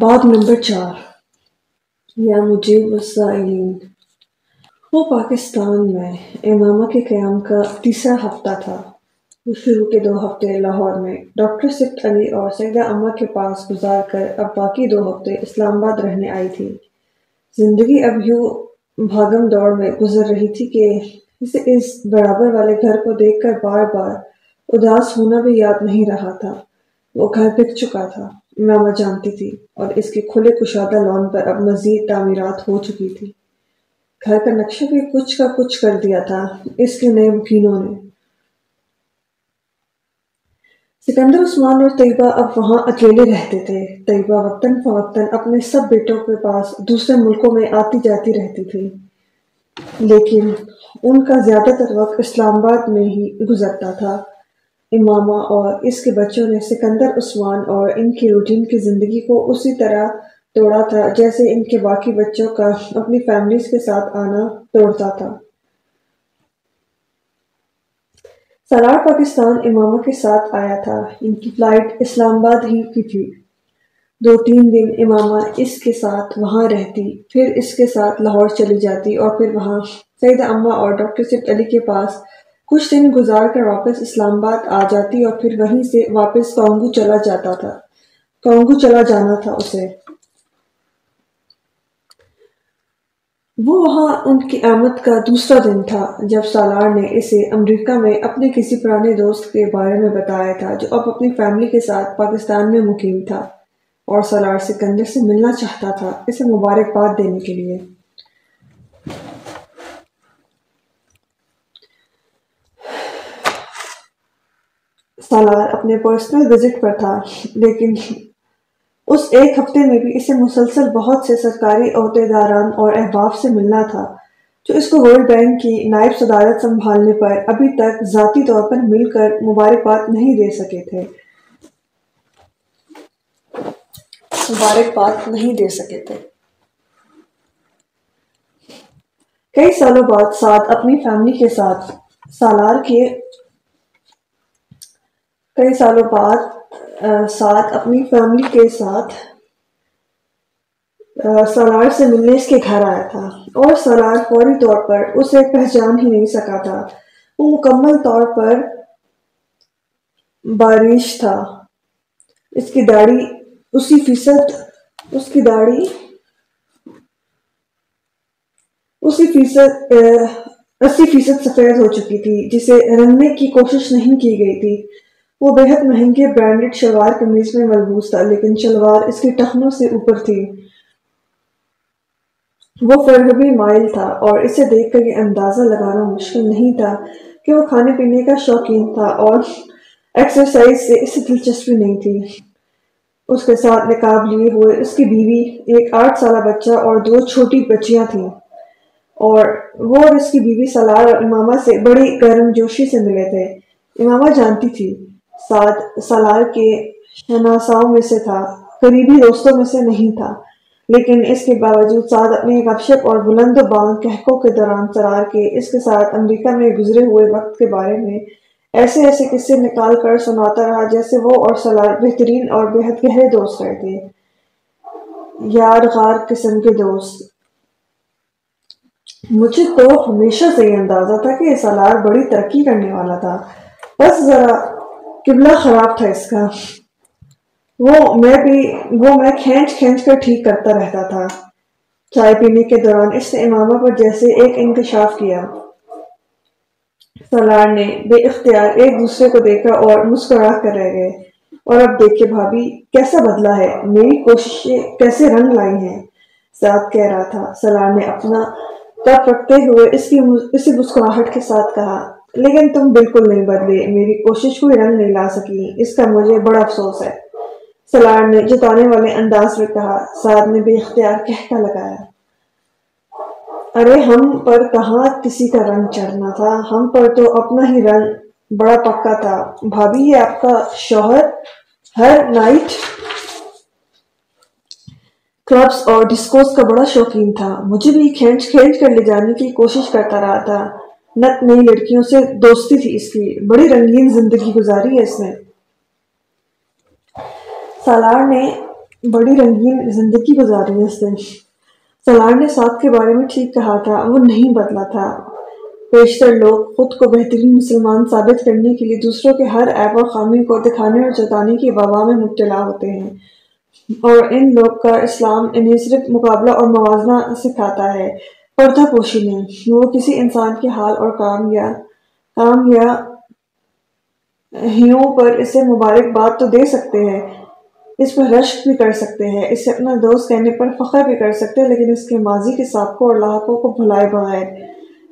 بات نمبر چار۔ یا مجیب السائلین وہ پاکستان میں امامہ کے قیام کا تیسرا ہفتہ تھا۔ وہ شروع کے دو ہفتے لاہور میں ڈاکٹر سفت علی اور سیدہ امہ کے پاس گزار کر اب باقی دو ہفتے اسلام آباد رہنے آئی تھی۔ زندگی اب یوں بھاگم دوڑ میں گزر رہی تھی کہ اسے اس برابر والے گھر کو دیکھ کر بار بار اداس ہونا بھی یاد نہیں رہا تھا۔ وہ گھر بک چکا تھا۔ ماما جانتی تھی اور اس کے کھلے کشادہ لون پر اب مزید تعمیرات ہو چکی تھی۔ گھر کا نقشہ بھی کچھ کا کچھ کر دیا تھا، اس کے نئے مکینوں نے۔ سکندر عثمان اور طیبہ اب وہاں اکیلے رہتے تھے۔ طیبہ وقتاً فوقتاً اپنے سب بیٹوں کے پاس دوسرے ملکوں میں آتی جاتی رہتی تھی۔ لیکن ان کا زیادہ تر وقت اسلام آباد میں ہی گزرتا تھا۔ امامہ اور اس کے بچوں نے سکندر عثمان اور ان کی روٹین کی زندگی کو اسی طرح توڑا تھا جیسے ان کے باقی بچوں کا اپنی فیملیز کے ساتھ آنا توڑتا تھا۔ سالار پاکستان امامہ کے ساتھ آیا تھا۔ ان کی فلائٹ اسلام آباد ہی کی تھی۔ دو تین دن امامہ اس کے ساتھ وہاں رہتی، پھر اس کے ساتھ لاہور چلی جاتی اور پھر وہاں سعید امہ اور ڈاکٹر سفت علی کے پاس کچھ دن گزار کر واپس اسلام آباد آ جاتی اور پھر وہیں سے واپس کانگو چلا جاتا تھا۔ کانگو چلا جانا تھا اسے۔ وہ وہاں ان کی آمد کا دوسرا دن تھا جب سالار نے اسے امریکہ میں اپنے کسی پرانے دوست کے بارے میں بتایا تھا جو اب اپنی فیملی کے ساتھ پاکستان میں مقیم تھا اور سالار سکندر سے ملنا چاہتا تھا اسے مبارکباد دینے کے لیے۔ سالار اپنے پرسنل وزٹ پر تھا، لیکن اس ایک ہفتے میں بھی اسے مسلسل بہت سے سرکاری عہدیداران اور احباب سے ملنا تھا، جو اس کو ورلڈ بینک کی نائب صدارت سنبھالنے پر ابھی تک ذاتی طور پر مل کر مبارکباد نہیں دے سکے تھے۔ مبارکباد نہیں دے سکے تھے۔ کئی سالوں بعد ساتھ اپنی فیملی کے ساتھ سالار کے کئی سالوں بعد ساتھ اپنی فیملی کے ساتھ سالار سے ملنے اس کے گھر آیا تھا۔ اور سالار فوری طور پر اسے پہچان ہی نہیں سکا تھا۔ وہ مکمل طور پر بارش تھا۔ اس کی داڑھی، اسی فیصد، اس کی داڑھی، اسی فیصد اسی فیصد سفید ہو چکی تھی، جسے رنگنے کی کوشش نہیں کی گئی تھی۔ وہ بہت مہنگے برانڈڈ شلوار قمیض میں ملبوس تھا، لیکن شلوار اس کی ٹخنوں سے اوپر تھی۔ وہ فرغبی مائل تھا اور اسے دیکھ کر یہ اندازہ لگانا مشکل نہیں تھا کہ وہ کھانے پینے کا شوقین تھا اور ایکسرسائز سے اسے دلچسپی نہیں تھی۔ اس کے ساتھ نکاب لیے ہوئے اس کی بیوی ایک آٹھ سالہ بچہ اور دو چھوٹی بچیاں تھیں۔ اور وہ اور اس کی بیوی سلار اور امامہ سے بڑی گرم جوشی سے ملے تھے۔ امامہ جانتی تھی۔ سعد سالار کے شناساؤں میں سے تھا، قریبی دوستوں میں سے نہیں تھا۔ لیکن اس کے باوجود سعد اپنے گپ اور بلند و بانگ کہکوں کے دوران سرار کے اس کے ساتھ امریکہ میں گزرے ہوئے وقت کے بارے میں ایسے ایسے قصے نکال کر سناتا رہا جیسے وہ اور سلار بہترین اور بہت گہرے دوست رہے تھے یار غار قسم کے دوست۔ مجھے تو ہمیشہ سے یہ اندازہ تھا کہ سالار بڑی ترقی کرنے والا تھا۔ بس ذرا قبلہ خراب تھا اس کا۔ وہ میں بھی وہ میں کھینچ کھینچ کر ٹھیک کرتا رہتا تھا۔ چائے پینے کے دوران اس نے امامہ پر جیسے ایک انکشاف کیا۔ سالار نے بے اختیار ایک دوسرے کو دیکھا اور مسکرا کر رہ گئے۔ اور اب دیکھے بھابی کیسا بدلا ہے۔ میری کوششیں کیسے رنگ لائی ہیں۔ ساتھ کہہ رہا تھا۔ سالار نے اپنا کپ رکھتے ہوئے اس کی اسی مسکراہٹ کے ساتھ کہا لیکن تم بالکل نہیں بدلے، میری کوشش کوئی رنگ نہیں لا سکی۔ اس کا مجھے بڑا افسوس ہے۔ سلار نے جتانے والے انداز میں کہا، سعد نے بے اختیار کہہ لگایا۔ ارے، ہم پر کہاں کسی کا رنگ چڑھنا تھا؟ ہم پر تو اپنا ہی رنگ بڑا پکا تھا۔ بھابی یہ آپ کا شوہر، ہر نائٹ کلبز اور ڈسکوز کا بڑا شوقین تھا۔ مجھے بھی کھینچ کھینچ کر لے جانے کی کوشش کرتا رہا تھا۔ نت نئی لڑکیوں سے دوستی تھی اس کی۔ بڑی رنگین زندگی گزاری ہے اس نے۔ سالار نے بڑی رنگین زندگی گزاری ہے اس دن۔ سلار نے ساتھ کے بارے میں ٹھیک کہا تھا، وہ نہیں بدلا تھا۔ بیشتر لوگ خود کو بہترین مسلمان ثابت کرنے کے لیے دوسروں کے ہر ایپ اور خامی کو دکھانے اور جتانے کی وبا میں مبتلا ہوتے ہیں۔ اور ان لوگ کا اسلام انہیں صرف مقابلہ اور موازنہ سکھاتا ہے۔ پردہ پوشی نہیں وہ کسی انسان کے حال اور کام یا کام یا ہیوں پر اسے مبارک بات تو دے سکتے ہیں۔ اس پر رشک بھی کر سکتے ہیں، اسے اپنا دوست کہنے پر فخر بھی کر سکتے ہیں، لیکن اس کے ماضی کے سابقوں اور لاحقوں کو بھلائے بغیر۔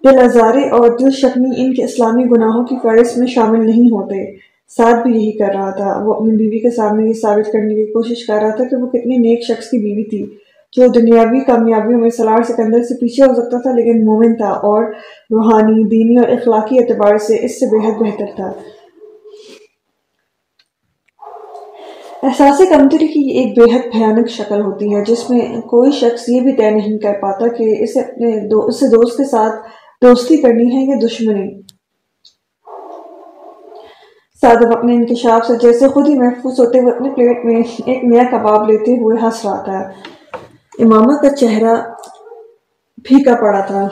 دل ازاری اور دل شکنی ان کے اسلامی گناہوں کی فہرست میں شامل نہیں ہوتے۔ ساتھ بھی یہی کر رہا تھا۔ وہ اپنی بیوی کے سامنے یہ ثابت کرنے کی کوشش کر رہا تھا کہ وہ کتنی نیک شخص کی بیوی تھی۔ جو دنیاوی کامیابیوں میں سلار سکندر سے پیچھے ہو سکتا تھا، لیکن مومن تھا اور روحانی، دینی اور اخلاقی اعتبار سے اس سے بہت بہتر تھا۔ احساس کمتری کی ایک بے حد بھیانک شکل ہوتی ہے، جس میں کوئی شخص یہ بھی طے نہیں کر پاتا کہ اسے اپنے دو، اسے دوست کے ساتھ دوستی کرنی ہے یا دشمنی۔ صادق اپنے انکشاف سے جیسے خود ہی محفوظ ہوتے ہوئے اپنے پلیٹ میں ایک نیا کباب لیتے ہوئے ہنس رہا تھا۔ امامہ کا چہرہ پھیکا پڑا تھا۔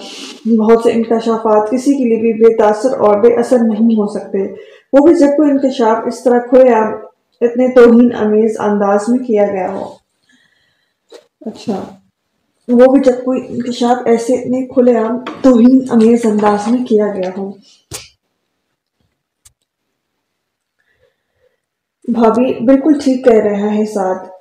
بہت سے انکشافات، کسی کے لیے بھی بے تاثر اور بے اثر نہیں ہو سکتے۔ وہ بھی جب کوئی انکشاف اس طرح کھلے عام اتنے توہین امیز انداز میں کیا گیا ہو۔ اچھا۔ وہ بھی جب کوئی انکشاف ایسے اتنے کھلے عام توہین امیز انداز میں کیا گیا ہو۔ بھابی بالکل ٹھیک کہہ رہا ہے ساتھ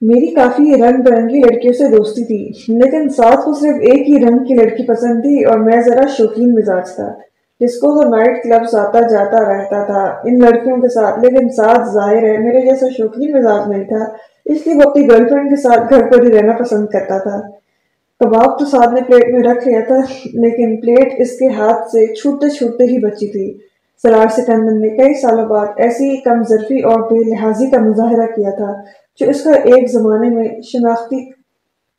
میری کافی رنگ برنگی لڑکیوں سے دوستی تھی۔ لیکن ساتھ کو صرف ایک ہی رنگ کی لڑکی پسند تھی اور میں ذرا شوقین مزاج تھا۔ جس کو نائٹ کلبز آتا جاتا رہتا تھا ان لڑکیوں کے ساتھ، لیکن ساتھ ظاہر ہے میرے جیسا شوقین مزاج نہیں تھا، اس لیے وہ اپنی گرل فرینڈ کے ساتھ گھر پر ہی رہنا پسند کرتا تھا۔ کباب تو ساتھ نے پلیٹ میں رکھ لیا تھا، لیکن پلیٹ اس کے ہاتھ سے چھوٹتے چھوٹتے ہی بچی تھی۔ سلار سکندن نے کئی سالوں بعد ایسی کم ظرفی اور بے لحاظی کا مظاہرہ کیا تھا۔ جو اس کا ایک زمانے میں شناختی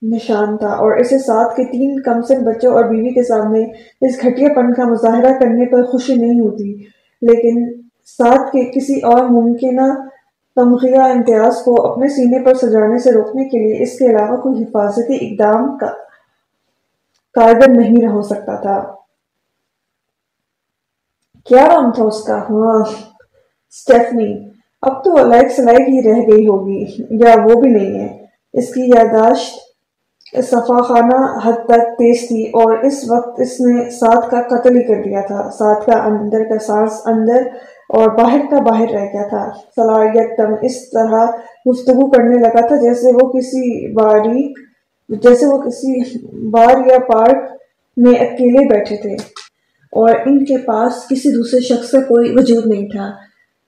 نشان تھا اور اسے ساتھ کے تین کمسن بچوں اور بیوی کے سامنے اس گھٹیا پن کا مظاہرہ کرنے پر خوشی نہیں ہوتی۔ لیکن ساتھ کے کسی اور ممکنہ تمغیہ امتیاز کو اپنے سینے پر سجانے سے روکنے کے لیے اس کے علاوہ کوئی حفاظتی اقدام کا کارگر نہیں رہ سکتا تھا۔ کیا نام تھا اس کا؟ ہاں سٹیفنی۔ اب تو لائک سلائک ہی رہ گئی ہوگی، یا وہ بھی نہیں ہے۔ اس کی یاداشت صفا خانہ حد تک تیز تھی اور اس وقت اس نے ساتھ کا قتل ہی کر دیا تھا۔ ساتھ کا اندر کا سانس اندر اور باہر کا باہر رہ گیا تھا۔ سلار یکدم اس طرح گفتگو کرنے لگا تھا جیسے وہ کسی باریک جیسے وہ کسی بار یا پارک میں اکیلے بیٹھے تھے اور ان کے پاس کسی دوسرے شخص کا کوئی وجود نہیں تھا۔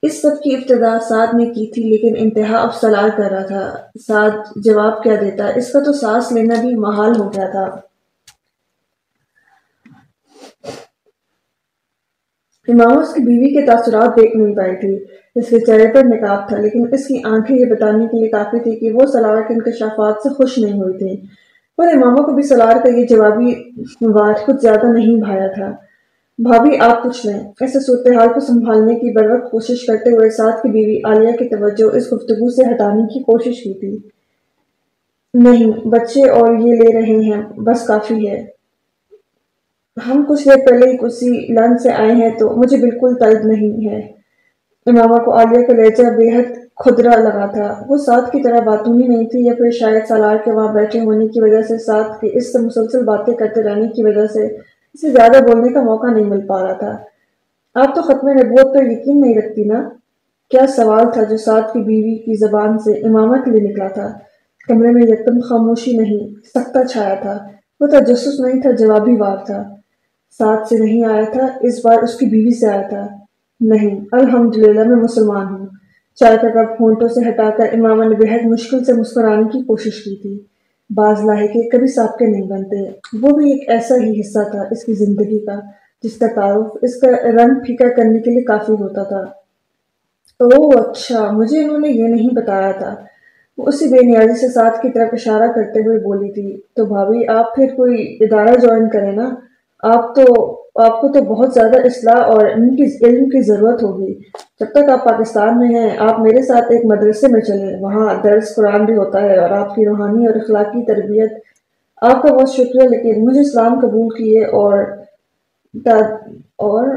اس سب کی ابتدا سعد نے کی تھی، لیکن انتہا اب سلار کر رہا تھا۔ سعد جواب کیا دیتا، اس کا تو سانس لینا بھی محال ہو گیا تھا۔ امام اس کی بیوی کے تاثرات دیکھ نہیں پائی تھی۔ اس کے چہرے پر نکاب تھا، لیکن اس کی آنکھیں یہ بتانے کے لیے کافی تھی کہ وہ سلار کے انکشافات سے خوش نہیں ہوئی تھی۔ پر اماموں کو بھی سلار کا یہ جوابی وار کچھ زیادہ نہیں بھایا تھا۔ بھابی آپ پوچھ لیں ایسے صورتحال کو سنبھالنے کی بر وقت کوشش کرتے ہوئے ساتھ کی بیوی عالیہ کی توجہ اس گفتگو سے ہٹانے کی کوشش کی تھی۔ نہیں، بچے اور یہ لے رہے ہیں، بس کافی ہے۔ ہم کچھ دیر پہلے ہی کسی لن سے آئے ہیں تو مجھے بالکل طلب نہیں ہے۔ امامہ کو عالیہ کا لہجہ بے حد خدرہ لگا تھا۔ وہ ساتھ کی طرح باتونی نہیں تھی یا پھر شاید سالار کے وہاں بیٹھے ہونے کی وجہ سے ساتھ کے اس سے مسلسل باتیں کرتے رہنے کی وجہ سے اسے زیادہ بولنے کا موقع نہیں مل پا رہا تھا۔ آپ تو ختم نبوت پر یقین نہیں رکھتی نا؟ کیا سوال تھا جو ساتھ کی بیوی کی زبان سے امامہ کے لیے نکلا تھا؟ کمرے میں یکدم خاموشی نہیں سکتا چھایا تھا۔ وہ تجسس نہیں تھا، جوابی وار تھا۔ ساتھ سے نہیں آیا تھا، اس بار اس کی بیوی سے آیا تھا۔ نہیں، الحمدللہ میں مسلمان ہوں۔ چائے کا کپ ہونٹوں سے ہٹا کر امامہ نے بہت مشکل سے مسکرانے کی کوشش کی تھی۔ بعض لاحقے کبھی سابقے نہیں بنتے۔ وہ بھی ایک ایسا ہی حصہ تھا اس کی زندگی کا، جس کا تعارف اس کا رنگ پھیکا کرنے کے لیے کافی ہوتا تھا۔ او اچھا مجھے انہوں نے یہ نہیں بتایا تھا۔ وہ اسی بے نیازی سے ساتھ کی طرف اشارہ کرتے ہوئے بولی تھی، تو بھابھی، آپ پھر کوئی ادارہ جوائن کریں نا؟ آپ تو آپ کو تو بہت زیادہ اصلاح اور علم کی علم کی ضرورت ہوگی۔ جب تک آپ پاکستان میں ہیں، آپ میرے ساتھ ایک مدرسے میں چلیں۔ وہاں درس قرآن بھی ہوتا ہے اور آپ کی روحانی اور اخلاقی تربیت۔ آپ کا بہت شکریہ، لیکن مجھے اسلام قبول کیے اور اور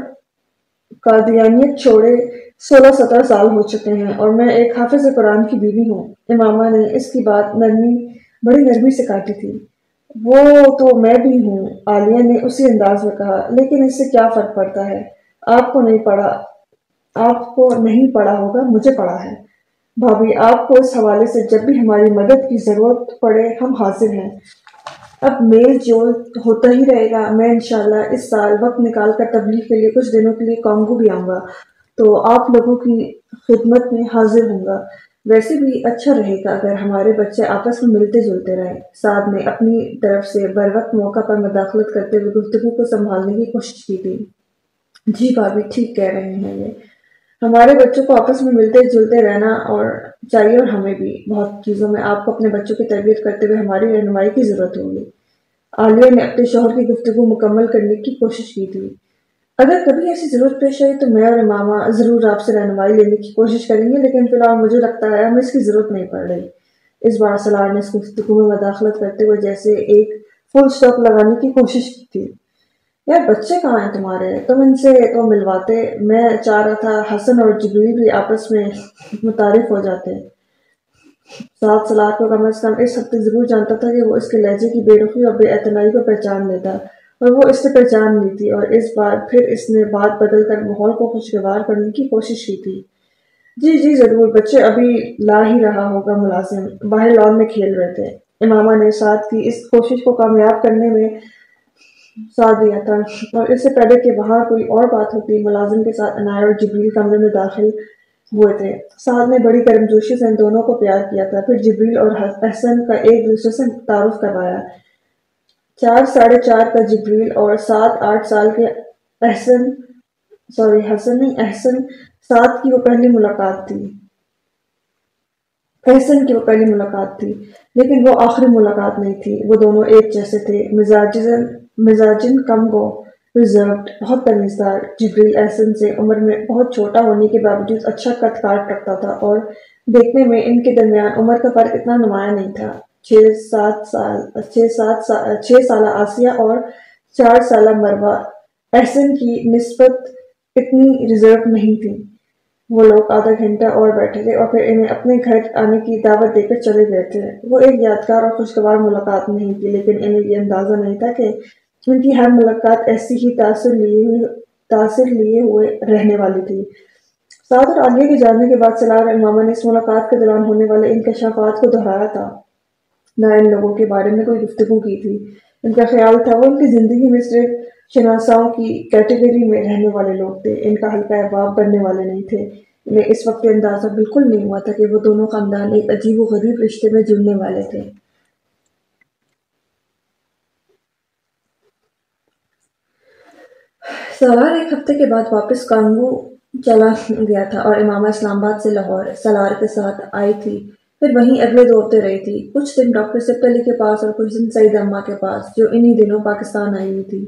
قادیانیت چھوڑے۔ سولہ سترہ سال ہو چکے ہیں اور میں ایک حافظ قرآن کی بیوی ہوں۔ امامہ نے اس کی بات نرمی بڑی نرمی سے کاٹی تھی۔ وہ تو میں بھی ہوں۔ عالیہ نے اسی انداز میں کہا، لیکن اس سے کیا فرق پڑتا ہے؟ آپ کو نہیں پڑھا، آپ کو نہیں پڑھا ہوگا، مجھے پڑھا ہے۔ بھابھی، آپ کو اس حوالے سے جب بھی ہماری مدد کی ضرورت پڑے، ہم حاضر ہیں۔ اب میل جول ہوتا ہی رہے گا۔ میں انشاءاللہ اس سال وقت نکال کر تبلیغ کے لیے کچھ دنوں کے لیے کانگو بھی آؤں گا۔ تو آپ لوگوں کی خدمت میں حاضر ہوں گا۔ ویسے بھی اچھا رہے گا اگر ہمارے بچے آپس میں ملتے جلتے رہیں۔ صاحب نے اپنی طرف سے بر وقت موقع پر مداخلت کرتے ہوئے گفتگو کو سنبھالنے کی کوشش کی تھی۔ جی بھابھی، ٹھیک کہہ رہے ہیں یہ۔ ہمارے بچوں کو آپس میں ملتے جلتے رہنا اور چاہیے اور ہمیں بھی۔ بہت چیزوں میں آپ کو اپنے بچوں کی تربیت کرتے ہوئے ہماری رہنمائی کی ضرورت ہوگی۔ عالیہ نے اپنے شوہر کی گفتگو مکمل کرنے کی کوشش کی تھی۔ اگر کبھی ایسی ضرورت پیش آئی تو میں اور امامہ ضرور آپ سے رہنمائی لینے کی کوشش کریں گے، لیکن فی الحال مجھے لگتا ہے ہمیں اس کی ضرورت نہیں پڑ رہی۔ اس بار سلار نے اس گفتگو میں مداخلت کرتے ہوئے جیسے ایک فل سٹاپ لگانے کی کوشش کی۔ تھی یار بچے کہاں ہیں تمہارے؟ تم ان سے تو ملواتے۔ میں چاہ رہا تھا حسن اور جبریل بھی آپس میں متعارف ہو جاتے۔ سات سلار کو کم از کم اس ہفتے ضرور جانتا تھا کہ وہ اس کے لہجے کی بے رخی اور بے اعتنائی کو پہچان لیتا۔ اور وہ اس سے پہچان لی تھی اور اس بار پھر اس نے بات بدل کر ماحول کو خوشگوار کرنے کی کوشش کی تھی۔ جی جی ضرور، بچے ابھی لا ہی رہا ہوگا ملازم۔ باہر لان میں کھیل رہے تھے۔ امامہ نے ساتھ کی اس کوشش کو کامیاب کرنے میں ساتھ دیا تھا۔ اور اس سے پہلے کہ وہاں کوئی اور بات ہوتی، ملازم کے ساتھ انائر اور جبریل کمرے میں داخل ہوئے تھے۔ سعد نے بڑی کرم جوشی سے ان دونوں کو پیار کیا تھا۔ پھر جبریل اور حسن کا ایک دوسرے سے تعارف کروایا۔ چار ساڑھے چار کا جبریل اور سات آٹھ سال کے احسن، سوری، حسن نہیں، احسن، سات کی وہ پہلی ملاقات تھی۔ احسن کی وہ پہلی ملاقات تھی، لیکن وہ آخری ملاقات نہیں تھی۔ وہ دونوں ایک جیسے تھے۔ مزاجن مزاجن کم گو ریزروڈ بہت تمیزدار۔ جبریل احسن سے عمر میں بہت چھوٹا ہونے کے باوجود اچھا کٹ کاٹ رکھتا تھا اور دیکھنے میں ان کے درمیان عمر کا فرق اتنا نمایاں نہیں تھا۔ چھ سات سال، چھ سات سال چھ سالہ آسیہ اور چار سالہ مروہ۔ احسن کی نسبت اتنی ریزرو نہیں تھی۔ وہ لوگ آدھا گھنٹہ اور بیٹھے تھے اور پھر انہیں اپنے گھر آنے کی دعوت دے کر چلے گئے تھے۔ وہ ایک یادگار اور خوشگوار ملاقات نہیں تھی لیکن انہیں یہ اندازہ نہیں تھا کہ ان کی ہر ملاقات ایسی ہی تاثر لیے تاثر لیے ہوئے رہنے والی تھی۔ سعد اور عالیہ کے جاننے کے بعد سلار امامہ نے اس ملاقات کے دوران ہونے والے انکشافات کو دہرایا تھا۔ نہ ان لوگوں کے بارے میں کوئی گفتگو کی تھی۔ ان کا خیال تھا وہ ان کی زندگی میں صرف شناساؤں کی کیٹیگری میں رہنے والے لوگ تھے۔ ان کا ہلکا احباب بننے والے نہیں تھے۔ انہیں اس وقت اندازہ بالکل نہیں ہوا تھا کہ وہ دونوں خاندان ایک عجیب و غریب رشتے میں جڑنے والے تھے۔ سالار ایک ہفتے کے بعد واپس کانگو چلا گیا تھا اور امامہ اسلام آباد سے لاہور سالار کے ساتھ آئی تھی۔ پھر وہیں اگلے دو ہفتے رہی تھی۔ کچھ دن ڈاکٹر سب علی کے پاس اور کچھ دن سعید اماں کے پاس، جو انہی دنوں پاکستان آئی ہوئی تھی۔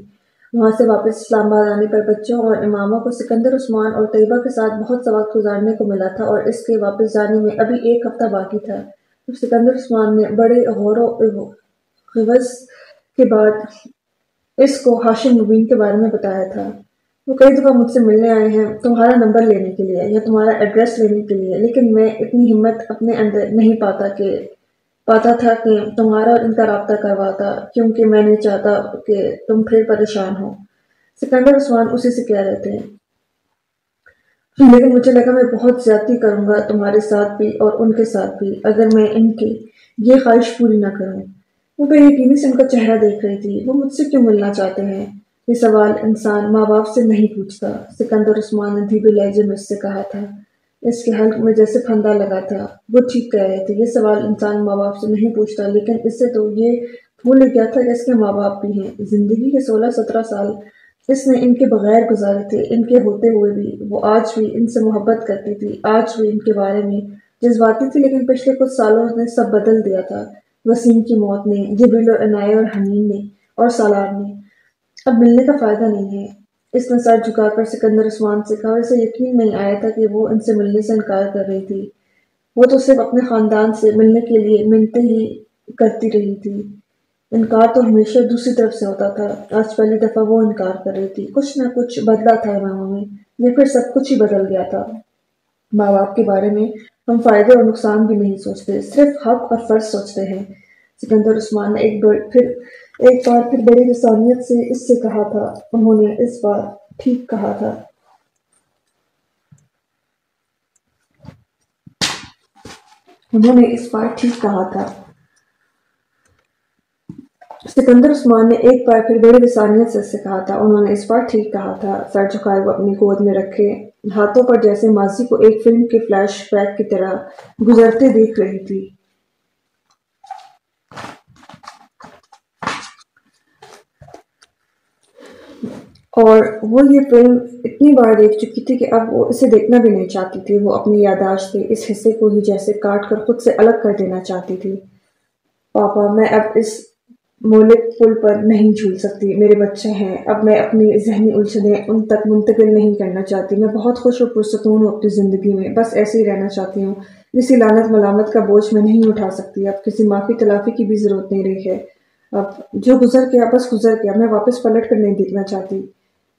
وہاں سے واپس اسلام آباد آنے پر بچوں اور امامہ کو سکندر عثمان اور طیبہ کے ساتھ بہت سا وقت گزارنے کو ملا تھا اور اس کے واپس جانے میں ابھی ایک ہفتہ باقی تھا۔ سکندر عثمان نے بڑے غور و خوض کے بعد اس کو ہاشم مبین کے بارے میں بتایا تھا۔ وہ کئی دفعہ مجھ سے ملنے آئے ہیں تمہارا نمبر لینے کے لیے یا تمہارا ایڈریس لینے کے لیے، لیکن میں اتنی ہمت اپنے اندر نہیں پاتا کہ، پاتا تھا کہ تمہارا ان کا رابطہ کرواتا، کیونکہ میں نہیں چاہتا کہ تم پھر پریشان ہو۔ سکندر عثمان اسی سے کہہ رہے تھے۔ لیکن مجھے لگا میں بہت زیادتی کروں گا تمہارے ساتھ بھی اور ان کے ساتھ بھی، اگر میں ان کی یہ خواہش پوری نہ کروں۔ وہ بے یقینی سے ان کا چہرہ دیکھ رہی تھی۔ وہ مجھ سے کیوں ملنا چاہتے ہیں؟ یہ سوال انسان ماں باپ سے نہیں پوچھتا۔ سکندر عثمان نے دھیبے لہجے میں اس سے کہا تھا، اس کے حلق میں جیسے پھندا لگا تھا، وہ ٹھیک کہہ رہے تھے۔ یہ سوال انسان ماں باپ سے نہیں پوچھتا، لیکن اس سے تو یہ بھول گیا تھا کہ اس کے ماں باپ بھی ہیں۔ زندگی کے سولہ سترہ سال اس نے ان کے بغیر گزارے تھے، ان کے ہوتے ہوئے بھی۔ وہ آج بھی ان سے محبت کرتی تھی، آج بھی ان کے بارے میں جذباتی تھی، لیکن پچھلے کچھ سالوں نے سب بدل دیا تھا۔ وسیم کی موت نے، جبریل اور عنایہ اور حنین نے اور سالار نے۔ اب ملنے کا فائدہ نہیں ہے۔ اس نے سر جھکا کر سکندر عثمان سے کہا، اسے یقین نہیں آیا تھا کہ وہ ان سے ملنے سے انکار کر رہی تھی۔ وہ تو صرف اپنے خاندان سے ملنے کے لیے منتے ہی کرتی رہی تھی۔ انکار تو ہمیشہ دوسری طرف سے ہوتا تھا۔ آج پہلی دفعہ وہ انکار کر رہی تھی۔ کچھ نہ کچھ بدلا تھا اماموں میں۔ یا پھر سب کچھ ہی بدل گیا تھا۔ ماں باپ کے بارے میں ہم فائدے اور نقصان بھی نہیں سوچتے۔ صرف حق اور فرض سوچتے ہیں۔ سکندر عثمان نے ایک پھر ایک بار پھر بڑی رسانیت سے اس سے کہا تھا، انہوں نے اس بار ٹھیک کہا تھا۔ انہوں نے اس بار ٹھیک کہا تھا۔ سکندر عثمان نے ایک بار پھر بڑی رسانیت سے اس سے کہا تھا، انہوں نے اس بار ٹھیک کہا تھا۔ سر جھکائے وہ اپنی گود میں رکھے، ہاتھوں پر جیسے ماضی کو ایک فلم کے فلیش بیک کی طرح گزرتے دیکھ رہی تھی۔ اور وہ یہ فلم اتنی بار دیکھ چکی تھی کہ اب وہ اسے دیکھنا بھی نہیں چاہتی تھی۔ وہ اپنی یاداشت کے اس حصے کو ہی جیسے کاٹ کر خود سے الگ کر دینا چاہتی تھی۔ پاپا، میں اب اس مولک پل پر نہیں جھول سکتی۔ میرے بچے ہیں۔ اب میں اپنی ذہنی الجھنیں ان تک منتقل نہیں کرنا چاہتی۔ میں بہت خوش و پرسکون ہوں اپنی زندگی میں۔ بس ایسے ہی رہنا چاہتی ہوں۔ کسی لانت ملامت کا بوجھ میں نہیں اٹھا سکتی۔ اب کسی معافی تلافی کی بھی ضرورت نہیں رہی ہے۔ اب جو گزر گیا، بس گزر گیا۔ میں واپس پلٹ کر نہیں دیکھنا چاہتی۔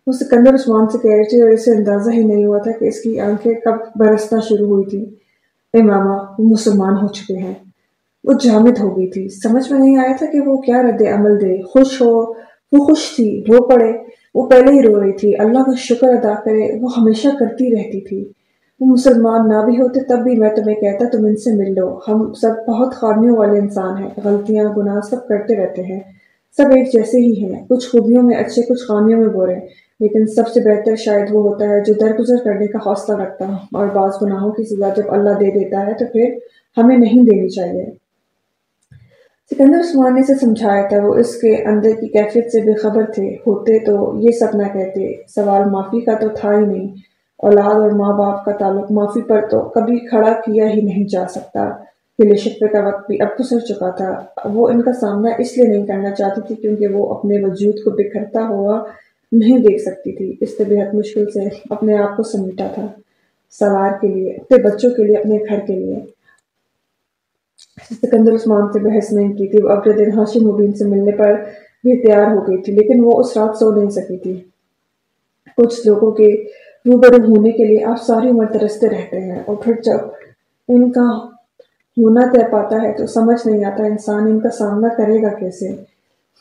وہ سکندر عثمان سے کہہ رہی تھی اور اسے اندازہ ہی نہیں ہوا تھا کہ اس کی آنکھیں کب برسنا شروع ہوئی تھی اے ماما، وہ مسلمان ہو چکے ہیں۔ وہ جامد ہو گئی تھی۔ سمجھ میں نہیں آیا تھا کہ وہ کیا رد عمل دے۔ خوش ہو۔ وہ خوش تھی۔ رو پڑے۔ وہ پہلے ہی رو رہی تھی۔ اللہ کا شکر ادا کرے۔ وہ ہمیشہ کرتی رہتی تھی۔ وہ مسلمان نہ بھی ہوتے تب بھی میں تمہیں کہتا، تم ان سے مل لو۔ ہم سب بہت خامیوں والے انسان ہیں۔ غلطیاں، گناہ سب کرتے رہتے ہیں۔ سب ایک جیسے ہی ہیں۔ کچھ خوبیوں میں اچھے، کچھ خامیوں میں برے۔ لیکن سب سے بہتر شاید وہ ہوتا ہے جو درگزر کرنے کا حوصلہ رکھتا ہوں اور بعض گناہوں کی سزا جب اللہ دے دیتا ہے تو پھر ہمیں نہیں دینی چاہیے۔ سکندر عثمان نے اسے سمجھایا تھا، وہ اس کے اندر کی کیفیت سے بے خبر تھے، ہوتے تو یہ سب نہ کہتے، سوال معافی کا تو تھا ہی نہیں۔ اولاد اور ماں باپ کا تعلق معافی پر تو کبھی کھڑا کیا ہی نہیں جا سکتا۔ دل شکوے کا وقت بھی اب گزر چکا تھا۔ وہ ان کا سامنا اس لیے نہیں کرنا چاہتی تھی کیونکہ وہ اپنے وجود کو بکھرتا ہوا نہیں دیکھ سکتی تھی۔ اس سے بہت مشکل سے اپنے آپ کو سمیٹا تھا۔ سوار کے لیے، اپنے بچوں کے لیے، اپنے گھر کے لیے۔ سکندر عثمان سے بحث نہیں کی تھی۔ وہ اگلے دن ہاشم مبین سے ملنے پر بھی تیار ہو گئی تھی، لیکن وہ اس رات سو نہیں سکی تھی۔ کچھ لوگوں کے روبرو ہونے کے لیے آپ ساری عمر ترستے رہتے ہیں اور پھر جب ان کا ہونا طے پاتا ہے تو سمجھ نہیں آتا انسان ان کا سامنا کرے گا کیسے۔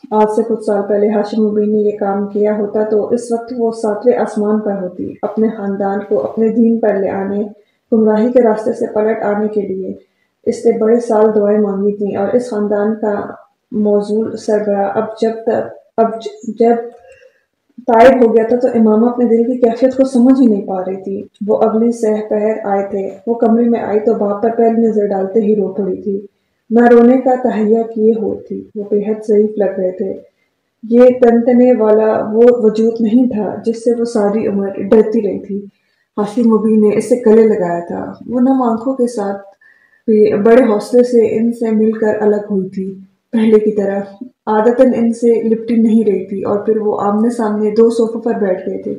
آج سے کچھ سال پہلے ہاشم مبین نے یہ کام کیا ہوتا تو اس وقت وہ ساتویں آسمان پر ہوتی، اپنے خاندان کو اپنے دین پر لے آنے، گمراہی کے راستے سے پلٹ آنے کے لیے۔ اس سے بڑے سال دعائیں مانگی تھیں اور اس خاندان کا موضوع سربراہ اب جب تک اب جب طائب ہو گیا تھا تو امامہ اپنے دل کی کیفیت کو سمجھ ہی نہیں پا رہی تھی۔ وہ اگلی سہ پہر آئے تھے، وہ کمرے میں آئی تو باپ پر پہلی نظر ڈالتے ہی رو پڑی تھی۔ نہ رونے کا تہیا کیے ہو تھی۔ وہ بے حد ضعیف لگ رہے تھے۔ یہ تنتنے والا وہ وجود نہیں تھا جس سے وہ ساری عمر ڈرتی رہی تھی۔ حاشی مبین نے اسے گلے لگایا تھا۔ وہ نم آنکھوں کے ساتھ بڑے حوصلے سے ان سے مل کر الگ ہوئی تھی۔ پہلے کی طرح عادتاً ان سے لپٹی نہیں رہی تھی اور پھر وہ آمنے سامنے دو صوفوں پر بیٹھ گئے تھے۔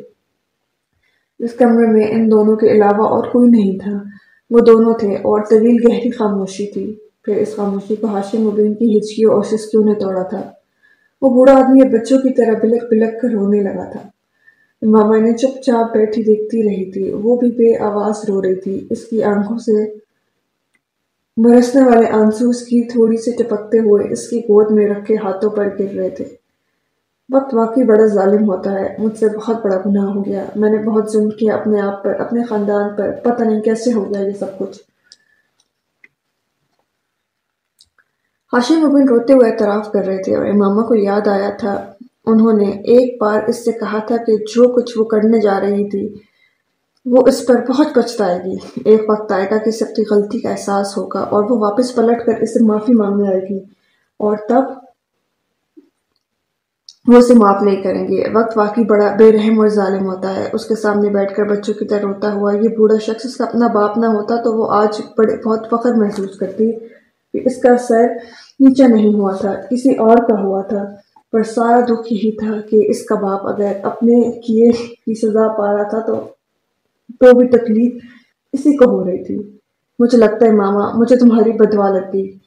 اس کمرے میں ان دونوں کے علاوہ اور کوئی نہیں تھا۔ وہ دونوں تھے اور طویل گہری خاموشی تھی۔ پھر اس خاموشی کو ہاشم مبین کی ہچکیوں اور سسکیوں نے توڑا تھا؟ وہ بوڑھا آدمی بچوں کی طرح بلک بلک کر رونے لگا تھا۔ ماما نے چپ چاپ بیٹھی دیکھتی رہی تھی۔ وہ بھی بے آواز رو رہی تھی۔ اس کی آنکھوں سے برسنے والے آنسو اس کی تھوڑی سے ٹپکتے ہوئے اس کی گود میں رکھے ہاتھوں پر گر رہے تھے۔ وقت واقعی بڑا ظالم ہوتا ہے۔ مجھ سے بہت بڑا گناہ ہو گیا۔ میں نے بہت ظلم کیا اپنے آپ پر، اپنے خاندان پر۔ پتہ نہیں کیسے ہو گیا یہ سب کچھ۔ ہاشم مبین روتے ہوئے اعتراف کر رہے تھے اور امامہ کو یاد آیا تھا۔ انہوں نے ایک بار اس سے کہا تھا کہ جو کچھ وہ کرنے جا رہی تھی، وہ اس پر بہت پچھتائے گی۔ ایک وقت آئے گا کہ اسے اپنی غلطی کا احساس ہوگا اور وہ واپس پلٹ کر اسے معافی مانگنے آئے گی۔ اور تب وہ اسے معاف نہیں کریں گے۔ وقت واقعی بڑا بے رحم اور ظالم ہوتا ہے۔ اس کے سامنے بیٹھ کر بچوں کی طرح روتا ہوا یہ بوڑھا شخص اس کا اپنا باپ نہ ہوتا تو وہ آج بڑے بہت فخر محسوس کرتی۔ کہ اس کا سر نیچا نہیں ہوا تھا، کسی اور کا ہوا تھا۔ پر سارا دکھ یہی تھا کہ اس کا باپ اگر اپنے کیے کی سزا پا رہا تھا تو تو بھی تکلیف اسی کو ہو رہی تھی۔ مجھے لگتا ہے ماما، مجھے تمہاری بدوا لگ گئی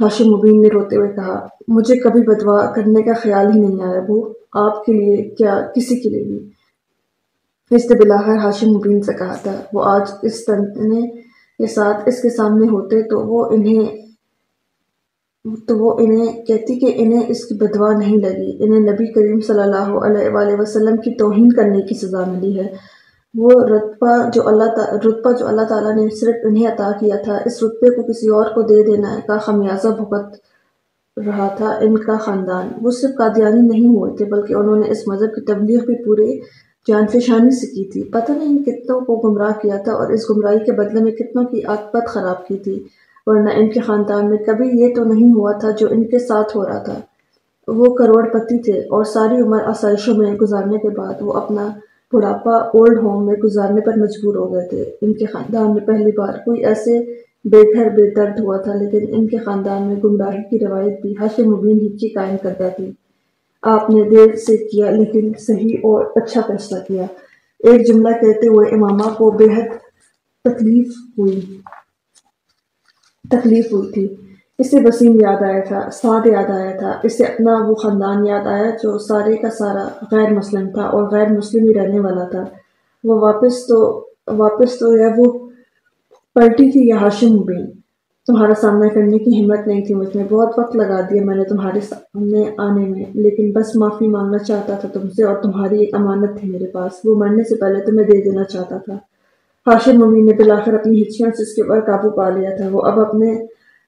ہاشم مبین نے روتے ہوئے کہا، مجھے کبھی بدوا کرنے کا خیال ہی نہیں آیا وہ آپ کے لیے کیا، کسی کے لیے بھی۔ اس نے بلاخر ہاشم مبین سے کہا تھا، وہ آج اس تنتنے کے ساتھ اس کے سامنے ہوتے تو وہ انہیں تو وہ انہیں کہتی کہ انہیں اس کی بدوا نہیں لگی۔ انہیں نبی کریم صلی اللہ علیہ وآلہ وسلم کی توہین کرنے کی سزا ملی ہے۔ وہ رتبہ جو اللہ رتبہ جو اللہ تعالیٰ نے صرف انہیں عطا کیا تھا، اس رتبے کو کسی اور کو دے دینا کا خمیازہ بھگت رہا تھا ان کا خاندان۔ وہ صرف قادیانی نہیں ہوئے تھے، بلکہ انہوں نے اس مذہب کی تبلیغ بھی پورے جان فشانی سے کی تھی۔ پتہ نہیں کتنوں کو گمراہ کیا تھا اور اس گمراہی کے بدلے میں کتنوں کی عاقبت خراب کی تھی۔ ورنہ ان کے خاندان میں کبھی یہ تو نہیں ہوا تھا جو ان کے ساتھ ہو رہا تھا۔ وہ کروڑ پتی تھے اور ساری عمر آسائشوں میں گزارنے کے بعد وہ اپنا بڑھاپا اولڈ ہوم میں گزارنے پر مجبور ہو گئے تھے۔ ان کے خاندان میں پہلی بار کوئی ایسے بے گھر بے درد ہوا تھا، لیکن ان کے خاندان میں گمراہی کی روایت بھی ہاشم مبین ہی کی قائم کرتا تھی۔ آپ نے دیر سے کیا لیکن صحیح اور اچھا فیصلہ کیا۔ ایک جملہ کہتے ہوئے امامہ کو بے حد تکلیف ہوئی۔ تکلیف ہوئی تھی۔ اس سے وسیم یاد آیا تھا، سعد یاد آیا تھا۔ اس سے اپنا وہ خاندان یاد آیا جو سارے کا سارا غیر مسلم تھا اور غیر مسلم ہی رہنے والا تھا۔ وہ واپس تو واپس تو یا وہ پلٹی تھی یا ہاشم بھی تمہارا سامنا کرنے کی ہمت نہیں تھی مجھ میں۔ بہت وقت لگا دیا میں نے تمہارے سامنے آنے میں، لیکن بس معافی مانگنا چاہتا تھا تم سے اور تمہاری ایک امانت تھی میرے پاس۔ وہ مرنے سے پہلے تمہیں دے دینا چاہتا تھا۔ ہاشم ممی نے بلاخر اپنی ہچیاں سے اس کے اوپر قابو پا لیا تھا۔ وہ اب اپنے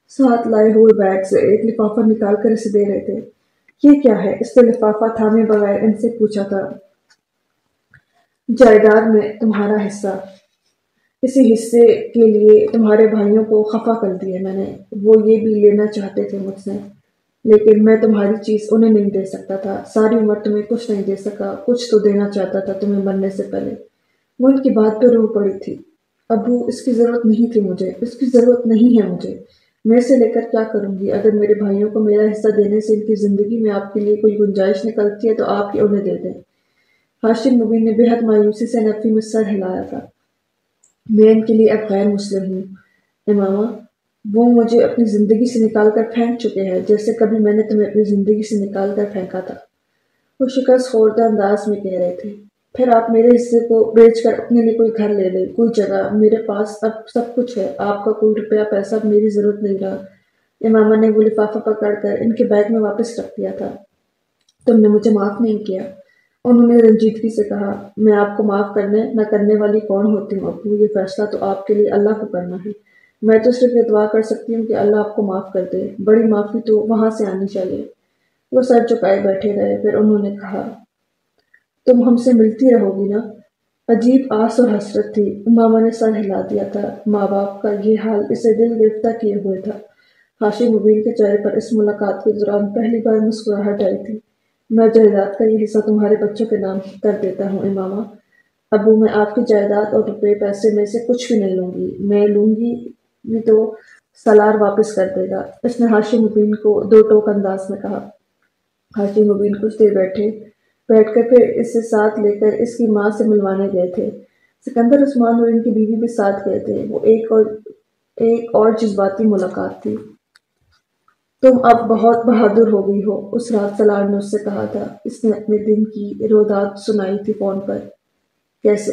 ساتھ لائے ہوئے بیگ سے ایک لفافہ نکال کر اسے دے رہے تھے۔ یہ کیا ہے؟ اس نے لفافہ تھامے بغیر ان سے پوچھا تھا۔ جائیداد میں تمہارا حصہ۔ اسی حصے کے لیے تمہارے بھائیوں کو خفا کر دیا میں نے وہ یہ بھی لینا چاہتے تھے مجھ سے۔ لیکن میں تمہاری چیز انہیں نہیں دے سکتا تھا۔ ساری عمر تمہیں کچھ نہیں دے سکا۔ کچھ تو دینا چاہتا تھا تمہیں مرنے سے پہلے۔ وہ ان کی بات پہ روح پڑی تھی۔ ابو، اس کی ضرورت نہیں تھی مجھے، اس کی ضرورت نہیں ہے مجھے۔ میں سے لے کر کیا کروں گی؟ اگر میرے بھائیوں کو میرا حصہ دینے سے ان کی زندگی میں آپ کے لیے کوئی گنجائش نکلتی ہے تو آپ ہی انہیں دے دیں۔ ہاشم مبین نے بے حد مایوسی سے نفی میں سر ہلایا تھا۔ میں ان کے لیے اب غیر مسلم ہوں۔ امامہ، وہ مجھے اپنی زندگی سے نکال کر پھینک چکے ہیں، جیسے کبھی میں نے تمہیں اپنی زندگی سے نکال کر پھینکا تھا۔ وہ شکست خوردہ انداز میں کہہ رہے تھے۔ پھر آپ میرے حصے کو بیچ کر اپنے لیے کوئی گھر لے لیں، کوئی جگہ۔ میرے پاس اب سب کچھ ہے۔ آپ کا کوئی روپیہ، پیسہ میری ضرورت نہیں رہا۔ امامہ نے وہ لفافہ پکڑ کر ان کے بیگ میں واپس رکھ دیا تھا۔ تم نے مجھے معاف نہیں کیا۔ انہوں نے رنجیدگی سے کہا، میں آپ کو معاف کرنے، نہ کرنے والی کون ہوتی ہوں؟ ابو، یہ فیصلہ تو آپ کے لیے اللہ کو کرنا ہے۔ میں تو صرف یہ دعا کر سکتی ہوں کہ اللہ آپ کو معاف کر دے۔ بڑی معافی تو وہاں سے آنی چاہیے۔ وہ سر چکائے بیٹھے رہے۔ پھر انہوں نے کہا تم ہم سے ملتی رہو گی نا؟ عجیب آس اور حسرت تھی۔ ماما نے سر ہلا دیا تھا۔ ماں باپ کا یہ حال اسے دل گرفتہ کیے ہوئے تھا۔ ہاشی مبین کے چہرے پر اس ملاقات کے دوران پہلی بار مسکراہٹ آئی تھی۔ میں جائیداد کا یہ حصہ تمہارے بچوں کے نام کر دیتا ہوں، امامہ۔ ابو، میں آپ کی جائیداد اور روپے پیسے میں سے کچھ بھی نہیں لوں گی۔ میں لوں گی تو سلار واپس کر دے گا۔ اس نے ہاشی مبین کو دو ٹوک انداز میں کہا۔ ہاشی مبین کچھ دیر بیٹھے۔ بیٹھ کر پھر اسے ساتھ لے کر اس کی ماں سے ملوانے گئے تھے۔ سکندر عثمان اور ان کی بیوی بھی ساتھ گئے تھے۔ وہ ایک اور ایک اور جذباتی ملاقات تھی۔ تم اب بہت بہادر ہو گئی ہو، اس رات سلار نے اس سے کہا تھا۔ اس نے اپنے دن کی رودات سنائی تھی فون پر۔ کیسے؟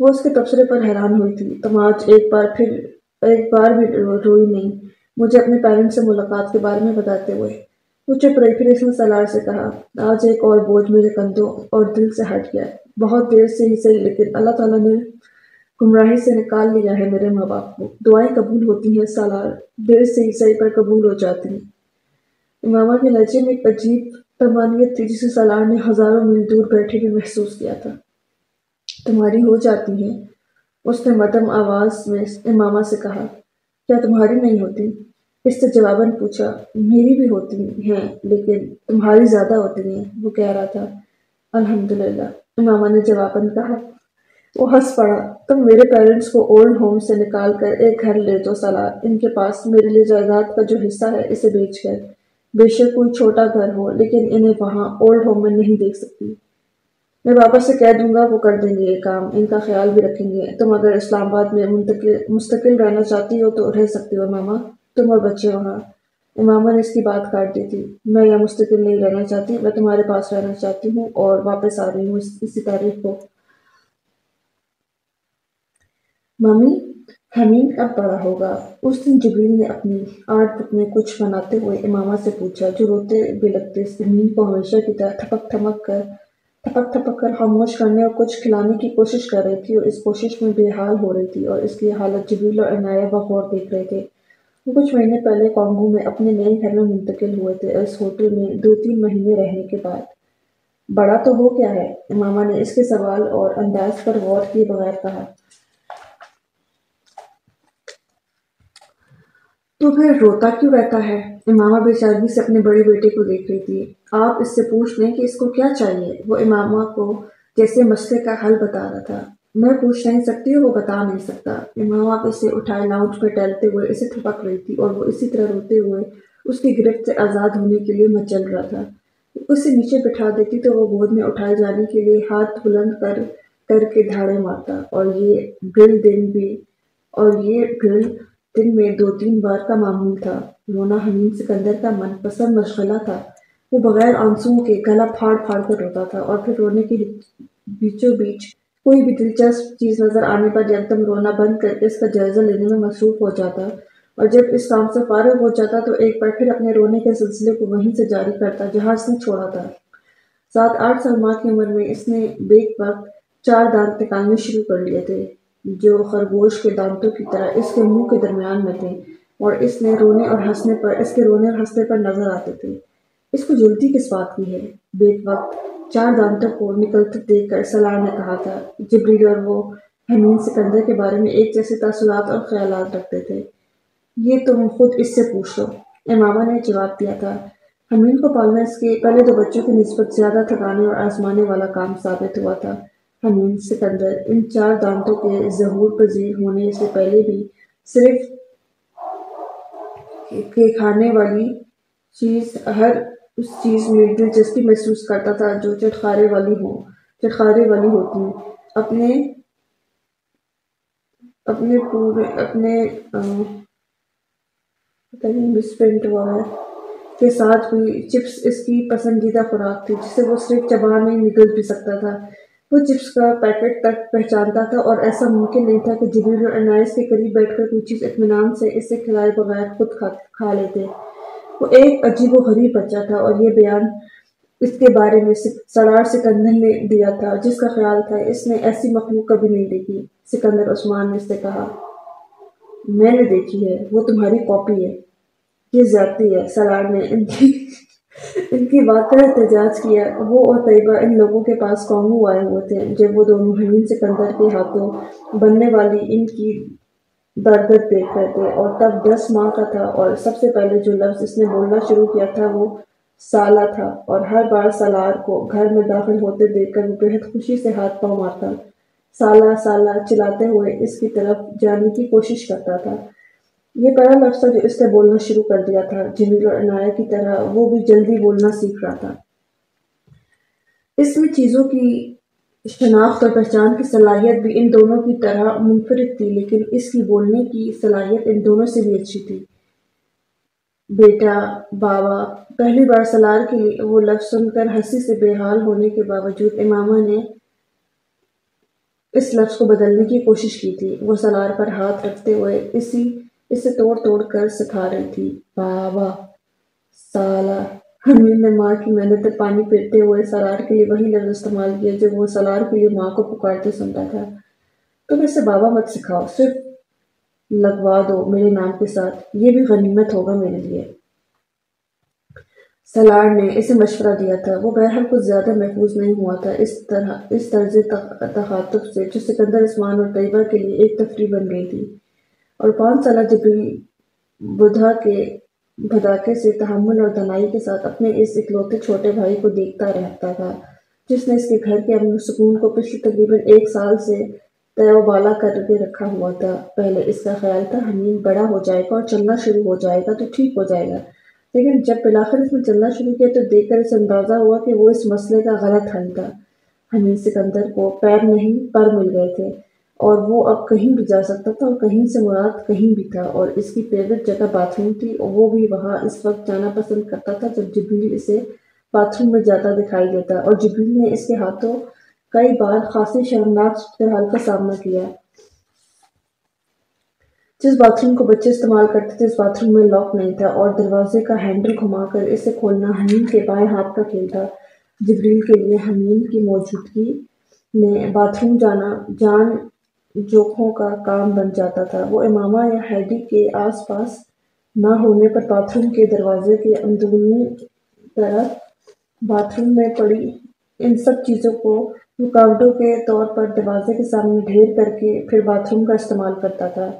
وہ اس کے تبصرے پر حیران ہوئی تھی۔ تم آج ایک بار پھر ایک بار بھی روئی نہیں۔ مجھے اپنے پیرنٹ سے ملاقات کے بارے میں بتاتے ہوئے۔ وہ چپ رہی پھر اس نے سلار سے کہا۔ آج ایک اور بوجھ میرے کندھوں اور دل سے ہٹ گیا بہت دیر سے ہی صحیح، لیکن اللہ تعالیٰ نے گمراہی سے نکال لیا ہے میرے ماں باپ کو۔ دعائیں قبول ہوتی ہیں سالار دیر سے ہی صحیح پر قبول ہو جاتی ہیں۔ ماما کے لہجے میں ایک عجیب تمانیت تھی جسے سالار نے ہزاروں میل دور بیٹھے بھی محسوس کیا تھا۔ تمہاری ہو جاتی ہیں، اس نے مدم آواز میں امامہ سے کہا، کیا تمہاری نہیں ہوتی؟ اس سے جواباً پوچھا، میری بھی ہوتی ہیں، لیکن تمہاری زیادہ ہوتی ہیں، وہ کہہ رہا تھا۔ الحمدللہ، امامہ نے جواباً کہا۔ وہ ہنس پڑا۔ تم میرے پیرنٹس کو اولڈ ہوم سے نکال کر ایک گھر لے دو صلاح ان کے پاس میرے لیے جائیداد کا جو حصہ ہے، اسے بیچ کر۔ بے شک کوئی چھوٹا گھر ہو، لیکن انہیں وہاں اولڈ ہوم میں نہیں دیکھ سکتی۔ میں بابا سے کہہ دوں گا، وہ کر دیں گے یہ کام۔ ان کا خیال بھی رکھیں گے۔ تم اگر اسلام آباد میں مستقل رہنا چاہتی ہو تو رہ سکتی ہو ماما تم اور بچے وہاں امامہ نے اس کی بات کاٹ دی تھی۔ میں یہاں مستقل نہیں رہنا چاہتی، میں تمہارے پاس رہنا چاہتی ہوں اور واپس آ رہی ہوں اسی تاریخ کو۔ ممی حمید اب بڑا ہوگا۔ اس دن جبریل نے اپنی آرٹ بک میں کچھ بناتے ہوئے امامہ سے پوچھا، جو روتے بھی لگتے زمین کو ہمیشہ کی طرح تھپک تھمک کر تھپک تھپک کر خاموش کرنے اور کچھ کھلانے کی کوشش کر رہی تھی اور اس کوشش میں بے حال ہو رہی تھی اور اس کی حالت جبریل اور عنایہ بغور دیکھ رہے تھے۔ کچھ مہینے پہلے کانگو میں اپنے نئے گھر میں منتقل ہوئے تھے اس ہوٹل میں دو تین مہینے رہنے کے بعد۔ بڑا تو ہو کیا ہے؟ امامہ نے اس کے سوال اور انداز پر غور کیے بغیر کہا۔ تو پھر روتا کیوں رہتا ہے؟ امامہ بے چارگی سے اپنے بڑے بیٹے کو دیکھ رہی تھی۔ آپ اس سے پوچھ لیں کہ اس کو کیا چاہیے؟ وہ امامہ کو جیسے مسئلے کا حل بتا رہا تھا۔ میں پوچھ نہیں سکتی وہ بتا نہیں سکتا۔ امامہ اسے اٹھائے لاؤنج پہ ٹہلتے ہوئے اسے تھپک رہی تھی اور وہ اسی طرح روتے ہوئے اس کی گرفت سے آزاد ہونے کے لیے مچل رہا تھا۔ اسے نیچے بٹھا دیتی تو وہ گود میں اٹھائے جانے کے لیے ہاتھ بلند کر کر کے دھاڑے مارتا۔ اور یہ گل دن بھی، اور یہ گل دن میں دو تین بار کا معمول تھا۔ رونا حمید سکندر کا من پسند مشغلہ تھا۔ وہ بغیر آنسوؤں کے گلا پھاڑ پھاڑ کر روتا تھا اور پھر رونے کے بیچوں بیچ کوئی بھی دلچسپ چیز نظر آنے پر جب تم رونا بند کر کے اس کا جائزہ لینے میں مصروف ہو جاتا اور جب اس کام سے فارغ ہو جاتا تو ایک بار پھر اپنے رونے کے سلسلے کو وہیں سے جاری کرتا جہاں اس نے چھوڑا تھا۔ سات آٹھ سال ماں کی عمر میں اس نے بیک وقت چار دانت نکالنے شروع کر لیے تھے، جو خرگوش کے دانتوں کی طرح اس کے منہ کے درمیان میں تھے اور اس نے رونے اور ہنسنے پر، اس کے رونے اور ہنسنے پر نظر آتے تھے۔ اس کو جلدی کس بات کی ہے؟ بیک وقت چار دانتوں کو نکلتے دیکھ کر سلار نے کہا تھا۔ جبریل اور وہ حمین سکندر کے بارے میں ایک جیسے تاثرات اور خیالات رکھتے تھے۔ یہ تم خود اس سے پوچھ لو۔ امامہ نے جواب دیا تھا۔ حمین کو پالنا اس کے پہلے دو بچوں کی نسبت زیادہ تھکانے اور آزمانے والا کام ثابت ہوا تھا۔ حمین سکندر ان چار دانتوں کے ظہور پذیر ہونے سے پہلے بھی صرف کے کھانے والی چیز ہر اس چیز میں دلچسپی محسوس کرتا تھا، جو چٹخارے والی ہو چٹخارے والی ہوتی، اپنے اپنے پورے، اپنے مسپرنٹ ہوا ہے، کے ساتھ بھی چپس اس کی پسندیدہ خوراک تھی، جسے وہ صرف چبان میں نکل بھی سکتا تھا۔ وہ چپس کا پیکٹ تک پہچانتا تھا اور ایسا ممکن نہیں تھا کہ جبریل اور انائس کے قریب بیٹھ کر کوئی چیز اطمینان سے اسے کھلائے بغیر خود کھا لیتے۔ وہ ایک عجیب و غریب بچہ تھا اور یہ بیان اس کے بارے میں سرار سکندر نے دیا تھا، جس کا خیال تھا، اس نے ایسی مخلوق کبھی نہیں دیکھی، سکندر عثمان نے اس سے کہا۔ میں نے دیکھی ہے، وہ تمہاری کاپی ہے، یہ زیادتی ہے۔ سرار نے ان کی ان کی بات کا احتجاج کیا۔ وہ اور طیبہ ان لوگوں کے پاس کانگو آئے ہوئے تھے، جب وہ دونوں حمین سکندر کے ہاتھوں بننے والی ان کی برگت دیکھ رہے تھے اور تب دس ماہ کا تھا اور سب سے پہلے جو لفظ اس نے بولنا شروع کیا تھا وہ سالہ تھا اور ہر بار سالار کو گھر میں داخل ہوتے دیکھ کر وہ بہت خوشی سے ہاتھ پاؤں مارتا۔ سالہ سالہ چلاتے ہوئے اس کی طرف جانے کی کوشش کرتا تھا۔ یہ پہلا لفظ تھا جو اس نے بولنا شروع کر دیا تھا۔ جمیل اور عنایہ کی طرح وہ بھی جلدی بولنا سیکھ رہا تھا۔ اس میں چیزوں کی شناخت اور پہچان کی صلاحیت بھی ان دونوں کی طرح منفرد تھی، لیکن اس کی بولنے کی صلاحیت ان دونوں سے بھی اچھی تھی۔ بیٹا، بابا، پہلی بار سلار کے لیے وہ لفظ سن کر ہنسی سے بے حال ہونے کے باوجود امامہ نے اس لفظ کو بدلنے کی کوشش کی تھی۔ وہ سلار پر ہاتھ رکھتے ہوئے اسی، اسے توڑ توڑ کر سکھا رہی تھی، بابا، سالہ حمید نے ماں کی محنت پر پانی پیتے ہوئے سلار کے لیے وہی لفظ استعمال کیا جب وہ سلار کے لیے ماں کو پکارتے سنتا تھا۔ تم اسے بابا مت سکھاؤ، صرف لگوا دو میرے نام کے ساتھ۔ یہ بھی غنیمت ہوگا میرے لیے۔ سلار نے اسے مشورہ دیا تھا۔ وہ بہرحال کچھ زیادہ محفوظ نہیں ہوا تھا۔ اس طرح، اس طرز تخاطب سے جو سکندر عثمان اور طیبہ کے لیے ایک تفریح بن گئی تھی۔ اور پانچ سالہ جبریل بدھا کے بھداکے سے تحمل اور دنائی کے ساتھ اپنے اس اکلوتے چھوٹے بھائی کو دیکھتا رہتا تھا، جس نے اس کے گھر کے امن سکون کو پچھلے تقریباً ایک سال سے طے و بالا کر کے رکھا ہوا تھا۔ پہلے اس کا خیال تھا حمیم بڑا ہو جائے گا اور چلنا شروع ہو جائے گا تو ٹھیک ہو جائے گا۔ لیکن جب بلاخر اس نے چلنا شروع کیا تو دیکھ کر اسے اندازہ ہوا کہ وہ اس مسئلے کا غلط حل تھا۔ حمید سکندر کو پیر نہیں، پر مل گئے تھے۔ اور وہ اب کہیں بھی جا سکتا تھا اور کہیں سے مراد کہیں بھی تھا اور اس کی فیوریٹ جگہ باتھ روم تھی اور وہ بھی وہاں اس وقت جانا پسند کرتا تھا جب جبریل اسے باتھ روم میں جاتا دکھائی دیتا اور جبریل نے اس کے ہاتھوں کئی بار خاصی شرمناک صورتحال کا سامنا کیا۔ جس باتھ روم کو بچے استعمال کرتے تھے اس باتھ روم میں لاک نہیں تھا اور دروازے کا ہینڈل گھما کر اسے کھولنا حمیم کے بائیں ہاتھ کا کھیل تھا۔ جبریل کے لیے حمیم کی موجودگی میں باتھ روم جانا، جان جوکھوں کا کام بن جاتا تھا۔ وہ امامہ یا ہیڈی کے آس پاس نہ ہونے پر باتھ روم کے دروازے کے اندرونی طرف باتھ روم میں پڑی۔ ان سب چیزوں کو رکاوٹوں کے طور پر دروازے کے سامنے ڈھیر کر کے پھر باتھ روم کا استعمال کرتا تھا۔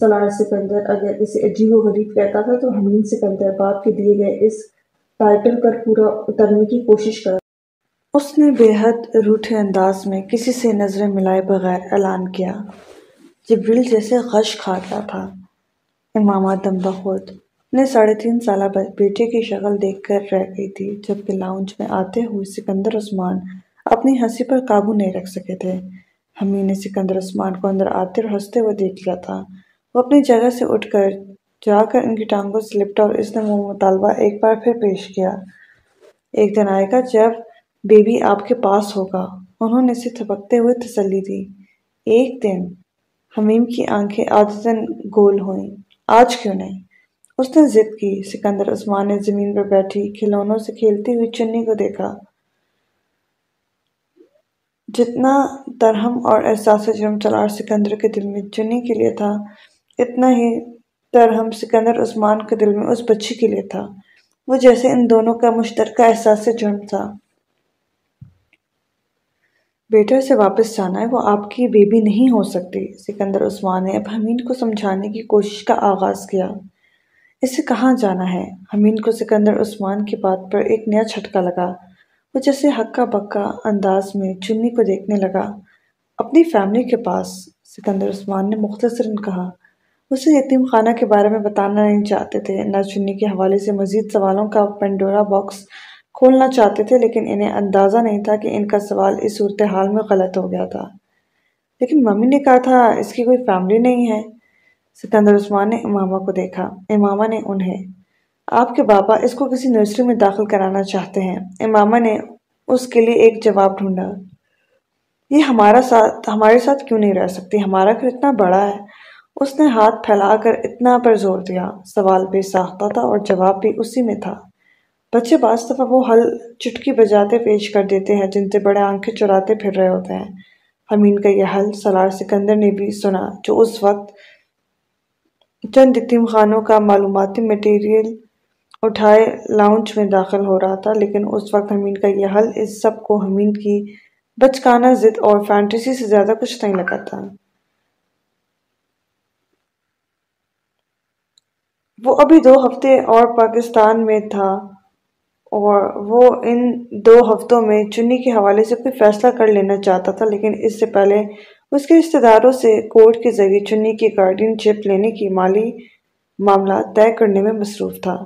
سلار سکندر اگر اسے عجیب و غریب کہتا تھا تو حمید سکندر باپ کے دیے گئے اس ٹائٹل پر پورا اترنے کی کوشش کر اس نے بے حد روٹھے انداز میں کسی سے نظریں ملائے بغیر اعلان کیا۔ جبریل جیسے غش کھا گیا تھا۔ امامہ دم بخود اپنے ساڑھے تین سالہ بیٹے کی شکل دیکھ کر رہ گئی تھی، جبکہ لاؤنج میں آتے ہوئے سکندر عثمان اپنی ہنسی پر قابو نہیں رکھ سکے تھے۔ ہمیں نے سکندر عثمان کو اندر آتے اور ہنستے ہوئے دیکھ لیا تھا۔ وہ اپنی جگہ سے اٹھ کر جا کر ان کی ٹانگوں سے لپٹا اور اس نے وہ مطالبہ ایک بار پھر پیش کیا۔ ایک دن آئے گا جب بیبی آپ کے پاس ہوگا۔ انہوں نے اسے تھپکتے ہوئے تسلی دی۔ ایک دن حمیم کی آنکھیں عادتاً گول ہوئیں۔ آج کیوں نہیں؟ اس نے ضد کی۔ سکندر عثمان نے زمین پر بیٹھی کھلونوں سے کھیلتی ہوئی چنی کو دیکھا۔ جتنا ترہم اور احساس جرم چلار سکندر کے دل میں چنی کے لیے تھا، اتنا ہی ترہم سکندر عثمان کے دل میں اس بچی کے لیے تھا۔ وہ جیسے ان دونوں کا مشترکہ احساس جرم تھا۔ بیٹر سے واپس جانا ہے، وہ آپ کی بیبی نہیں ہو سکتی۔ سکندر عثمان نے اب حمین کو سمجھانے کی کوشش کا آغاز کیا۔ اسے کہاں جانا ہے؟ حمین کو سکندر عثمان کی بات پر ایک نیا چھٹکا لگا۔ وہ جیسے ہکا بکا انداز میں چنی کو دیکھنے لگا۔ اپنی فیملی کے پاس، سکندر عثمان نے مختصراً کہا۔ اسے یتیم خانہ کے بارے میں بتانا نہیں چاہتے تھے، نہ چنی کے حوالے سے مزید سوالوں کا پنڈورا باکس کھولنا چاہتے تھے لیکن انہیں اندازہ نہیں تھا کہ ان کا سوال اس صورتحال میں غلط ہو گیا تھا۔ لیکن ممی نے کہا تھا، اس کی کوئی فیملی نہیں ہے۔ سکندر عثمان نے امامہ کو دیکھا۔ امامہ نے انہیں، آپ کے بابا اس کو کسی نرسری میں داخل کرانا چاہتے ہیں۔ امامہ نے اس کے لیے ایک جواب ڈھونڈا۔ یہ ہمارا ساتھ، ہمارے ساتھ کیوں نہیں رہ سکتی؟ ہمارا گھر اتنا بڑا ہے۔ اس نے ہاتھ پھیلا کر اتنا پر زور دیا۔ سوال بے ساختہ تھا اور جواب بھی اسی میں تھا۔ بچے بعض دفعہ وہ حل چٹکی بجاتے پیش کر دیتے ہیں، جن سے بڑے آنکھیں چراتے پھر رہے ہوتے ہیں۔ امین کا یہ حل سلار سکندر نے بھی سنا، جو اس وقت چند یتیم خانوں کا معلوماتی میٹیریل اٹھائے لاؤنچ میں داخل ہو رہا تھا، لیکن اس وقت حمین کا یہ حل اس سب کو حمین کی بچکانہ ضد اور فینٹیسی سے زیادہ کچھ نہیں لگا تھا وہ ابھی دو ہفتے اور پاکستان میں تھا۔ اور وہ ان دو ہفتوں میں چنی کے حوالے سے کوئی فیصلہ کر لینا چاہتا تھا، لیکن اس سے پہلے اس کے رشتہ داروں سے کورٹ کے ذریعے چنی کی گارڈین چپ لینے کی مالی معاملہ طے کرنے میں مصروف تھا۔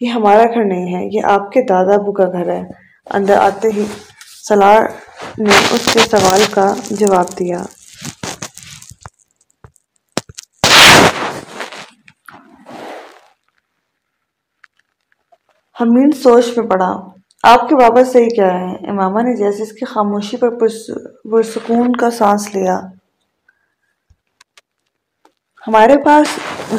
یہ ہمارا گھر نہیں ہے، یہ آپ کے دادا ابو کا گھر ہے۔ اندر آتے ہی سلار نے اس کے سوال کا جواب دیا۔ حمید سوچ میں پڑا۔ آپ کے بابا صحیح کیا ہے امامہ نے جیسے اس کی خاموشی پر پرسکون کا سانس لیا۔ ہمارے پاس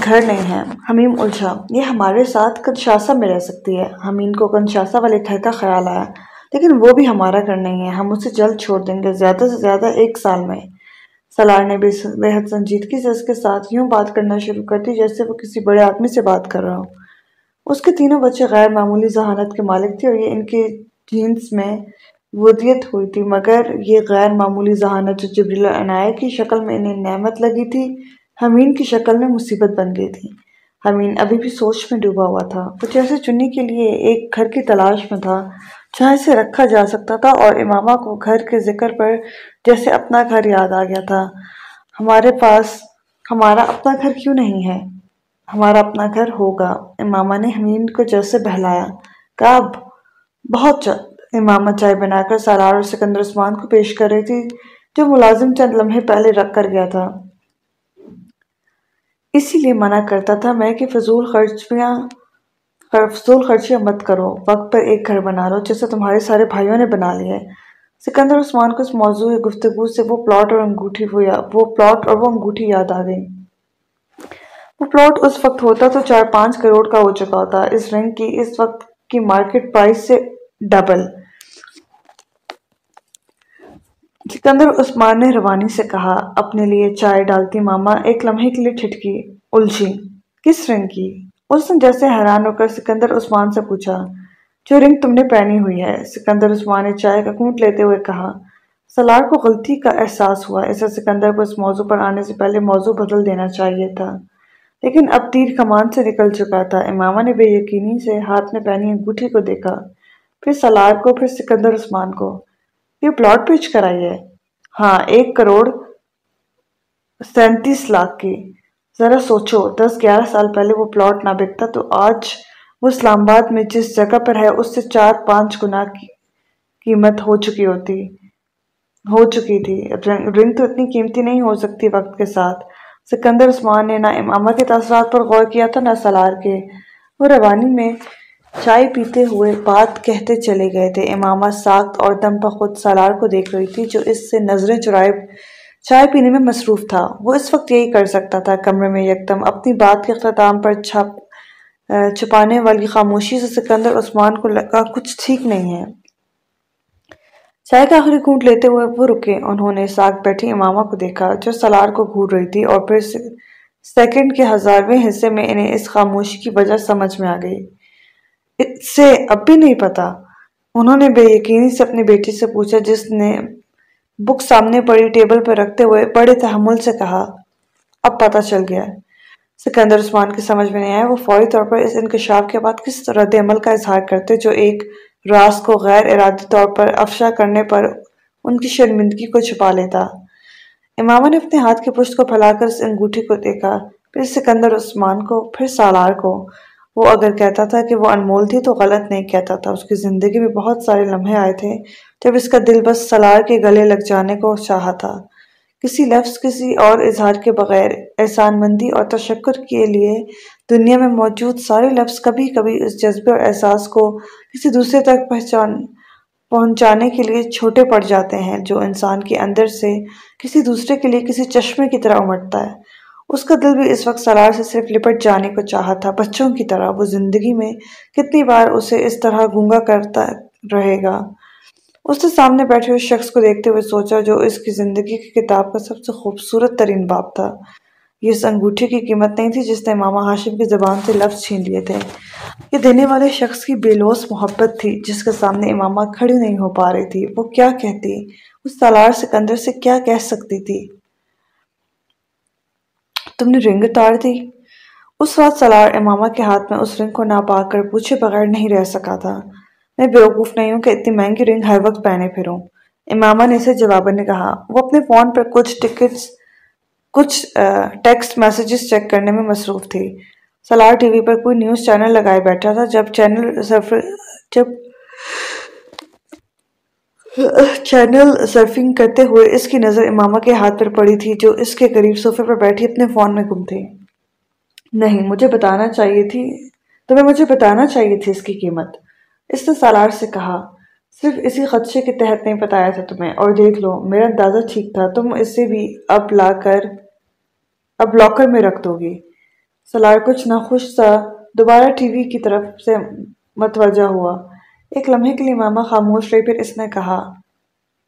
گھر نہیں ہے۔ حمیم الجھا۔ یہ ہمارے ساتھ کنشاسا میں رہ سکتی ہے۔ حمین کو کنشاسا والے گھر کا خیال آیا۔ لیکن وہ بھی ہمارا گھر نہیں ہے۔ ہم اسے جلد چھوڑ دیں گے۔ زیادہ سے زیادہ ایک سال میں۔ سلار نے بے حد سنجیدگی سے اس کے ساتھ یوں بات کرنا شروع کر دی جیسے وہ کسی بڑے آدمی سے بات کر رہا ہو۔ اس کے تینوں بچے غیر معمولی ذہانت کے مالک تھے اور یہ ان کے جینس میں ودیت ہوئی تھی، مگر یہ غیر معمولی ذہانت جو جبریل عنایہ کی شکل میں انہیں نعمت لگی تھی حمین کی شکل میں مصیبت بن گئی تھی۔ حمین ابھی بھی سوچ میں ڈوبا ہوا تھا۔ کچھ ایسے چنی کے لیے ایک گھر کی تلاش میں تھا، جہاں اسے رکھا جا سکتا تھا اور امامہ کو گھر کے ذکر پر جیسے اپنا گھر یاد آ گیا تھا۔ ہمارے پاس، ہمارا اپنا گھر کیوں نہیں ہے؟ ہمارا اپنا گھر ہوگا۔ امامہ نے حمین کو جیسے بہلایا۔ کہا، اب بہت چند امامہ چائے بنا کر سالار اور سکندر عثمان کو پیش کر رہی تھی، جو ملازم چند لمحے پہلے رکھ کر گیا تھا۔ اسی لیے منع کرتا تھا میں کہ فضول خرچیاں فضول خرچیاں مت کرو۔ وقت پر ایک گھر بنا لو جیسے تمہارے سارے بھائیوں نے بنا لیا ہے۔ سکندر عثمان کو اس موضوع گفتگو سے وہ پلاٹ اور انگوٹھی وہ پلاٹ اور وہ انگوٹھی یاد آ گئی۔ وہ پلاٹ اس وقت ہوتا تو چار پانچ کروڑ کا ہو چکا ہوتا۔ اس رنگ کی، اس وقت کی مارکیٹ پرائس سے ڈبل سکندر عثمان نے روانی سے کہا، اپنے لیے چائے ڈالتی ماما، ایک لمحے کے لیے ٹھٹکی۔ الجھی، کس رنگ کی؟ اس نے جیسے حیران ہو کر سکندر عثمان سے پوچھا، جو رنگ تم نے پہنی ہوئی ہے؟ سکندر عثمان نے چائے کا کونٹ لیتے ہوئے کہا سلار کو غلطی کا احساس ہوا، اسے سکندر کو اس موضوع پر آنے سے پہلے موضوع بدل دینا چاہیے تھا۔ لیکن اب تیر کمان سے نکل چکا تھا۔ امامہ نے بے یقینی سے ہاتھ میں پہنی انگوٹھی کو دیکھا، پھر سلار کو، پھر سکندر عثمان کو۔ یہ پلاٹ پیچ کرائی ہے۔ ہاں ایک کروڑ سینتیس لاکھ کی۔ ذرا سوچو، دس، گیارہ سال پہلے وہ پلاٹ نہ بکتا تو آج وہ اسلام آباد میں جس جگہ پر ہے، اس سے چار، پانچ گنا کی قیمت ہو چکی ہوتی، ہو چکی تھی۔ رنگ تو اتنی قیمتی نہیں ہو سکتی وقت کے ساتھ۔ سکندر عثمان نے نہ امامہ کے تاثرات پر غور کیا تھا نہ سلار کے۔ وہ روانی میں چائے پیتے ہوئے بات کہتے چلے گئے تھے۔ امامہ ساخت اور دم خود سالار کو دیکھ رہی تھی جو اس سے نظریں چرائے چائے پینے میں مصروف تھا۔ وہ اس وقت یہی کر سکتا تھا۔ کمرے میں یکدم اپنی بات کے اختتام پر چھپ، چھپانے والی خاموشی سے سکندر عثمان کو لگا کچھ ٹھیک نہیں ہے۔ چائے کا آخری گھونٹ لیتے ہوئے وہ رکے۔ انہوں نے ساگ بیٹھی امامہ کو دیکھا جو سلار کو گھور رہی تھی اور پھر سیکنڈ کے ہزارویں حصے میں انہیں اس خاموشی کی وجہ سمجھ میں آ گئی۔ اس سے اب بھی نہیں پتا۔ انہوں نے بے یقینی سے اپنی بیٹی سے پوچھا، جس نے بک سامنے پڑی ٹیبل پر رکھتے ہوئے بڑے تحمل سے کہا، اب پتا چل گیا۔ سکندر عثمان کی سمجھ میں نہیں آیا۔ وہ فوری طور پر اس انکشاف کے بعد کس رد عمل کا اظہار کرتے جو ایک راز کو غیر ارادی طور پر افشا کرنے پر ان کی شرمندگی کو چھپا لیتا۔ امامہ نے اپنے ہاتھ کے پشت کو پھیلا کر اس انگوٹھی کو دیکھا، پھر سکندر عثمان کو، پھر سالار کو۔ وہ اگر کہتا تھا کہ وہ انمول تھی تو غلط نہیں کہتا تھا۔ اس کی زندگی میں بہت سارے لمحے آئے تھے جب اس کا دل بس سلار کے گلے لگ جانے کو چاہا تھا۔ کسی لفظ، کسی اور اظہار کے بغیر احسان مندی اور تشکر کے لیے دنیا میں موجود سارے لفظ کبھی کبھی اس جذبے اور احساس کو کسی دوسرے تک پہچان، پہنچانے کے لیے چھوٹے پڑ جاتے ہیں، جو انسان کے اندر سے کسی دوسرے کے لیے کسی چشمے کی طرح امٹتا ہے۔ اس کا دل بھی اس وقت سلار سے صرف لپٹ جانے کو چاہا تھا، بچوں کی طرح۔ وہ زندگی میں کتنی بار اسے اس طرح گونگا کرتا رہے گا۔ اس نے سامنے بیٹھے ہوئے شخص کو دیکھتے ہوئے سوچا جو اس کی زندگی کی کتاب کا سب سے خوبصورت ترین باب تھا۔ یہ اس انگوٹھی کی قیمت نہیں تھی جس نے ماما ہاشم کی زبان سے لفظ چھین لیے تھے۔ یہ دینے والے شخص کی بے لوس محبت تھی جس کے سامنے امامہ کھڑی نہیں ہو پا رہی تھی۔ وہ کیا کہتی؟ اس سالار سکندر سے کیا کہہ سکتی تھی؟ تم نے رنگ اتار دی۔ اس وقت سلار امامہ کے ہاتھ میں اس رنگ کو نہ پا کر پوچھے بغیر نہیں رہ سکا تھا۔ میں بیوقوف نہیں ہوں کہ اتنی مہنگی رنگ ہر وقت پہنے پھروں۔ امامہ نے اسے جواب نے کہا، وہ اپنے فون پر کچھ ٹکٹس، کچھ ٹیکسٹ میسیجز چیک کرنے میں مصروف تھی۔ سلار ٹی وی پر کوئی نیوز چینل لگائے بیٹھا تھا، جب چینل جب چینل سرفنگ کرتے ہوئے اس کی نظر امامہ کے ہاتھ پر پڑی تھی، جو اس کے قریب صوفے پر بیٹھی اپنے فون میں گم تھی۔ نہیں، مجھے بتانا چاہیے تھی، تمہیں مجھے بتانا چاہیے تھی اس کی قیمت۔ اس نے سالار سے کہا، صرف اسی خدشے کے تحت نہیں بتایا تھا تمہیں، اور دیکھ لو، میرا اندازہ ٹھیک تھا، تم اسے بھی اب لا کر، اب لاکر میں رکھ دو گی سالار کچھ ناخوش سا دوبارہ ٹی وی کی طرف سے متوجہ ہوا۔ ایک لمحے کے لیے ماما خاموش رہی، پھر اس نے کہا،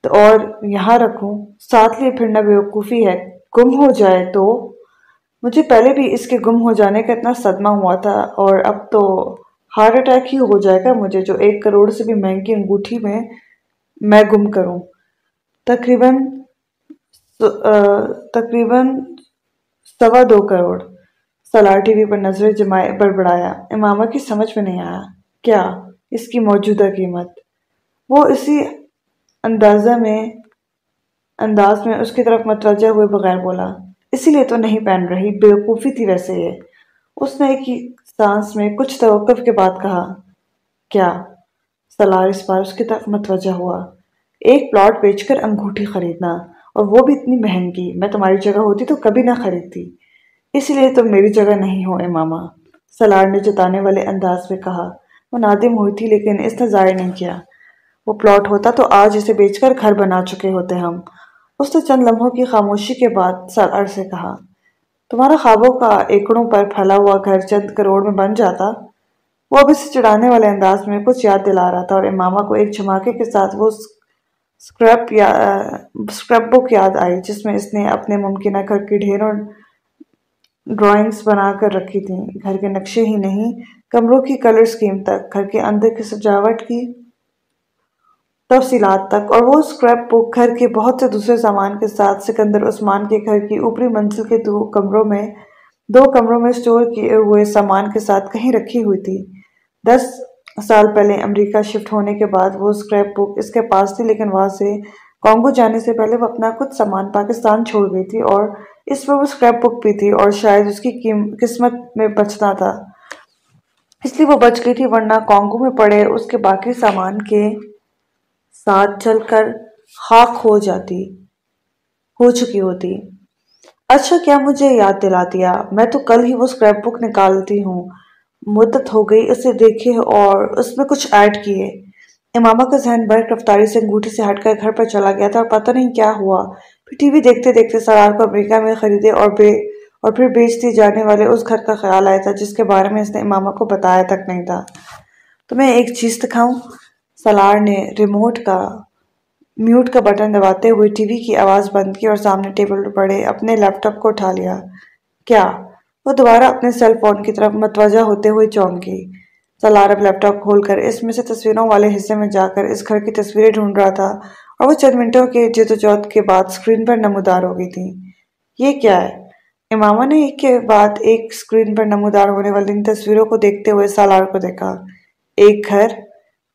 تو اور یہاں رکھوں، ساتھ لیے پھرنا بیوقوفی ہے، گم ہو جائے تو؟ مجھے پہلے بھی اس کے گم ہو جانے کا اتنا صدمہ ہوا تھا، اور اب تو ہارٹ اٹیک ہی ہو جائے گا مجھے جو ایک کروڑ سے بھی مہنگی انگوٹھی میں میں گم کروں۔ تقریباً تقریباً سوا دو کروڑ۔ سلار ٹی وی پر نظر جمائے بڑبڑایا۔ امامہ کی سمجھ میں نہیں آیا۔ کیا؟ اس کی موجودہ قیمت۔ وہ اسی اندازہ میں، انداز میں اس کی طرف متوجہ ہوئے بغیر بولا، اسی لیے تو نہیں پہن رہی بیوقوفی تھی ویسے یہ۔ اس نے ایک سانس میں کچھ توقف کے بعد کہا، کیا؟ سلار اس بار اس کی طرف متوجہ ہوا۔ ایک پلاٹ بیچ کر انگوٹھی خریدنا، اور وہ بھی اتنی مہنگی، میں تمہاری جگہ ہوتی تو کبھی نہ خریدتی۔ اس لیے تم میری جگہ نہیں ہو، امامہ۔ سلار نے جتانے والے انداز میں کہا وہ نادم ہوئی تھی لیکن اس نے ظاہر نہیں کیا۔ وہ پلاٹ ہوتا تو آج اسے بیچ کر گھر بنا چکے ہوتے ہم۔ اس نے چند لمحوں کی خاموشی کے بعد سلار سے کہا تمہارا خوابوں کا ایکڑوں پر پھیلا ہوا گھر چند کروڑ میں بن جاتا، وہ اب اسے چڑھانے والے انداز میں کچھ یاد دلا رہا تھا اور امامہ کو ایک جھماکے کے ساتھ وہ اسکرپ بک یاد آئی، جس میں اس نے اپنے ممکنہ گھر کی ڈھیروں ڈرائنگز بنا کر رکھی تھیں۔ گھر کے نقشے ہی نہیں، کمروں کی کلر سکیم تک، گھر کے اندر کی سجاوٹ کی تفصیلات تک، اور وہ اسکریپ بک گھر کے بہت سے دوسرے سامان کے ساتھ سکندر عثمان کے گھر کی اوپری منزل کے دو کمروں میں، دو کمروں میں سٹور کیے ہوئے سامان کے ساتھ کہیں رکھی ہوئی تھی۔ دس سال پہلے امریکہ شفٹ ہونے کے بعد وہ اسکریپ بک اس کے پاس تھی، لیکن وہاں سے کانگو جانے سے پہلے وہ اپنا کچھ سامان پاکستان چھوڑ گئی تھی، اور اس میں وہ اسکریپ بک بھی تھی، اور شاید اس کی قسمت میں بچنا تھا۔ اس لیے وہ بچ گئی تھی، ورنہ کانگو میں پڑے اس کے باقی سامان کے ساتھ چل کر خاک ہو جاتی، ہو چکی ہوتی۔ اچھا کیا مجھے یاد دلا دیا میں تو کل ہی وہ اسکریپ بک نکالتی ہوں۔ مدت ہو گئی، اسے دیکھے اور اس میں کچھ ایڈ کیے۔ امامہ کا ذہن برق رفتاری سے انگوٹھی سے ہٹ کر گھر پر چلا گیا تھا اور پتہ نہیں کیا ہوا۔ پھر ٹی وی دیکھتے دیکھتے سرار کو امریکہ میں خریدے اور بے اور پھر بیچ جانے والے اس گھر کا خیال آیا تھا، جس کے بارے میں اس نے امامہ کو بتایا تک نہیں تھا۔ تو میں ایک چیز دکھاؤں۔ سلار نے ریموٹ کا، میوٹ کا بٹن دباتے ہوئے ٹی وی کی آواز بند کی اور سامنے ٹیبل پر پڑے اپنے لیپ ٹاپ کو اٹھا لیا۔ کیا؟ وہ دوبارہ اپنے سیل فون کی طرف متوجہ ہوتے ہوئے چونکی۔ سلار اب لیپ ٹاپ کھول کر اس میں سے تصویروں والے حصے میں جا کر اس گھر کی تصویریں ڈھونڈ رہا تھا اور وہ چند منٹوں کے جد و جہد کے بعد سکرین پر نمودار ہو گئی تھی۔ یہ کیا ہے؟ امامہ نے ایک کے بعد ایک سکرین پر نمودار ہونے والی ان تصویروں کو دیکھتے ہوئے سالار کو دیکھا۔ ایک گھر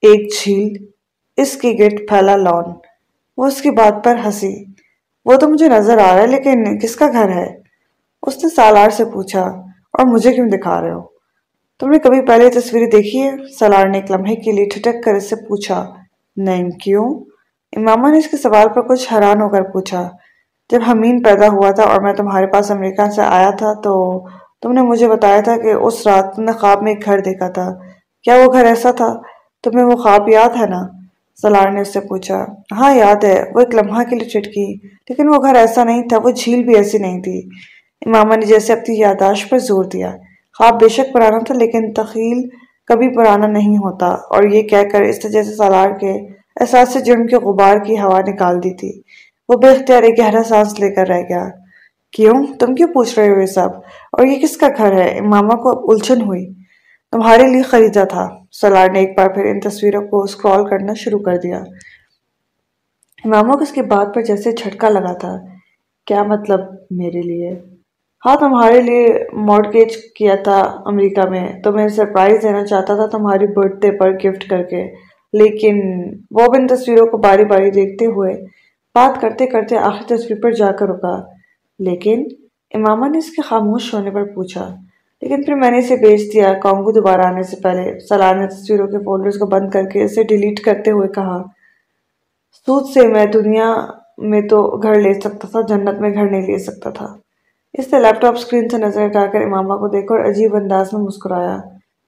ایک جھیل، اس کی گٹ پھیلا لون وہ اس کی بات پر ہنسی۔ وہ تو مجھے نظر آ رہا ہے، لیکن کس کا گھر ہے؟ اس نے سالار سے پوچھا، اور مجھے کیوں دکھا رہے ہو؟ تم نے کبھی پہلے تصویریں دیکھی ہے؟ سالار نے ایک لمحے کے لیے ٹھٹک کر اس سے پوچھا، نہیں، کیوں؟ امامہ نے اس کے سوال پر کچھ حیران ہو کر پوچھا، جب ہمین پیدا ہوا تھا اور میں تمہارے پاس امریکہ سے آیا تھا، تو تم نے مجھے بتایا تھا کہ اس رات تم نے خواب میں ایک گھر دیکھا تھا۔ کیا وہ گھر ایسا تھا تمہیں وہ خواب یاد ہے نا؟ سلار نے اس سے پوچھا۔ ہاں یاد ہے۔ وہ ایک لمحہ کے لیے چٹکی، لیکن وہ گھر ایسا نہیں تھا، وہ جھیل بھی ایسی نہیں تھی۔ امامہ نے جیسے اپنی یاداشت پر زور دیا۔ خواب بے شک پرانا تھا، لیکن تخیل کبھی پرانا نہیں ہوتا۔ اور یہ کہہ کر اس جیسے سالار کے احساس سے جرم کے غبار کی ہوا نکال دی تھی۔ وہ بے اختیار ایک گہرا سانس لے کر رہ گیا۔ کیوں؟ تم کیوں پوچھ رہے ہو یہ سب؟ اور یہ کس کا گھر ہے؟ امامہ کو الجھن ہوئی۔ تمہارے لیے خریدا تھا۔ سلار نے ایک بار پھر ان تصویروں کو اسکرول کرنا شروع کر دیا۔ امامہ کو اس کی بات پر جیسے جھٹکا لگا تھا۔ کیا مطلب میرے لیے؟ ہاں تمہارے لیے مارٹگیج کیا تھا امریکہ میں۔ تو میں سرپرائز دینا چاہتا تھا تمہاری برتھ ڈے پر گفٹ کر کے۔ لیکن وہ بھی ان تصویروں کو باری باری دیکھتے ہوئے بات کرتے کرتے آخر تصویر پر جا کر رکا۔ لیکن امامہ نے اس کے خاموش ہونے پر پوچھا لیکن پھر میں نے اسے بیچ دیا کانگو دوبارہ آنے سے پہلے۔ سلار نے تصویروں کے فولڈرز کو بند کر کے اسے ڈیلیٹ کرتے ہوئے کہا، سود سے میں دنیا میں تو گھر لے سکتا تھا، جنت میں گھر نہیں لے سکتا تھا۔ اس نے لیپ ٹاپ سکرین سے نظر ہٹا کر امامہ کو دیکھا اور عجیب انداز میں مسکرایا۔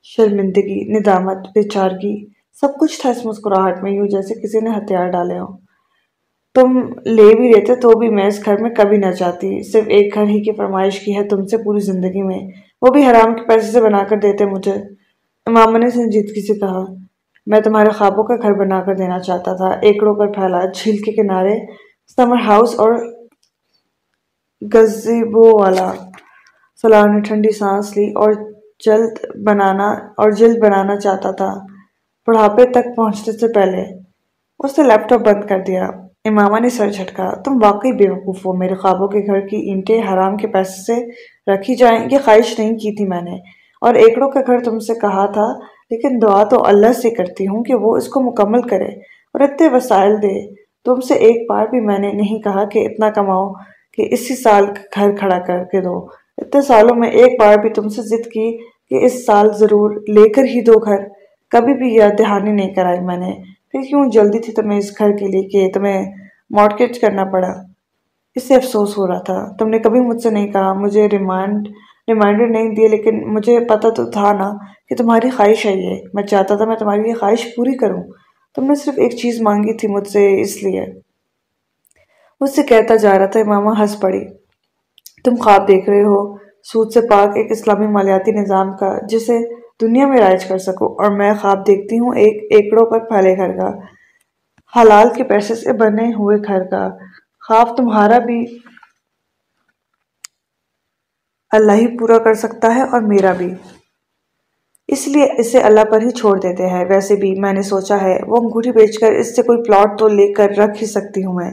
شرمندگی، ندامت بیچارگی سب کچھ تھا اس مسکراہٹ میں، یوں جیسے کسی نے ہتھیار ڈالے ہوں۔ تم لے بھی لیتے تو بھی میں اس گھر میں کبھی نہ چاہتی صرف ایک گھر ہی کی فرمائش کی ہے تم سے پوری زندگی میں۔ وہ بھی حرام کے پیسے سے بنا کر دیتے مجھے۔ امامہ نے سنجیدگی سے کہا، میں تمہارے خوابوں کا گھر بنا کر دینا چاہتا تھا۔ ایکڑوں پر پھیلا جھیل کے کنارے سمر ہاؤس اور گزیبو والا سلار نے ٹھنڈی سانس لی اور جلد بنانا اور جلد بنانا چاہتا تھا۔ بڑھاپے تک پہنچنے سے پہلے اس نے لیپ ٹاپ بند کر دیا۔ امامہ نے سر جھٹکا تم واقعی بے وقوف ہو، میرے خوابوں کے گھر کی اینٹیں حرام کے پیسے سے رکھی جائیں، یہ خواہش نہیں کی تھی میں نے۔ اور ایکڑوں کا گھر تم سے کہا تھا، لیکن دعا تو اللہ سے کرتی ہوں کہ وہ اس کو مکمل کرے اور اتنے وسائل دے۔ تم سے ایک بار بھی میں نے نہیں کہا کہ اتنا کماؤ کہ اسی سال گھر کھڑا کر کے دو۔ اتنے سالوں میں ایک بار بھی تم سے ضد کی کہ اس سال ضرور لے کر ہی دو گھر۔ کبھی بھی یہ دہانی نہیں کرائی میں نے۔ پھر کیوں جلدی تھی تمہیں اس گھر کے لیے کہ تمہیں مارکیٹ کرنا پڑا؟ اس سے افسوس ہو رہا تھا۔ تم نے کبھی مجھ سے نہیں کہا، مجھے ریمائنڈ ریمائنڈر نہیں دیے لیکن مجھے پتا تو تھا نا کہ تمہاری خواہش ہے یہ۔ میں چاہتا تھا میں تمہاری یہ خواہش پوری کروں۔ تم نے صرف ایک چیز مانگی تھی مجھ سے، اس لیے۔ مجھ سے کہتا جا رہا تھا، ماما ہنس پڑی۔ تم خواب دیکھ رہے ہو۔ سود سے پاک ایک اسلامی مالیاتی نظام کا، جسے دنیا میں رائج کر سکو اور میں خواب دیکھتی ہوں ایک ایکڑوں پر پھیلے گھر کا۔ حلال کے پیسے سے بنے ہوئے گھر کا۔ خواب تمہارا بھی اللہ ہی پورا کر سکتا ہے اور میرا بھی۔ اس لیے اسے اللہ پر ہی چھوڑ دیتے ہیں۔ ویسے بھی میں نے سوچا ہے، وہ انگوٹھی بیچ کر اس سے کوئی پلاٹ تو لے کر رکھ ہی سکتی ہوں میں۔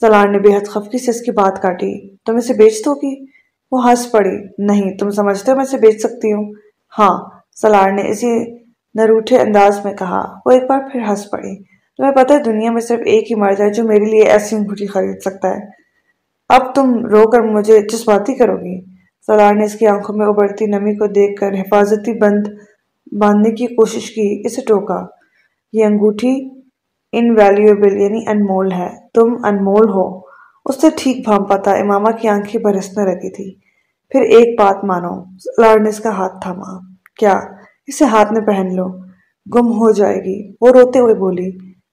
سلار نے بے حد خفکی سے اس کی بات کاٹی۔ تم اسے بیچ دو گی؟ وہ ہنس پڑی۔ نہیں، تم سمجھتے ہو میں اسے بیچ سکتی ہوں۔ ہاں سلار نے اسی نروٹھے انداز میں کہا، وہ ایک بار پھر ہنس پڑی۔ تمہیں پتہ ہے دنیا میں صرف ایک ہی مرد ہے جو میرے لیے ایسی انگوٹھی خرید سکتا ہے۔ اب تم رو کر مجھے جذباتی کرو گی۔ سلار نے اس کی آنکھوں میں ابھرتی نمی کو دیکھ کر حفاظتی بند باندھنے کی کوشش کی۔ اسے ٹوکا، یہ انگوٹھی انویلیویبل یعنی انمول ہے۔ تم انمول ہو۔ اس سے ٹھیک بھام پاتا، امامہ کی آنکھیں برسنے رہتی تھی۔ پھر ایک بات مانو، سلار نے اس کا ہاتھ تھاما۔ کیا؟ اسے ہاتھ میں پہن لو۔ گم ہو جائے گی۔ وہ روتے ہوئے بولی،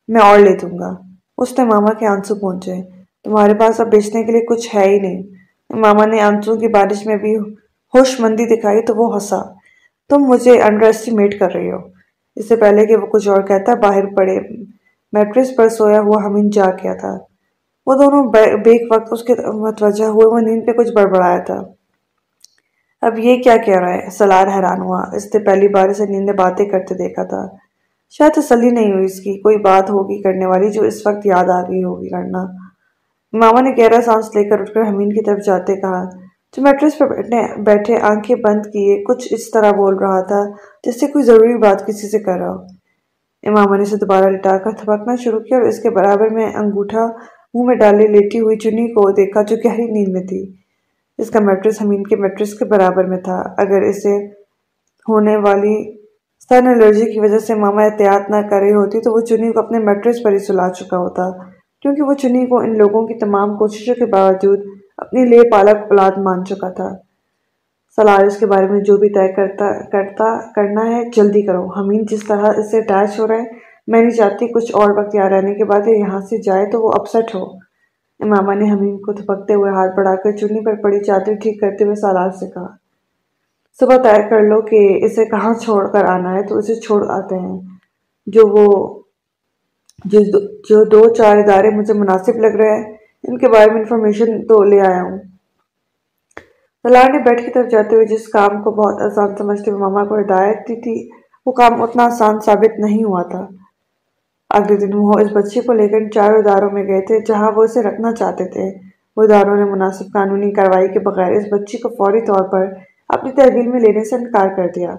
میں اور لے دوں گا۔ اس نے ماما کے آنسو پہنچے تمہارے پاس اب بیچنے کے لیے کچھ ہے ہی نہیں۔ ماما نے آنسو کی بارش میں بھی ہوش مندی دکھائی تو وہ ہنسا۔ تم مجھے انڈر اسٹیمیٹ کر رہی ہو۔ اس سے پہلے کہ وہ کچھ اور کہتا، باہر پڑے میٹرس پر سویا ہوا ہمین جا کیا تھا۔ وہ دونوں بیک وقت اس کے متوجہ ہوئے، وہ نیند پہ کچھ بڑبڑایا تھا۔ اب یہ کیا کہہ رہا ہے؟ سلار حیران ہوا۔ اس نے پہلی بار اسے نیند باتیں کرتے دیکھا تھا۔ شاید تسلی نہیں ہوئی اس کی۔ کوئی بات ہوگی کرنے والی جو اس وقت یاد آ گئی ہوگی کرنا ماما نے گہرا سانس لے کر اٹھ کر حمین کی طرف جاتے کہا جو میٹرس پر بیٹھنے، بیٹھے آنکھیں بند کیے، کچھ اس طرح بول رہا تھا جس سے کوئی ضروری بات کسی سے کر رہا ہو۔ امامہ نے اسے دوبارہ لٹا کر تھپکنا شروع کیا اور اس کے برابر میں انگوٹھا منہ میں ڈالے لیٹی ہوئی چنی کو دیکھا جو گہری نیند میں تھی۔ اس کا میٹرس حمین کے میٹرس کے برابر میں تھا۔ اگر اسے ہونے والی سن الرجی کی وجہ سے ماما احتیاط نہ کر رہی ہوتی تو وہ چنی کو اپنے میٹرس پر ہی سلا چکا ہوتا، کیونکہ وہ چنی کو ان لوگوں کی تمام کوششوں کے باوجود اپنی لے پالک اولاد مان چکا تھا۔ سلار اس کے بارے میں جو بھی طے کرتا کرتا، کرنا ہے، جلدی کرو۔ حمین جس طرح اس سے اٹیچ ہو رہا ہے میں نہیں چاہتی کچھ اور وقت یہاں رہنے کے بعد یہاں سے جائے تو وہ اپسٹ ہو۔ امامہ نے حمیم کو تھپکتے ہوئے ہاتھ بڑھا کر چنی پر پڑی چادر ٹھیک کرتے ہوئے سالار سے کہا، صبح طے کر لو کہ اسے کہاں چھوڑ کر آنا ہے، تو اسے چھوڑ آتے ہیں۔ جو وہ، جو دو چار ادارے مجھے مناسب لگ رہے ہیں، ان کے بارے میں انفارمیشن تو لے آیا ہوں۔ سلار نے بیٹھ کی طرف جاتے ہوئے جس کام کو بہت آسان سمجھتے ہوئے ماما کو ہدایت دی تھی، وہ کام اتنا آسان ثابت نہیں ہوا تھا۔ اگلے دن وہ اس بچے کو لے کر چاروں اداروں میں گئے تھے، جہاں وہ اسے رکھنا چاہتے تھے۔ وہ اداروں نے مناسب قانونی کاروائی کے بغیر اس بچی کو فوری طور پر اپنی تحویل میں لینے سے انکار کر دیا۔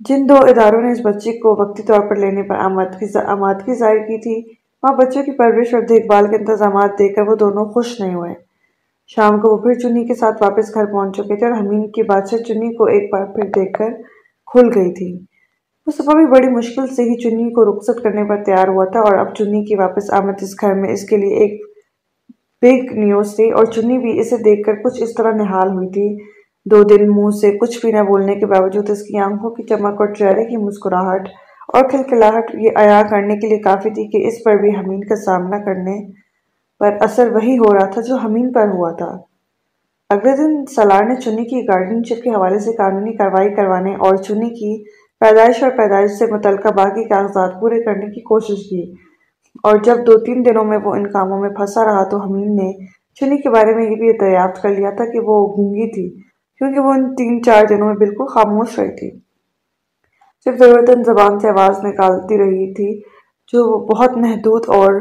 جن دو اداروں نے اس بچی کو وقتی طور پر لینے پر آمادگی ظاہر کی تھی، وہاں بچوں کی پرورش اور دیکھ بھال کے انتظامات دیکھ کر وہ دونوں خوش نہیں ہوئے۔ شام کو وہ پھر چنی کے ساتھ واپس گھر پہنچ چکے تھے اور حمین کی بادشاہ چنی کو ایک بار پھر دیکھ کر کھل گئی تھی۔ وہ بھی بڑی مشکل سے ہی چنی کو رخصت کرنے پر تیار ہوا تھا اور اب چنی کی واپس آمد اس گھر میں اس کے لیے ایک بگ نیوز تھی اور چنی بھی اسے دیکھ کر کچھ اس طرح نحال ہوئی تھی۔ دو دن منہ سے کچھ بھی نہ بولنے کے باوجود اس کی آنکھوں کی چمک اور چہرے کی مسکراہٹ اور کھلکھلاہٹ یہ عیا کرنے کے لیے کافی تھی کہ اس پر بھی حمین کا سامنا کرنے پر اثر وہی ہو رہا تھا جو حمین پر ہوا تھا۔ اگلے دن سلار نے چنی کی گارڈن شپ کے حوالے سے قانونی کاروائی کروانے اور چنی کی پیدائش اور پیدائش سے متعلقہ باقی کاغذات پورے کرنے کی کوشش کی اور جب دو تین دنوں میں وہ ان کاموں میں پھنسا رہا تو حمین نے چنی کے بارے میں یہ بھی دریافت کر لیا تھا کہ وہ گونگی تھی، کیونکہ وہ ان تین چار دنوں میں بالکل خاموش رہی تھی۔ صرف ضرورت زبان سے آواز نکالتی رہی تھی، جو بہت محدود اور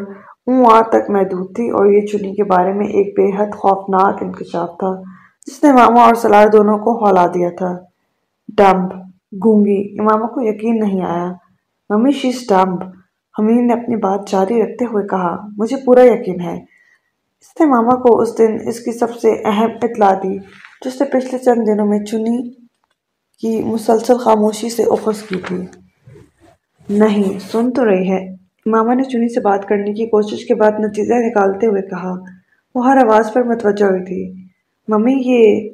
اون آ تک محدود تھی اور یہ چنی کے بارے میں ایک بے حد خوفناک انکشاف تھا، جس نے ماما اور سلار دونوں کو ہولا دیا تھا۔ ڈمب۔ گونگی۔ امامہ کو یقین نہیں آیا۔ ممی شیز ڈمب حمین نے اپنی بات جاری رکھتے ہوئے کہا، مجھے پورا یقین ہے۔ اس نے ماما کو اس دن اس کی سب سے اہم اطلاع دی جس نے پچھلے چند دنوں میں چنی کی مسلسل خاموشی سے اخذ کی تھی۔ نہیں، سن تو رہی ہے۔ ماما نے چنی سے بات کرنے کی کوشش کے بعد نتیجہ نکالتے ہوئے کہا، وہ ہر آواز پر متوجہ ہوئی تھی۔ ممی، یہ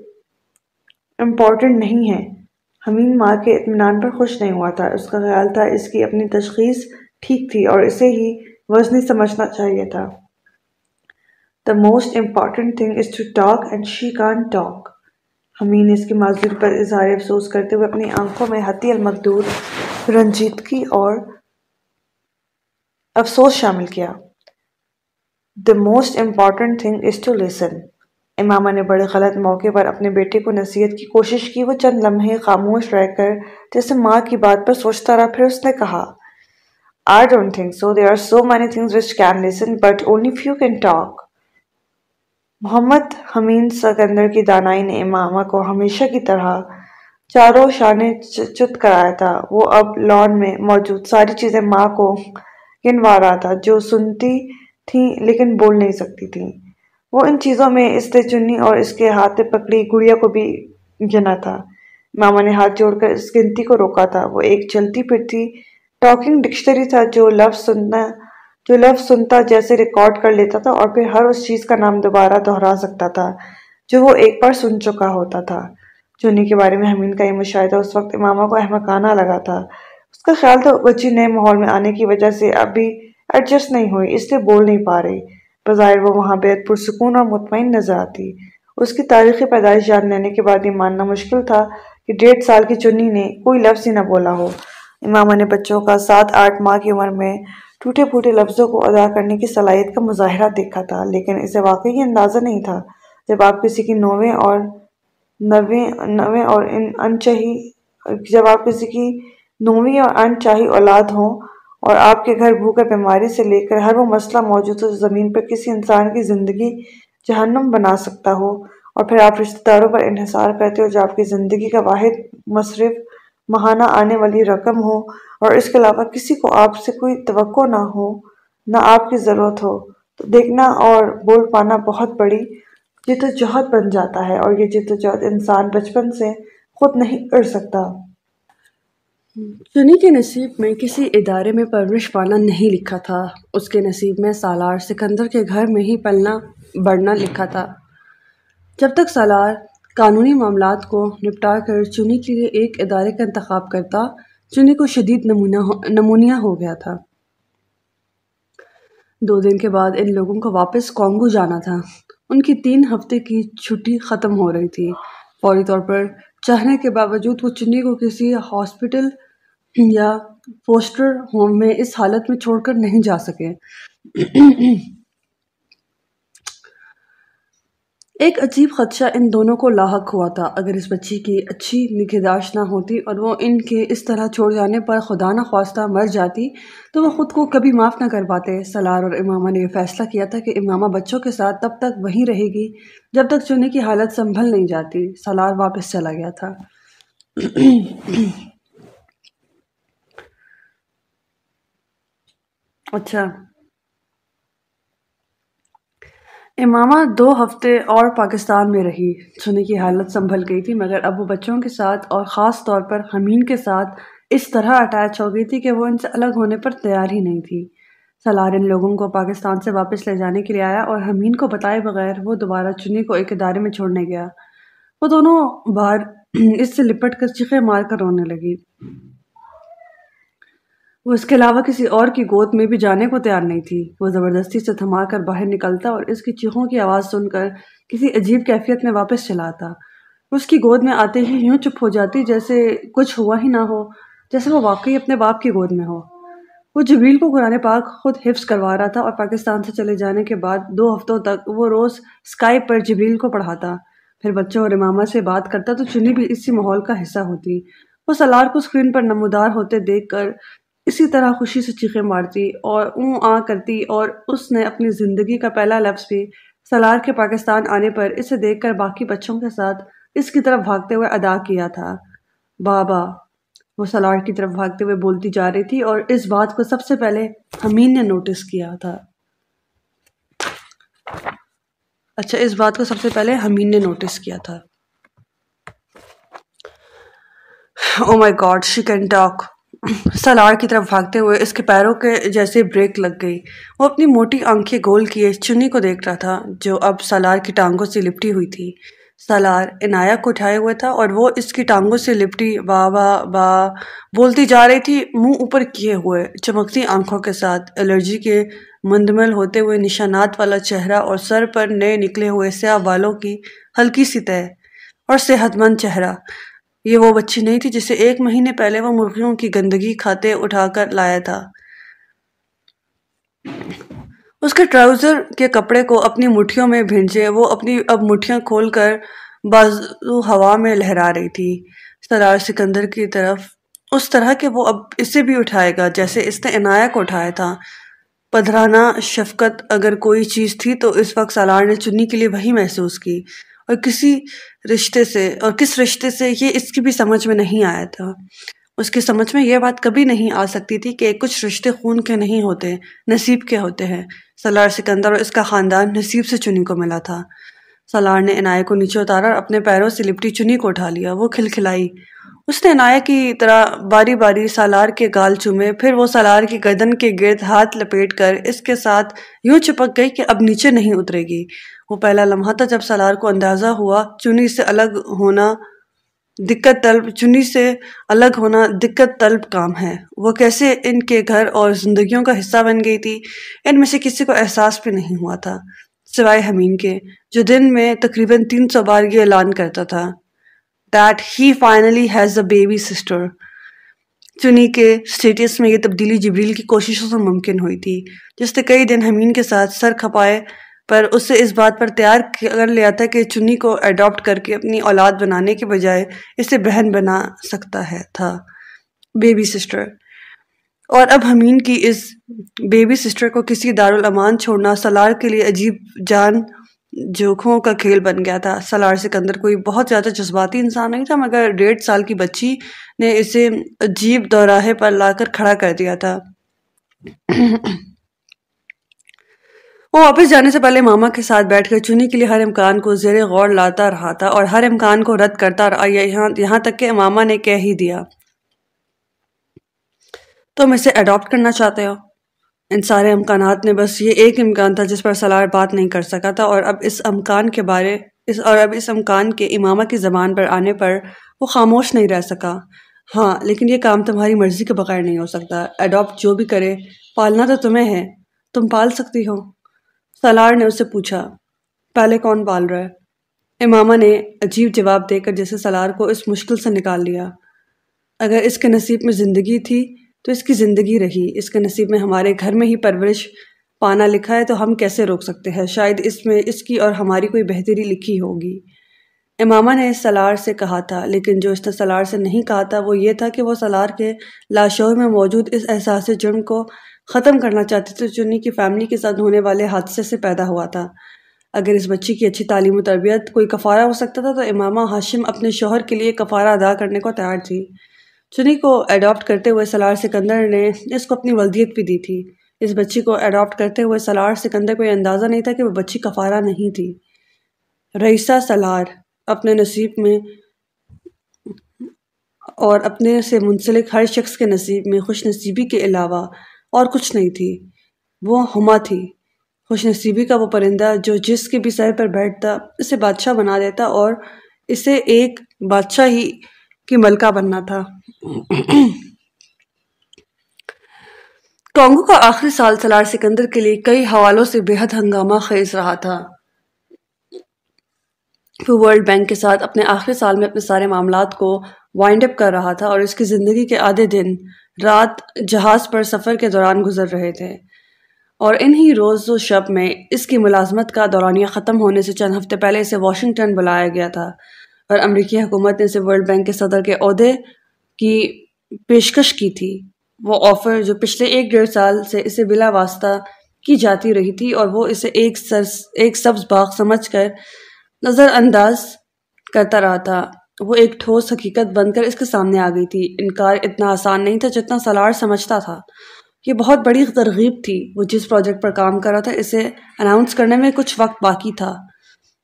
امپورٹنٹ نہیں ہے۔ حمین ماں کے اطمینان پر خوش نہیں ہوا تھا۔ اس کا خیال تھا اس کی اپنی تشخیص ٹھیک تھی اور اسے ہی وزنی سمجھنا چاہیے تھا۔ The most important thing is to talk and she can talk Hamin نے اس کی معذرت پر اظہار افسوس کرتے ہوئے اپنی آنکھوں میں حتی المقدور رنجیدگی اور افسوس شامل کیا۔ The most important thing is to listen Imama نے بڑے غلط موقع پر اپنے بیٹے کو نصیحت کی کوشش کی، وہ چند لمحے خاموش رہ کر جیسے ماں کی بات پر سوچتا رہا، پھر اس نے کہا I don't think so there are so many things which can listen but only few can talk Muhammad Hamin Sikandar کی دانائی نے امامہ کو ہمیشہ کی طرح چاروں شانے چت کرایا تھا۔ وہ اب لان میں موجود ساری چیزیں ماں کو گنوا رہا تھا، جو سنتی تھیں لیکن بول نہیں سکتی تھیں۔ وہ ان چیزوں میں اس نے چنی اور اس کے ہاتھ پکڑی گڑیا کو بھی گنا تھا۔ ماما نے ہاتھ جوڑ کر اس گنتی کو روکا تھا۔ وہ ایک چلتی پھرتی ٹاکنگ ڈکشنری تھا جو لفظ سننا، جو لفظ سنتا جیسے ریکارڈ کر لیتا تھا اور پھر ہر اس چیز کا نام دوبارہ دہرا سکتا تھا، جو وہ ایک بار سن چکا ہوتا تھا۔ چنی کے بارے میں حمین کا یہ مشاہدہ اس وقت امامہ کو احمقانہ لگا تھا۔ اس کا خیال تھا بچی جی نئے ماحول میں آنے کی وجہ سے اب بھی ایڈجسٹ نہیں ہوئی، اس لیے بول نہیں پا رہی۔ بظاہر وہ وہاں بےحد پرسکون اور مطمئن نظر آتی۔ اس کی تاریخی پیدائش جان لینے کے بعد یہ ماننا مشکل تھا کہ ڈیڑھ سال کی چنی نے کوئی لفظ ہی نہ بولا ہو۔ امامہ نے بچوں کا سات آٹھ ماہ کی عمر میں ٹوٹے پھوٹے لفظوں کو ادا کرنے کی صلاحیت کا مظاہرہ دیکھا تھا، لیکن اسے واقعی اندازہ نہیں تھا جب آپ کسی کی نویں اور نویں نویں اور ان انچہی جب آپ کسی کی نویں اور انچاہی اولاد ہوں اور آپ کے گھر بھوکر بیماری سے لے کر ہر وہ مسئلہ موجود ہو زمین پر کسی انسان کی زندگی جہنم بنا سکتا ہو اور پھر آپ رشتہ داروں پر انحصار کرتے ہو جو آپ کی زندگی کا واحد، مصرف، ماہانہ آنے والی رقم ہو اور اس کے علاوہ کسی کو آپ سے کوئی توقع نہ ہو، نہ آپ کی ضرورت ہو۔ تو دیکھنا اور بول پانا بہت بڑی جد و جہد بن جاتا ہے اور یہ جد و جہد انسان بچپن سے خود نہیں کر سکتا۔ چنی کے نصیب میں کسی ادارے میں پرورش پانا نہیں لکھا تھا۔ اس کے نصیب میں سالار سکندر کے گھر میں ہی پلنا، بڑھنا لکھا تھا۔ جب تک سالار قانونی معاملات کو نپٹا کر چنی کے لیے ایک ادارے کا انتخاب کرتا، چنی کو شدید نمونیا ہو گیا تھا۔ دو دن کے بعد ان لوگوں کو واپس کانگو جانا تھا۔ ان کی تین ہفتے کی چھٹی ختم ہو رہی تھی۔ فوری طور پر چاہنے کے باوجود وہ چنی کو کسی ہاسپٹل یا فوسٹر ہوم میں اس حالت میں چھوڑ کر نہیں جا سکے۔ ایک عجیب خدشہ ان دونوں کو لاحق ہوا تھا۔ اگر اس بچی کی اچھی نگہداشت نہ ہوتی اور وہ ان کے اس طرح چھوڑ جانے پر خدا نہ خواستہ مر جاتی تو وہ خود کو کبھی معاف نہ کر پاتے۔ سلار اور امامہ نے یہ فیصلہ کیا تھا کہ امامہ بچوں کے ساتھ تب تک وہیں رہے گی جب تک چونے کی حالت سنبھل نہیں جاتی۔ سلار واپس چلا گیا تھا۔ اچھا۔ امامہ دو ہفتے اور پاکستان میں رہی۔ سنی کی حالت سنبھل گئی تھی، مگر اب وہ بچوں کے ساتھ اور خاص طور پر حمین کے ساتھ اس طرح اٹیچ ہو گئی تھی کہ وہ ان سے الگ ہونے پر تیار ہی نہیں تھی۔ سلار ان لوگوں کو پاکستان سے واپس لے جانے کے لیے آیا اور حمین کو بتائے بغیر وہ دوبارہ چنی کو ایک ادارے میں چھوڑنے گیا۔ وہ دونوں بار اس سے لپٹ کر چیخے مار کر رونے لگی۔ وہ اس کے علاوہ کسی اور کی گود میں بھی جانے کو تیار نہیں تھی۔ وہ زبردستی سے تھما کر باہر نکلتا اور اس کی چیخوں کی آواز سن کر کسی عجیب کیفیت میں واپس چلاتا اس کی گود میں آتے ہی یوں چپ ہو جاتی جیسے کچھ ہوا ہی نہ ہو، جیسے وہ واقعی اپنے باپ کی گود میں ہو۔ وہ جبریل کو قرآن پاک خود حفظ کروا رہا تھا اور پاکستان سے چلے جانے کے بعد دو ہفتوں تک وہ روز اسکائپ پر جبریل کو پڑھاتا۔ پھر بچوں اور امامہ سے بات کرتا تو چنی بھی اسی ماحول کا حصہ ہوتی۔ وہ سلار کو اسکرین پر نمودار ہوتے دیکھ کر اسی طرح خوشی سے چیخیں مارتی اور اون آ کرتی اور اس نے اپنی زندگی کا پہلا لفظ بھی سلار کے پاکستان آنے پر اسے دیکھ کر باقی بچوں کے ساتھ اس کی طرف بھاگتے ہوئے ادا کیا تھا۔ بابا، وہ سلار کی طرف بھاگتے ہوئے بولتی جا رہی تھی اور اس بات کو سب سے پہلے حمین نے نوٹس کیا تھا۔ اچھا اس بات کو سب سے پہلے حمین نے نوٹس کیا تھا۔ او my God she can talk Salar کی طرف بھاگتے ہوئے اس کے پیروں کے جیسے بریک لگ گئی۔ وہ اپنی موٹی آنکھیں گول کیے چنی کو دیکھ رہا تھا، جو اب سالار کی ٹانگوں سے لپٹی ہوئی تھی۔ سالار عنایہ کو اٹھائے ہوئے تھا اور وہ اس کی ٹانگوں سے لپٹی با با با بولتی جا رہی تھی، منہ اوپر کیے ہوئے، چمکتی آنکھوں کے ساتھ۔ الرجی کے مندمل ہوتے ہوئے نشانات والا چہرہ اور سر پر نئے نکلے ہوئے سیاہ بالوں کی ہلکی سی طے اور صحت مند چہرہ۔ یہ وہ بچی نہیں تھی جسے ایک مہینے پہلے وہ مرغیوں کی گندگی کھاتے اٹھا کر لایا تھا۔ اس کے ٹراؤزر کے کپڑے کو اپنی مٹھیوں میں بھینجے وہ اپنی اب مٹھیاں کھول کر بازو ہوا میں لہرا رہی تھی۔ سرار سکندر کی طرف، اس طرح کہ وہ اب اسے بھی اٹھائے گا جیسے اس نے عنایہ کو اٹھایا تھا۔ پدھرانا شفقت، اگر کوئی چیز تھی تو اس وقت سالار نے چنی کے لیے وہی محسوس کی۔ اور کسی رشتے سے، اور کس رشتے سے یہ اس کی بھی سمجھ میں نہیں آیا تھا۔ اس کی سمجھ میں یہ بات کبھی نہیں آ سکتی تھی کہ کچھ رشتے خون کے نہیں ہوتے، نصیب کے ہوتے ہیں۔ سالار سکندر اور اس کا خاندان نصیب سے چنی کو ملا تھا۔ سالار نے عنایہ کو نیچے اتارا اور اپنے پیروں سے لپٹی چنی کو اٹھا لیا، وہ کھلکھلائی۔ اس نے عنایہ کی طرح باری باری سالار کے گال چومے، پھر وہ سالار کی گردن کے گرد ہاتھ لپیٹ کر اس کے ساتھ یوں چپک گئی کہ اب نیچے نہیں اترے گی۔ وہ پہلا لمحہ تھا جب سالار کو اندازہ ہوا چنی سے الگ ہونا دقت طلب، چنی سے الگ ہونا دقت طلب کام ہے۔ وہ کیسے ان کے گھر اور زندگیوں کا حصہ بن گئی تھی، ان میں سے کسی کو احساس بھی نہیں ہوا تھا، سوائے حمین کے، جو دن میں تقریباً تین سو بار یہ اعلان کرتا تھا that he finally has a baby sister Chinni کے اسٹیٹس میں یہ تبدیلی جبریل کی کوششوں سے ممکن ہوئی تھی، جس نے کئی دن حمین کے ساتھ سر کھپائے پر اسے اس بات پر تیار کر لیا تھا کہ چنی کو اڈاپٹ کر کے اپنی اولاد بنانے کے بجائے اسے بہن بنا سکتا ہے، تھا۔ بیبی سسٹر اور اب حمین کی اس بیبی سسٹر کو کسی دارالامان چھوڑنا سلار کے لیے عجیب جان جوکھوں کا کھیل بن گیا تھا۔ سلار سکندر کوئی بہت زیادہ جذباتی انسان نہیں تھا، مگر ڈیڑھ سال کی بچی نے اسے عجیب دوراہے پر لا کر کھڑا کر دیا تھا۔ وہ واپس جانے سے پہلے ماما کے ساتھ بیٹھ کر چنی کے لیے ہر امکان کو زیر غور لاتا رہا تھا اور ہر امکان کو رد کرتا رہا یہاں تک کہ ماما نے کہہ ہی دیا۔ تم اسے اڈاپٹ کرنا چاہتے ہو؟ ان سارے امکانات نے بس یہ ایک امکان تھا جس پر سلار بات نہیں کر سکا تھا اور اب اس امکان کے بارے اس اور اب اس امکان کے امامہ کی زبان پر آنے پر وہ خاموش نہیں رہ سکا۔ ہاں لیکن یہ کام تمہاری مرضی کے بغیر نہیں ہو سکتا۔ اڈاپٹ جو بھی کرے، پالنا تو تمہیں ہے۔ تم پال سکتی ہو۔ سالار نے اس سے پوچھا، پہلے کون پال رہا ہے؟ امامہ نے عجیب جواب دے کر جیسے سالار کو اس مشکل سے نکال لیا، اگر اس کے نصیب میں زندگی تھی تو اس کی زندگی رہی، اس کے نصیب میں ہمارے گھر میں ہی پرورش پانا لکھا ہے تو ہم کیسے روک سکتے ہیں؟ شاید اس میں اس کی اور ہماری کوئی بہتری لکھی ہوگی۔ امامہ نے سلار سے کہا تھا، لیکن جو اس نے سلار سے نہیں کہا تھا وہ یہ تھا کہ وہ سلار کے لاشور میں موجود اس احساس جرم کو ختم کرنا چاہتی تھی چنی کی فیملی کے ساتھ ہونے والے حادثے سے پیدا ہوا تھا۔ اگر اس بچی کی اچھی تعلیم و تربیت کوئی کفارہ ہو سکتا تھا، تو امامہ ہاشم اپنے شوہر کے لیے کفارہ ادا کرنے کو تیار تھی۔ چنی کو اڈاپٹ کرتے ہوئے سلار سکندر نے اس کو اپنی ولدیت بھی دی تھی۔ اس بچی کو اڈاپٹ کرتے ہوئے سلار سکندر کو یہ اندازہ نہیں تھا کہ وہ بچی کفارہ نہیں تھی۔ رئیسہ سلار اپنے نصیب میں اور اپنے سے منسلک ہر شخص کے نصیب میں خوش نصیبی کے علاوہ اور کچھ نہیں تھی۔ وہ ہما تھی۔ خوش نصیبی کا وہ پرندہ جو جس کے بھی سر پر بیٹھتا، اسے بادشاہ بنا دیتا اور اسے ایک بادشاہ ہی کی ملکہ بننا تھا۔ کانگو کا آخری سال سلار سکندر کے لیے کئی حوالوں سے بے حد ہنگامہ خیز رہا تھا۔ وہ ورلڈ بینک کے ساتھ اپنے آخری سال میں اپنے سارے معاملات کو وائنڈ اپ کر رہا تھا اور اس کی زندگی کے آدھے دن رات جہاز پر سفر کے دوران گزر رہے تھے۔ اور انہی روز و شب میں اس کی ملازمت کا دورانیہ ختم ہونے سے چند ہفتے پہلے اسے واشنگٹن بلایا گیا تھا۔ اور امریکی حکومت نے اسے ورلڈ بینک کے صدر کے عہدے کی پیشکش کی تھی۔ وہ آفر جو پچھلے ایک ڈیڑھ سال سے اسے بلا واسطہ کی جاتی رہی تھی اور وہ اسے ایک سرس ایک سبز باغ سمجھ کر نظر انداز کرتا رہا تھا۔ وہ ایک ٹھوس حقیقت بن کر اس کے سامنے آ گئی تھی۔ انکار اتنا آسان نہیں تھا جتنا سلار سمجھتا تھا۔ یہ بہت بڑی ترغیب تھی۔ وہ جس پروجیکٹ پر کام کر رہا تھا، اسے اناؤنس کرنے میں کچھ وقت باقی تھا۔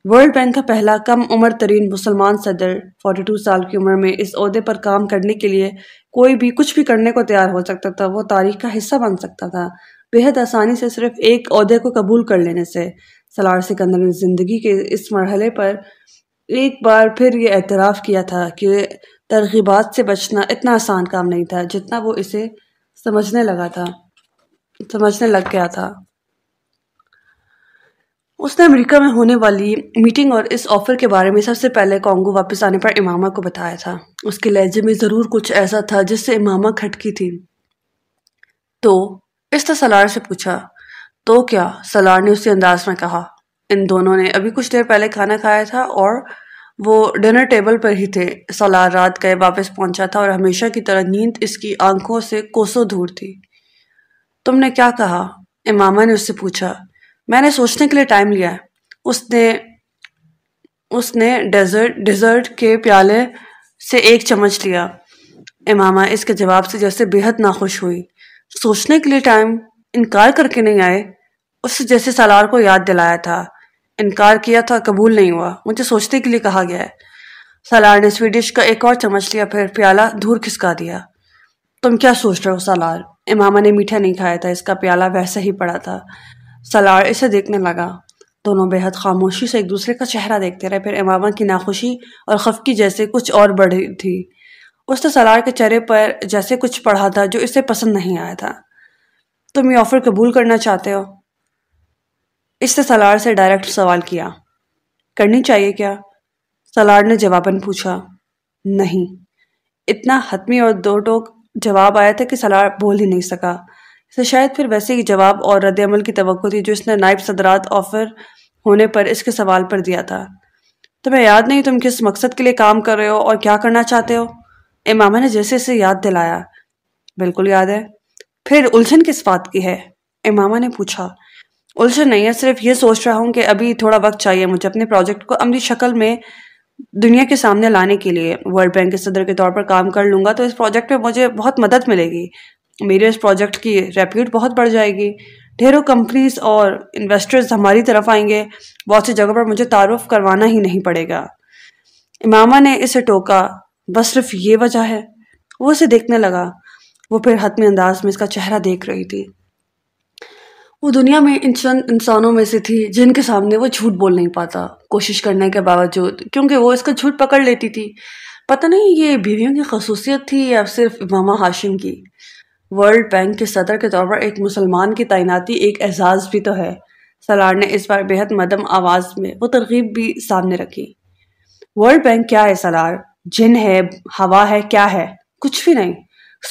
ورلڈ بینک کا پہلا کم عمر ترین مسلمان صدر 42 سال کی عمر میں اس عہدے پر کام کرنے کے لیے کوئی بھی، کچھ بھی کرنے کو تیار ہو سکتا تھا۔ وہ تاریخ کا حصہ بن سکتا تھا۔ بہت آسانی سے صرف ایک عہدے کو قبول کر لینے سے سلار سکندر نے زندگی کے اس مرحلے پر ایک بار پھر یہ اعتراف کیا تھا کہ ترغیبات سے بچنا اتنا آسان کام نہیں تھا جتنا وہ اسے سمجھنے لگا تھا، سمجھنے لگ گیا تھا۔ اس نے امریکہ میں ہونے والی میٹنگ اور اس آفر کے بارے میں سب سے پہلے کانگو واپس آنے پر امامہ کو بتایا تھا۔ اس کے لہجے میں ضرور کچھ ایسا تھا جس سے امامہ کھٹکی تھی۔ تو اس نے سلار سے پوچھا، تو کیا سلار نے اسی انداز میں کہا؟ ان دونوں نے۔ ابھی کچھ دیر پہلے کھانا کھایا تھا اور وہ ڈنر ٹیبل پر ہی تھے۔ سلار رات گئے واپس پہنچا تھا اور ہمیشہ کی طرح نیند اس کی آنکھوں سے کوسوں دور تھی۔ تم نے کیا کہا؟ امامہ نے اس سے پوچھا۔ میں نے سوچنے کے لیے ٹائم لیا اس نے اس نے ڈیزرٹ ڈیزرٹ کے پیالے سے ایک چمچ لیا۔ امامہ اس کے جواب سے جیسے بےحد ناخوش ہوئی۔ سوچنے کے لیے ٹائم انکار کر کے نہیں آئے، اس جیسے سالار کو یاد دلایا تھا۔ انکار کیا تھا، قبول نہیں ہوا۔ مجھے سوچنے کے لیے کہا گیا ہے۔ سالار نے سویڈش کا ایک اور چمچ لیا، پھر پیالہ دھور کھسکا دیا۔ تم کیا سوچ رہے ہو سالار؟ امامہ نے میٹھا نہیں کھایا تھا، اس کا پیالہ ویسا ہی پڑا تھا۔ سلار اسے دیکھنے لگا۔ دونوں بے حد خاموشی سے ایک دوسرے کا چہرہ دیکھتے رہے، پھر امامہ کی ناخوشی اور خفکی جیسے کچھ اور بڑھی تھی۔ اس نے سلار کے چہرے پر جیسے کچھ پڑھا تھا جو اسے پسند نہیں آیا تھا۔ تم یہ آفر قبول کرنا چاہتے ہو؟ اس نے سلار سے ڈائریکٹ سوال کیا، کرنی چاہیے کیا؟ سلار نے جواباً پوچھا، نہیں۔ اتنا حتمی اور دو ٹوک جواب آیا تھا کہ سلار بول ہی نہیں سکا۔ اسے شاید پھر ویسے ہی جواب اور رد عمل کی توقع تھی جو اس نے نائب صدرات آفر ہونے پر اس کے سوال پر دیا تھا۔ تمہیں یاد نہیں تم کس مقصد کے لیے کام کر رہے ہو اور کیا کرنا چاہتے ہو؟ امامہ نے جیسے اسے یاد دلایا، بالکل یاد ہے۔ پھر الجھن کس بات کی ہے؟ امامہ نے پوچھا الجھن نہیں ہے، صرف یہ سوچ رہا ہوں کہ ابھی تھوڑا وقت چاہیے مجھے اپنے پروجیکٹ کو عملی شکل میں دنیا کے سامنے لانے کے لیے۔ ورلڈ بینک کے صدر کے طور پر کام کر لوں گا تو اس پروجیکٹ میں مجھے بہت مدد ملے گی۔ میرے اس پروجیکٹ کی ریپیوٹ بہت بڑھ جائے گی۔ ڈھیروں کمپنیز اور انویسٹرز ہماری طرف آئیں گے۔ بہت سی جگہ پر مجھے تعارف کروانا ہی نہیں پڑے گا۔ امامہ نے اسے ٹوکا، بس صرف یہ وجہ ہے۔ وہ اسے دیکھنے لگا۔ وہ پھر حتمی انداز میں اس کا چہرہ دیکھ رہی تھی۔ وہ دنیا میں ان چند انسانوں میں سے تھی جن کے سامنے وہ جھوٹ بول نہیں پاتا کوشش کرنے کے باوجود، کیونکہ وہ اس کا جھوٹ پکڑ لیتی تھی۔ پتہ نہیں یہ بیویوں کی خصوصیت تھی یا صرف امامہ ہاشم کی۔ ورلڈ بینک کے صدر کے طور پر ایک مسلمان کی تعیناتی ایک اعزاز بھی تو ہے۔ سلار نے اس بار بےحد مدم آواز میں وہ ترغیب بھی سامنے رکھی۔ ورلڈ بینک کیا ہے سلار؟ جن ہے، ہوا ہے، کیا ہے؟ کچھ بھی نہیں۔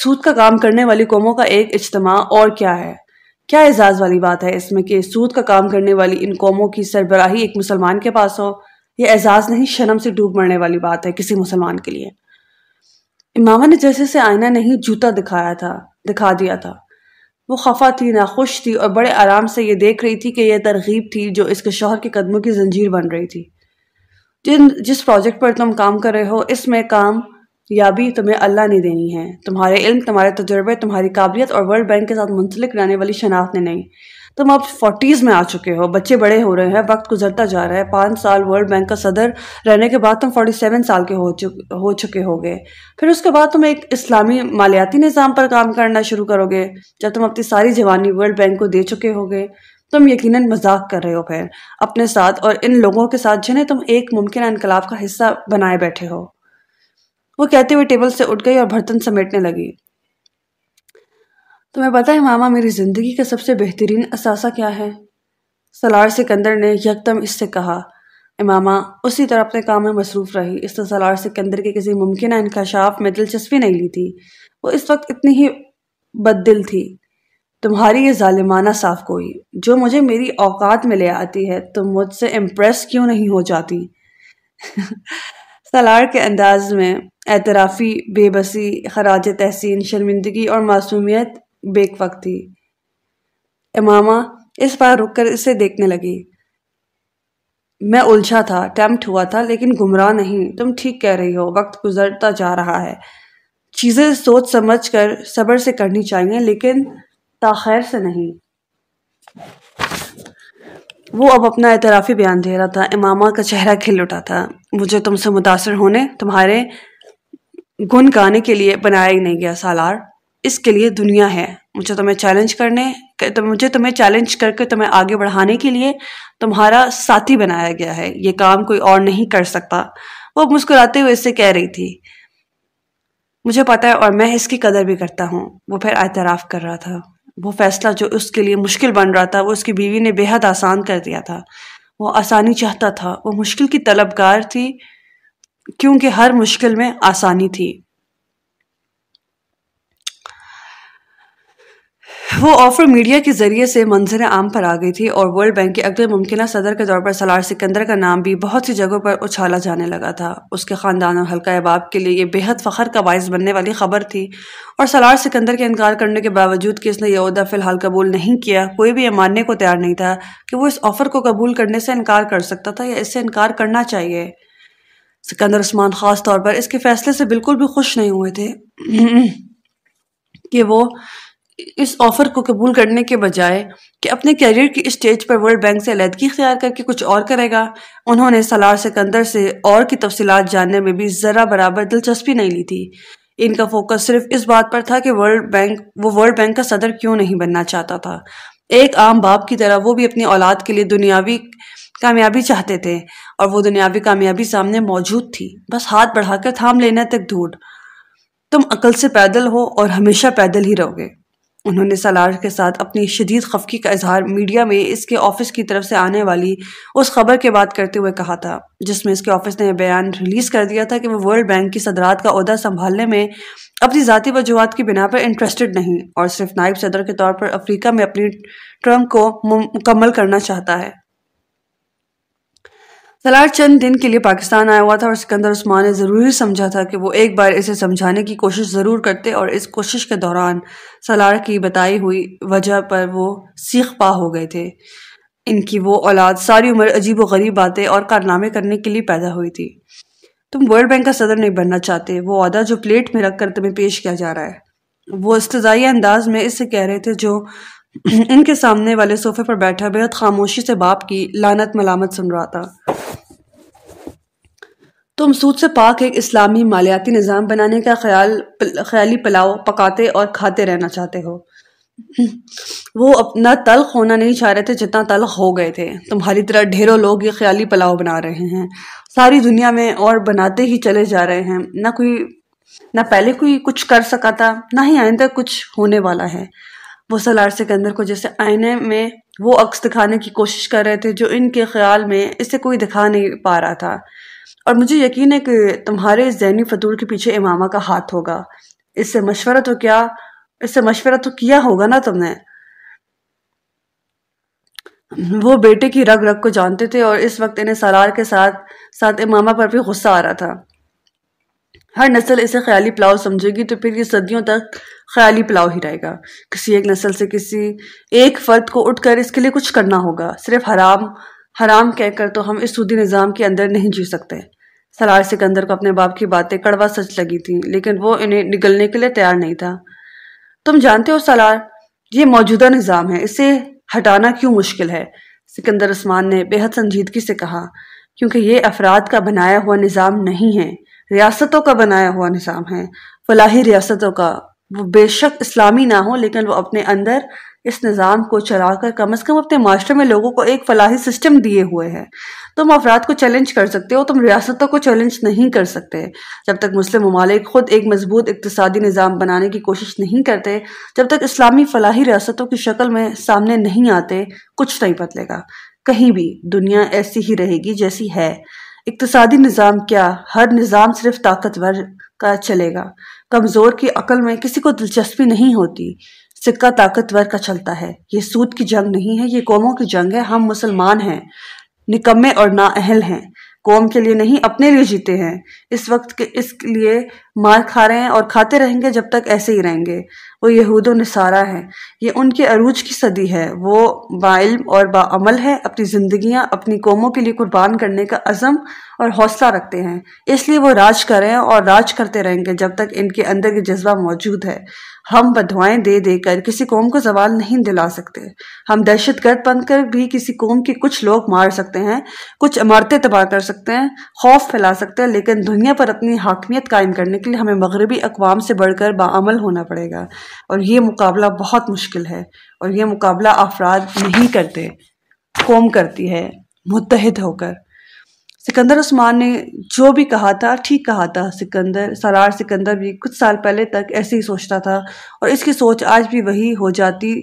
سود کا کام کرنے والی قوموں کا ایک اجتماع اور کیا ہے؟ کیا اعزاز والی بات ہے اس میں کہ سود کا کام کرنے والی ان قوموں کی سربراہی ایک مسلمان کے پاس ہو؟ یہ اعزاز نہیں، شرم سے ڈوب مرنے والی بات ہے کسی مسلمان کے لیے۔ امامہ نے جیسے سے آئینہ نہیں جوتا دکھایا تھا، دکھا دیا تھا۔ وہ خفا تھی، ناخوش تھی اور بڑے آرام سے یہ دیکھ رہی تھی کہ یہ ترغیب تھی جو اس کے شوہر کے قدموں کی زنجیر بن رہی تھی۔ جن، جس پروجیکٹ پر تم کام کر رہے ہو، اس میں کام یا بھی تمہیں اللہ نے دینی ہے۔ تمہارے علم، تمہارے تجربے، تمہاری قابلیت اور ورلڈ بینک کے ساتھ منسلک رہنے والی شناخت نے نہیں۔ تم اب فورٹیز میں آ چکے ہو۔ بچے بڑے ہو رہے ہیں، وقت گزرتا جا رہا ہے۔ پانچ سال ورلڈ بینک کا صدر رہنے کے بعد تم فورٹی سیون سال کے ہو چکے ہو گے پھر اس کے بعد تم ایک اسلامی مالیاتی نظام پر کام کرنا شروع کرو گے، جب تم اپنی ساری جوانی ورلڈ بینک کو دے چکے ہو گے تم یقیناً مذاق کر رہے ہو، پھر اپنے ساتھ اور ان لوگوں کے ساتھ جنہیں تم ایک ممکنہ انقلاب کا حصہ بنائے بیٹھے ہو۔ وہ کہتے ہوئے ٹیبل سے اٹھ گئی اور برتن سمیٹنے لگی۔ تمہیں پتا ہے ماما، میری زندگی کا سب سے بہترین اثاثہ کیا ہے؟ سلار سکندر نے یکدم اس سے کہا۔ امامہ اسی طرح اپنے کام میں مصروف رہی۔ اس نے سلار سکندر کے کسی ممکنہ انکشاف میں دلچسپی نہیں لی تھی۔ وہ اس وقت اتنی ہی بد دل تھی۔ تمہاری یہ ظالمانہ صاف کوئی جو مجھے میری اوقات میں لے آتی ہے، تم مجھ سے امپریس کیوں نہیں ہو جاتی؟ سلار کے انداز میں اعترافی، بے بسی، خراج تحسین، شرمندگی اور معصومیت بیک وقت تھی۔ امامہ اس بار رک کر اسے دیکھنے لگی۔ میں الجھا تھا، ٹیمپٹ ہوا تھا، لیکن گمراہ نہیں۔ تم ٹھیک کہہ رہی ہو، وقت گزرتا جا رہا ہے۔ چیزیں سوچ سمجھ کر صبر سے کرنی چاہیے، لیکن تاخیر سے نہیں۔ وہ اب اپنا اعترافی بیان دے رہا تھا۔ امامہ کا چہرہ کھل اٹھا تھا۔ مجھے تم سے متاثر ہونے، تمہارے گن گانے کے لیے بنایا ہی نہیں گیا سالار۔ اس کے لیے دنیا ہے۔ مجھے تمہیں چیلنج کرنے مجھے تمہیں چیلنج کر کے تمہیں آگے بڑھانے کے لیے تمہارا ساتھی بنایا گیا ہے۔ یہ کام کوئی اور نہیں کر سکتا۔ وہ مسکراتے ہوئے اس سے کہہ رہی تھی۔ مجھے پتا ہے اور میں اس کی قدر بھی کرتا ہوں۔ وہ پھر اعتراف کر رہا تھا۔ وہ فیصلہ جو اس کے لیے مشکل بن رہا تھا، وہ اس کی بیوی نے بے حد آسان کر دیا تھا۔ وہ آسانی چاہتا تھا۔ وہ مشکل کی طلبگار تھی۔ کیونکہ ہر مشکل میں آسانی تھی۔ وہ آفر میڈیا کے ذریعے سے منظر عام پر آ گئی تھی اور ورلڈ بینک کے اگلے ممکنہ صدر کے طور پر سلار سکندر کا نام بھی بہت سی جگہوں پر اچھالا جانے لگا تھا۔ اس کے خاندان اور حلقہ احباب کے لیے یہ بے حد فخر کا باعث بننے والی خبر تھی اور سلار سکندر کے انکار کرنے کے باوجود کہ اس نے یہ عہدہ فی الحال قبول نہیں کیا، کوئی بھی یہ ماننے کو تیار نہیں تھا کہ وہ اس آفر کو قبول کرنے سے انکار کر سکتا تھا یا اس سے انکار کرنا چاہیے۔ سکندر عثمان خاص طور پر اس کے فیصلے سے بالکل بھی خوش نہیں ہوئے تھے کہ وہ اس آفر کو قبول کرنے کے بجائے کہ اپنے کیریئر کی اسٹیج پر ورلڈ بینک سے علیحدگی اختیار کر کے کچھ اور کرے گا۔ انہوں نے سالار سکندر سے اور کی تفصیلات جاننے میں بھی ذرا برابر دلچسپی نہیں لی تھی۔ ان کا فوکس صرف اس بات پر تھا کہ ورلڈ بینک، وہ ورلڈ بینک کا صدر کیوں نہیں بننا چاہتا تھا۔ ایک عام باپ کی طرح وہ بھی اپنی اولاد کے لیے دنیاوی کامیابی چاہتے تھے اور وہ دنیاوی کامیابی سامنے موجود تھی۔ بس ہاتھ بڑھا کر تھام لینے تک دھوڑ تم عقل سے پیدل ہو اور ہمیشہ پیدل ہی رہو گے۔ انہوں نے سالار کے ساتھ اپنی شدید خفکی کا اظہار میڈیا میں اس کے آفس کی طرف سے آنے والی اس خبر کے بات کرتے ہوئے کہا تھا، جس میں اس کے آفس نے بیان ریلیز کر دیا تھا کہ وہ ورلڈ بینک کی صدرات کا عہدہ سنبھالنے میں اپنی ذاتی وجوہات کی بنا پر انٹرسٹڈ نہیں اور صرف نائب صدر کے طور پر افریقہ میں اپنی ٹرم کو مکمل کرنا چاہتا ہے۔ سلار چند دن کے لیے پاکستان آیا ہوا تھا اور سکندر عثمان نے ضروری سمجھا تھا کہ وہ ایک بار اسے سمجھانے کی کوشش ضرور کرتے اور اس کوشش کے دوران سلار کی بتائی ہوئی وجہ پر وہ سیخ پا ہو گئے تھے۔ ان کی وہ اولاد ساری عمر عجیب و غریب باتیں اور کارنامے کرنے کے لیے پیدا ہوئی تھی۔ تم ورلڈ بینک کا صدر نہیں بننا چاہتے، وہ عہدہ جو پلیٹ میں رکھ کر تمہیں پیش کیا جا رہا ہے۔ وہ استضائی انداز میں اس سے کہہ رہے تھے جو ان کے سامنے والے صوفے پر بیٹھا بہت خاموشی سے باپ کی لانت ملامت سن رہا تھا۔ تم سود سے پاک ایک اسلامی مالیاتی نظام بنانے کا خیال، خیالی پلاؤ، پکاتے اور کھاتے رہنا چاہتے ہو۔ وہ اپنا تلخ ہونا نہیں چاہ رہے تھے جتنا تلخ ہو گئے تھے۔ تمہاری طرح ڈھیروں لوگ یہ خیالی پلاؤ بنا رہے ہیں۔ ساری دنیا میں اور بناتے ہی چلے جا رہے ہیں۔ نہ کوئی، نہ پہلے کوئی کچھ کر سکا تھا، نہ ہی آئندہ کچھ ہونے والا ہے۔ وہ سلار سکندر کو جیسے آئینے میں وہ عکس دکھانے کی کوشش کر رہے تھے جو ان کے خیال میں اسے کوئی دکھا نہیں پا رہا تھا۔ اور مجھے یقین ہے کہ تمہارے ذہنی فطور کے پیچھے امامہ کا ہاتھ ہوگا۔ اس سے مشورہ تو کیا، اس سے مشورہ تو کیا ہوگا نا تم نے؟ وہ بیٹے کی رگ رگ کو جانتے تھے اور اس وقت انہیں سالار کے ساتھ ساتھ امامہ پر بھی غصہ آ رہا تھا۔ ہر نسل اسے خیالی پلاؤ سمجھے گی تو پھر یہ صدیوں تک خیالی پلاؤ ہی رہے گا۔ کسی ایک نسل سے کسی ایک فرد کو اٹھ کر اس کے لیے کچھ کرنا ہوگا۔ صرف حرام حرام کہہ کر تو ہم اس سودی نظام کے اندر نہیں جی سکتے۔ سلار سکندر کو اپنے باپ کی باتیں کڑوا سچ لگی تھی لیکن وہ انہیں نگلنے کے لیے تیار نہیں تھا۔ تم جانتے ہو سلار یہ موجودہ نظام ہے، اسے ہٹانا کیوں مشکل ہے؟ سکندر عثمان نے بے حد سنجیدگی سے کہا، کیونکہ یہ افراد کا بنایا ہوا نظام نہیں ہے، ریاستوں کا بنایا ہوا نظام ہے۔ فلاحی ریاستوں کا، وہ بے شک اسلامی نہ ہو لیکن وہ اپنے اندر اس نظام کو چلا کر کم از کم اپنے معاشرے میں لوگوں کو ایک فلاحی سسٹم دیے ہوئے ہیں۔ تم افراد کو چیلنج کر سکتے ہو، تم ریاستوں کو چیلنج نہیں کر سکتے۔ جب تک مسلم ممالک خود ایک مضبوط اقتصادی نظام بنانے کی کوشش نہیں کرتے، جب تک اسلامی فلاحی ریاستوں کی شکل میں سامنے نہیں آتے، کچھ نہیں بدلے گا۔ کہیں بھی دنیا ایسی ہی رہے گی جیسی ہے۔ اقتصادی نظام کیا ہر نظام صرف طاقتور کا چلے گا۔ کمزور کی عقل میں کسی کو دلچسپی نہیں ہوتی۔ سکہ طاقتور کا چلتا ہے۔ یہ سود کی جنگ نہیں ہے، یہ قوموں کی جنگ ہے۔ ہم مسلمان ہیں، نکمے اور نااہل ہیں۔ قوم کے لیے نہیں، اپنے لیے جیتے ہیں۔ اس وقت کے، اس لیے مار کھا رہے ہیں اور کھاتے رہیں گے جب تک ایسے ہی رہیں گے۔ وہ یہود و نصارہ ہے یہ ان کے عروج کی صدی ہے۔ وہ باعلم اور باعمل ہے اپنی زندگیاں، اپنی قوموں کے لیے قربان کرنے کا عزم اور حوصلہ رکھتے ہیں۔ اس لیے وہ راج کریں اور راج کرتے رہیں گے جب تک ان کے اندر یہ جذبہ موجود ہے۔ ہم بدوائیں دے دے کر کسی قوم کو زوال نہیں دلا سکتے۔ ہم دہشت گرد بن کر بھی کسی قوم کے کچھ لوگ مار سکتے ہیں، کچھ عمارتیں تباہ کر سکتے ہیں، خوف پھیلا سکتے ہیں، لیکن دنیا پر اپنی حاکمیت قائم کرنے کے لیے ہمیں مغربی اقوام سے بڑھ کر باعمل ہونا پڑے گا۔ اور یہ مقابلہ بہت مشکل ہے اور یہ مقابلہ افراد نہیں کرتے، قوم کرتی ہے، متحد ہو کر۔ سکندر عثمان نے جو بھی کہا تھا، ٹھیک کہا تھا۔ سکندر، سرار سکندر بھی کچھ سال پہلے تک ایسے ہی سوچتا تھا اور اس کی سوچ آج بھی وہی ہو جاتی،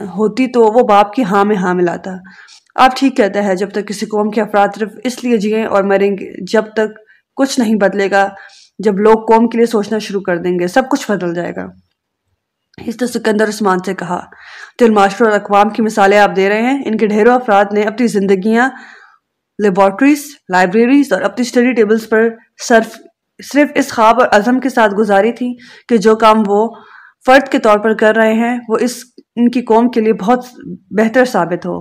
ہوتی تو وہ باپ کی ہاں میں ہاں ملاتا آپ ٹھیک کہتے ہیں، جب تک کسی قوم کے افراد صرف اس لیے جئیں اور مریں گے، جب تک کچھ نہیں بدلے گا۔ جب لوگ قوم کے لیے سوچنا شروع کر دیں گے، سب کچھ بدل جائے گا۔ اس نے سکندر عثمان سے کہا۔ دل معاشرے اور اقوام کی مثالیں آپ دے رہے ہیں۔ ان کے ڈھیروں افراد نے اپنی زندگیاں، لیبارٹریز، لائبریریز اور اپنی اسٹڈی ٹیبلز پر صرف صرف اس خواب اور عزم کے ساتھ گزاری تھی کہ جو کام وہ فرد کے طور پر کر رہے ہیں، وہ اس، ان کی قوم کے لیے بہت بہتر ثابت ہو۔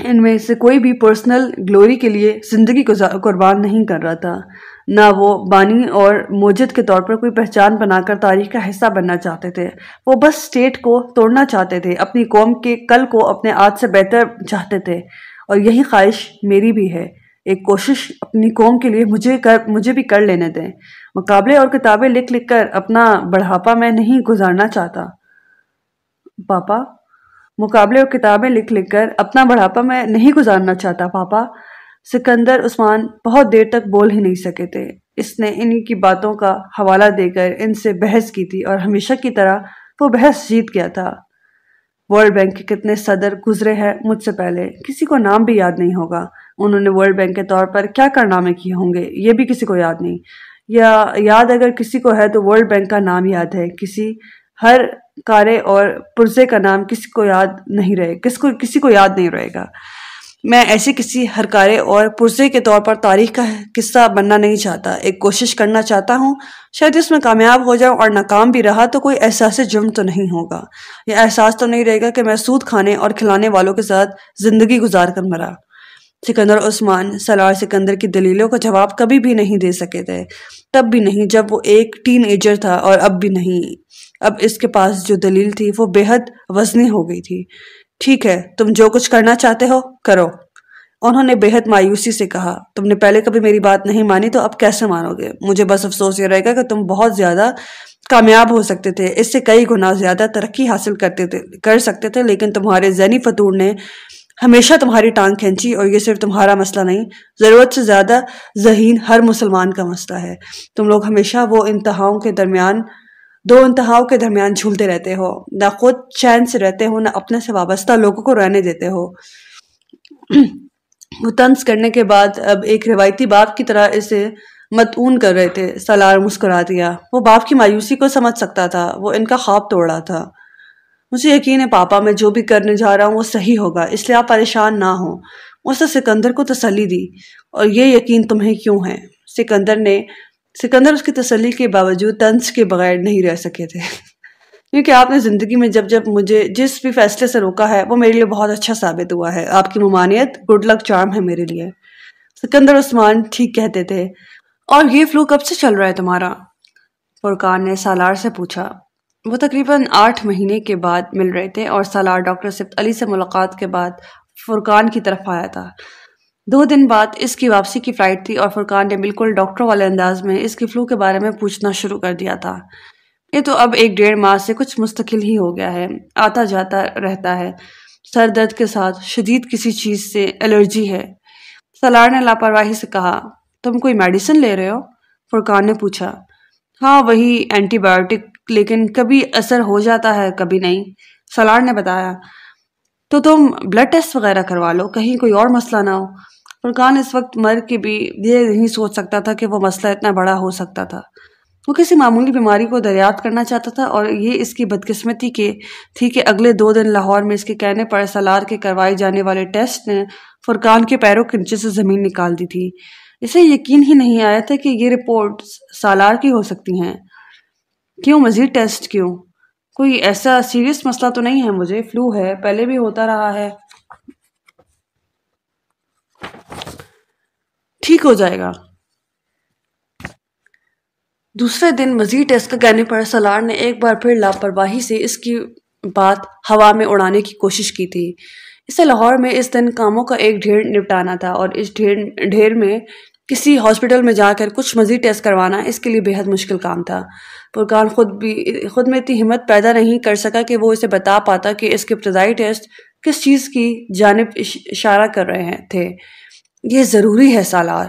ان میں سے کوئی بھی پرسنل گلوری کے لیے زندگی کو قربان نہیں کر رہا تھا۔ نہ وہ بانی اور موجد کے طور پر کوئی پہچان بنا کر تاریخ کا حصہ بننا چاہتے تھے۔ وہ بس سٹیٹ کو توڑنا چاہتے تھے، اپنی قوم کے کل کو اپنے آج سے بہتر چاہتے تھے۔ اور یہی خواہش میری بھی ہے۔ ایک کوشش اپنی قوم کے لیے مجھے کر، مجھے بھی کر لینے دیں۔ مقابلے اور کتابیں لکھ لکھ کر اپنا بڑھاپا میں نہیں گزارنا چاہتا۔ پاپا، مقابلے اور کتابیں لکھ لکھ کر اپنا بڑھاپا میں نہیں گزارنا چاہتا، پاپا۔ سکندر عثمان بہت دیر تک بول ہی نہیں سکے تھے۔ اس نے انہی کی باتوں کا حوالہ دے کر ان سے بحث کی تھی اور ہمیشہ کی طرح وہ بحث جیت گیا تھا۔ ورلڈ بینک کے کتنے صدر گزرے ہیں مجھ سے پہلے کسی کو نام بھی یاد نہیں ہوگا۔ انہوں نے ورلڈ بینک کے طور پر کیا کارنامے کیے ہوں گے یہ بھی کسی کو یاد نہیں۔ یا یاد اگر کسی کو ہے تو ورلڈ بینک کا نام یاد ہے۔ کسی ہر کارے اور پرزے کا نام کسی کو یاد نہیں رہے۔ کس کو کسی کو یاد نہیں رہے گا۔ میں ایسے کسی ہر کارے اور پرزے کے طور پر تاریخ کا قصہ بننا نہیں چاہتا۔ ایک کوشش کرنا چاہتا ہوں۔ شاید اس میں کامیاب ہو جاؤں اور ناکام بھی رہا تو کوئی احساس جرم تو نہیں ہوگا۔ یہ احساس تو نہیں رہے گا کہ میں سود کھانے اور کھلانے والوں کے ساتھ زندگی گزار کر مرا۔ سکندر عثمان سلار سکندر کی دلیلوں کا جواب کبھی بھی نہیں دے سکے تھے۔ تب بھی نہیں، جب وہ ایک ٹین ایجر تھا اور اب بھی نہیں۔ اب اس کے پاس جو دلیل تھی وہ بے حد وزنی ہو گئی تھی۔ ٹھیک ہے، تم جو کچھ کرنا چاہتے ہو، کرو۔ انہوں نے بے حد مایوسی سے کہا، تم نے پہلے کبھی میری بات نہیں مانی تو اب کیسے مانو گے؟ مجھے بس افسوس یہ رہے گا کہ تم بہت زیادہ کامیاب ہو سکتے تھے۔ اس سے کئی گنا زیادہ ترقی حاصل کرتے تھے، کر سکتے تھے، لیکن تمہارے ذہنی فتور نے ہمیشہ تمہاری ٹانگ کھینچی اور یہ صرف تمہارا مسئلہ نہیں، ضرورت سے زیادہ ذہین ہر مسلمان کا مسئلہ ہے۔ تم لوگ ہمیشہ وہ انتہاؤں کے درمیان دو انتہاؤں کے درمیان جھولتے رہتے ہو، نہ خود چین سے رہتے ہو، نہ اپنے سے وابستہ لوگوں کو رہنے دیتے ہو۔ وہ طنز کرنے کے بعد اب ایک روایتی باپ کی طرح اسے متعون کر رہے تھے سلار مسکرا دیا۔ وہ باپ کی مایوسی کو سمجھ سکتا تھا، وہ ان کا خواب توڑ رہا تھا۔ مجھے یقین ہے پاپا، میں جو بھی کرنے جا رہا ہوں وہ صحیح ہوگا، اس لیے آپ پریشان نہ ہوں۔ اس نے سکندر کو تسلی دی، اور یہ یقین تمہیں کیوں ہے؟ سکندر نے سکندر اس کی تسلی کے باوجود طنز کے بغیر نہیں رہ سکے تھے۔ کیونکہ آپ نے زندگی میں جب جب مجھے جس بھی فیصلے سے روکا ہے، وہ میرے لیے بہت اچھا ثابت ہوا ہے۔ آپ کی ممانعت گڈ لک چارم ہے میرے لیے۔ سکندر عثمان ٹھیک کہتے تھے، اور یہ فلو کب سے چل رہا ہے تمہارا؟ فرقان نے سالار سے پوچھا۔ وہ تقریباً آٹھ مہینے کے بعد مل رہے تھے اور سالار ڈاکٹر سفت علی سے ملاقات کے بعد فرقان کی طرف آیا تھا۔ دو دن بعد اس کی واپسی کی فلائٹ تھی اور فرقان نے بالکل ڈاکٹر والے انداز میں اس کی فلو کے بارے میں پوچھنا شروع کر دیا تھا۔ یہ تو اب ایک ڈیڑھ ماہ سے کچھ مستقل ہی ہو گیا ہے، آتا جاتا رہتا ہے۔ سر درد کے ساتھ شدید کسی چیز سے الرجی ہے۔ سلار نے لاپرواہی سے کہا، تم کوئی میڈیسن لے رہے ہو؟ فرقان نے پوچھا۔ ہاں وہی اینٹی بایوٹک، لیکن کبھی اثر ہو جاتا ہے، کبھی نہیں۔ سلار نے بتایا، تو تم بلڈ ٹیسٹ وغیرہ کروا لو، کہیں کوئی اور مسئلہ نہ ہو۔ فرقان اس وقت مر کے بھی یہ نہیں سوچ سکتا تھا کہ وہ مسئلہ اتنا بڑا ہو سکتا تھا۔ وہ کسی معمولی بیماری کو دریافت کرنا چاہتا تھا اور یہ اس کی بدقسمتی کے تھی کہ اگلے دو دن لاہور میں اس کے کہنے پر سلار کے کروائے جانے والے ٹیسٹ نے فرقان کے پیروں کے نیچے سے زمین نکال دی تھی۔ اسے یقین ہی نہیں آیا تھا کہ یہ رپورٹ سالار کی ہو سکتی ہیں۔ کیوں مزید ٹیسٹ کیوں؟ کوئی ایسا سیریس مسئلہ تو نہیں ہے مجھے۔ فلو ہے، پہلے بھی ہوتا رہا ہے۔ ٹھیک ہو جائے گا۔ دوسرے دن مزید ٹیسٹ کا کہنے پر سلار نے ایک بار پھر لاپرواہی سے اس کی بات ہوا میں اڑانے کی کوشش کی تھی۔ اسے لاہور میں اس دن کاموں کا ایک ڈھیر نپٹانا تھا اور اس ڈھیر ڈھیر میں کسی ہاسپٹل میں جا کر کچھ مزید ٹیسٹ کروانا اس کے لیے بہت مشکل کام تھا۔ پرکان خود بھی خود میں اتنی ہمت پیدا نہیں کر سکا کہ وہ اسے بتا پاتا کہ اس کے ابتدائی ٹیسٹ کس چیز کی جانب اشارہ کر رہے تھے۔ یہ ضروری ہے سالار۔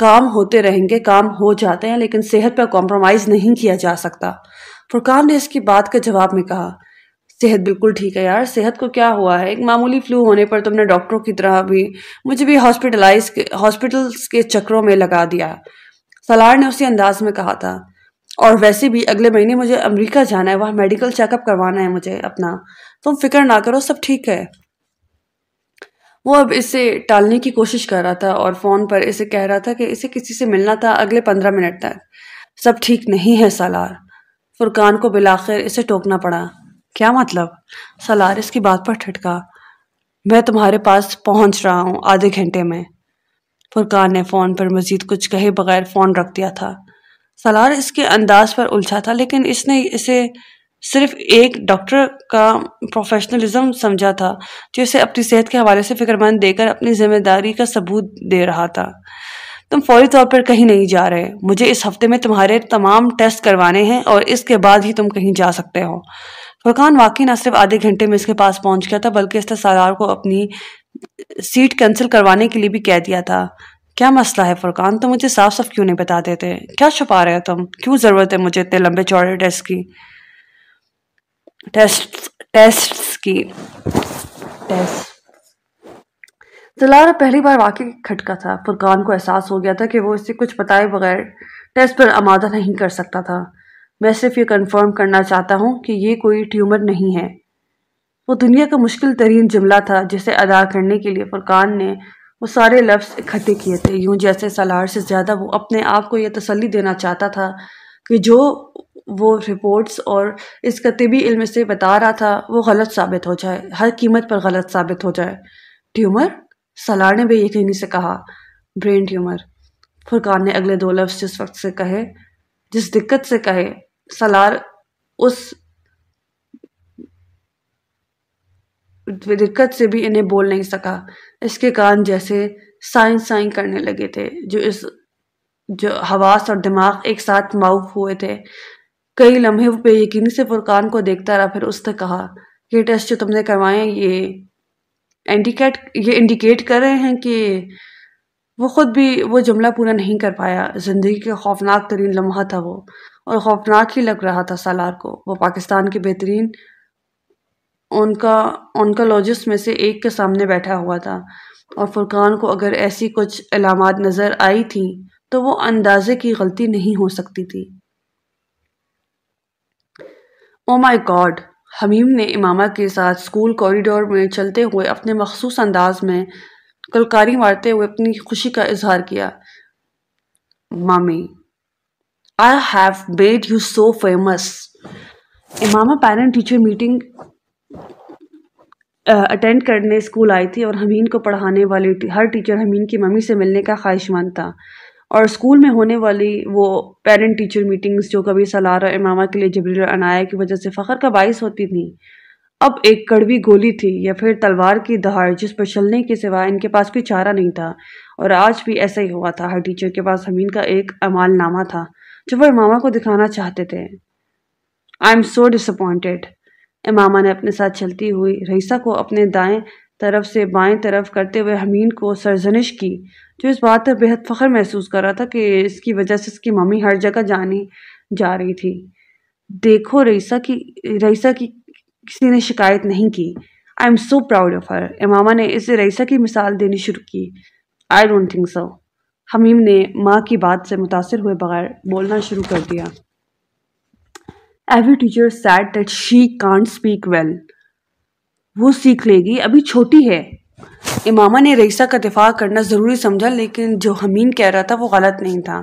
کام ہوتے رہیں گے، کام ہو جاتے ہیں، لیکن صحت پر کمپرومائز نہیں کیا جا سکتا۔ فرقان نے اس کی بات کے جواب میں کہا، صحت بالکل ٹھیک ہے یار، صحت کو کیا ہوا ہے؟ ایک معمولی فلو ہونے پر تم نے ڈاکٹروں کی طرح بھی مجھے بھی ہاسپٹلائز ہاسپٹلس کے چکروں میں لگا دیا۔ سلار نے اسی انداز میں کہا تھا، اور ویسے بھی اگلے مہینے مجھے امریکہ جانا ہے، وہاں میڈیکل چیک اپ کروانا ہے مجھے اپنا۔ تم فکر نہ کرو، سب ٹھیک ہے۔ وہ اب اسے ٹالنے کی کوشش کر رہا تھا اور فون پر اسے کہہ رہا تھا کہ اسے کسی سے ملنا تھا اگلے پندرہ منٹ تک۔ سب ٹھیک نہیں ہے، سالار۔ فرقان کو بلاخر اسے ٹوکنا پڑا۔ کیا مطلب؟ سالار اس کی بات پر ٹھٹکا۔ میں تمہارے پاس پہنچ رہا ہوں آدھے گھنٹے میں۔ فرقان نے فون پر مزید کچھ کہے بغیر فون رکھ دیا تھا۔ سالار اس کے انداز پر الجھا تھا، لیکن اس نے اسے صرف ایک ڈاکٹر کا پروفیشنلزم سمجھا تھا جو اسے اپنی صحت کے حوالے سے فکر مند دے کر اپنی ذمہ داری کا ثبوت دے رہا تھا۔ تم فوری طور پر کہیں نہیں جا رہے۔ مجھے اس ہفتے میں تمہارے تمام ٹیسٹ کروانے ہیں اور اس کے بعد ہی تم کہیں جا سکتے ہو۔ فرقان واقعی نہ صرف آدھے گھنٹے میں اس کے پاس پہنچ گیا تھا، بلکہ اس نے سالار کو اپنی سیٹ کینسل کروانے کے لیے بھی کہہ دیا تھا۔ کیا مسئلہ ہے فرقان؟ تم مجھے صاف صاف کیوں نہیں بتا دیتے؟ کیا چھپا رہے ہو تم؟ کیوں ضرورت ہے مجھے اتنے لمبے چوڑے ٹیسٹ کی؟ ٹیسٹ کی ٹیسٹ دلارا پہلی بار واقعی کھٹکا تھا فرقان کو احساس ہو گیا تھا کہ وہ اسے کچھ بتائے بغیر ٹیسٹ پر آمادہ نہیں کر سکتا تھا میں صرف یہ کنفرم کرنا چاہتا ہوں کہ یہ کوئی ٹیومر نہیں ہے وہ دنیا کا مشکل ترین جملہ تھا جسے ادا کرنے کے لیے فرقان نے وہ سارے لفظ اکٹھے کیے تھے یوں جیسے سالار سے زیادہ وہ اپنے آپ کو یہ تسلی دینا چاہتا تھا کہ جو وہ رپورٹس اور اس کا طبی علم سے بتا رہا تھا وہ غلط ثابت ہو جائے، ہر قیمت پر غلط ثابت ہو جائے۔ ٹیومر؟ سالار نے بے یقینی سے کہا برین ٹیومر فرقان نے اگلے دو لفظ جس وقت سے کہے، جس دقت سے کہے سالار اس دقت سے بھی انہیں بول نہیں سکا۔ اس کے کان جیسے سائن سائن کرنے لگے تھے، جو اس جو حواس اور دماغ ایک ساتھ معاف ہوئے تھے۔ کئی لمحے وہ بے یقینی سے فرقان کو دیکھتا رہا، پھر اس نے کہا، یہ ٹیسٹ جو تم نے کروائے یہ انڈیکیٹ یہ انڈیکیٹ کر رہے ہیں کہ وہ خود بھی وہ جملہ پورا نہیں کر پایا۔ زندگی کے خوفناک ترین لمحہ تھا وہ، اور خوفناک ہی لگ رہا تھا سالار کو۔ وہ پاکستان کے بہترین ان کا انکالوجسٹ میں سے ایک کے سامنے بیٹھا ہوا تھا۔ اور فرقان کو اگر ایسی کچھ علامات نظر آئی تھیں تو وہ اندازے کی غلطی نہیں ہو سکتی تھی۔ او مائی گاڈ حمیم نے امامہ کے ساتھ اسکول کوریڈور میں چلتے ہوئے اپنے مخصوص انداز میں کلکاری مارتے ہوئے اپنی خوشی کا اظہار کیا۔ Mommy I have made you so famous Imama parent teacher meeting attend کرنے اسکول آئی تھی اور حمین کو پڑھانے والی ہر ٹیچر حمین کی ممی سے ملنے کا خواہش مند تھا۔ اور اسکول میں ہونے والی وہ پیرنٹ ٹیچر میٹنگز جو کبھی سالار اور امامہ کے لیے جبریل عنایا کی وجہ سے فخر کا باعث ہوتی تھیں، اب ایک کڑوی گولی تھی یا پھر تلوار کی دہاڑ جس پر چلنے کے سوا ان کے پاس کوئی چارہ نہیں تھا۔ اور آج بھی ایسا ہی ہوا تھا، ہر ٹیچر کے پاس حمین کا ایک امال نامہ تھا جو وہ امامہ کو دکھانا چاہتے تھے۔ آئی ایم سو ڈس اپوائنٹیڈ امامہ نے اپنے ساتھ چلتی ہوئی رئیسہ کو اپنے دائیں طرف سے بائیں طرف کرتے ہوئے حمین کو سرزنش کی۔ جو اس بات پر بہت فخر محسوس کر رہا تھا کہ اس کی وجہ سے اس کی ممی ہر جگہ جانی جا رہی تھی۔ دیکھو رئیسہ کی رئیسہ کی کسی نے شکایت نہیں کی۔ I am so proud of her Imama نے اسے رئیسہ کی مثال دینی شروع کی۔ آئی ڈونٹ تھنک سو حمیم نے ماں کی بات سے متاثر ہوئے بغیر بولنا شروع کر دیا۔ Every teacher said that she can't speak well وہ سیکھ لے گی، ابھی چھوٹی ہے۔ امامہ نے رئیسہ کا دفاع کرنا ضروری سمجھا، لیکن جو حمین کہہ رہا تھا وہ غلط نہیں تھا۔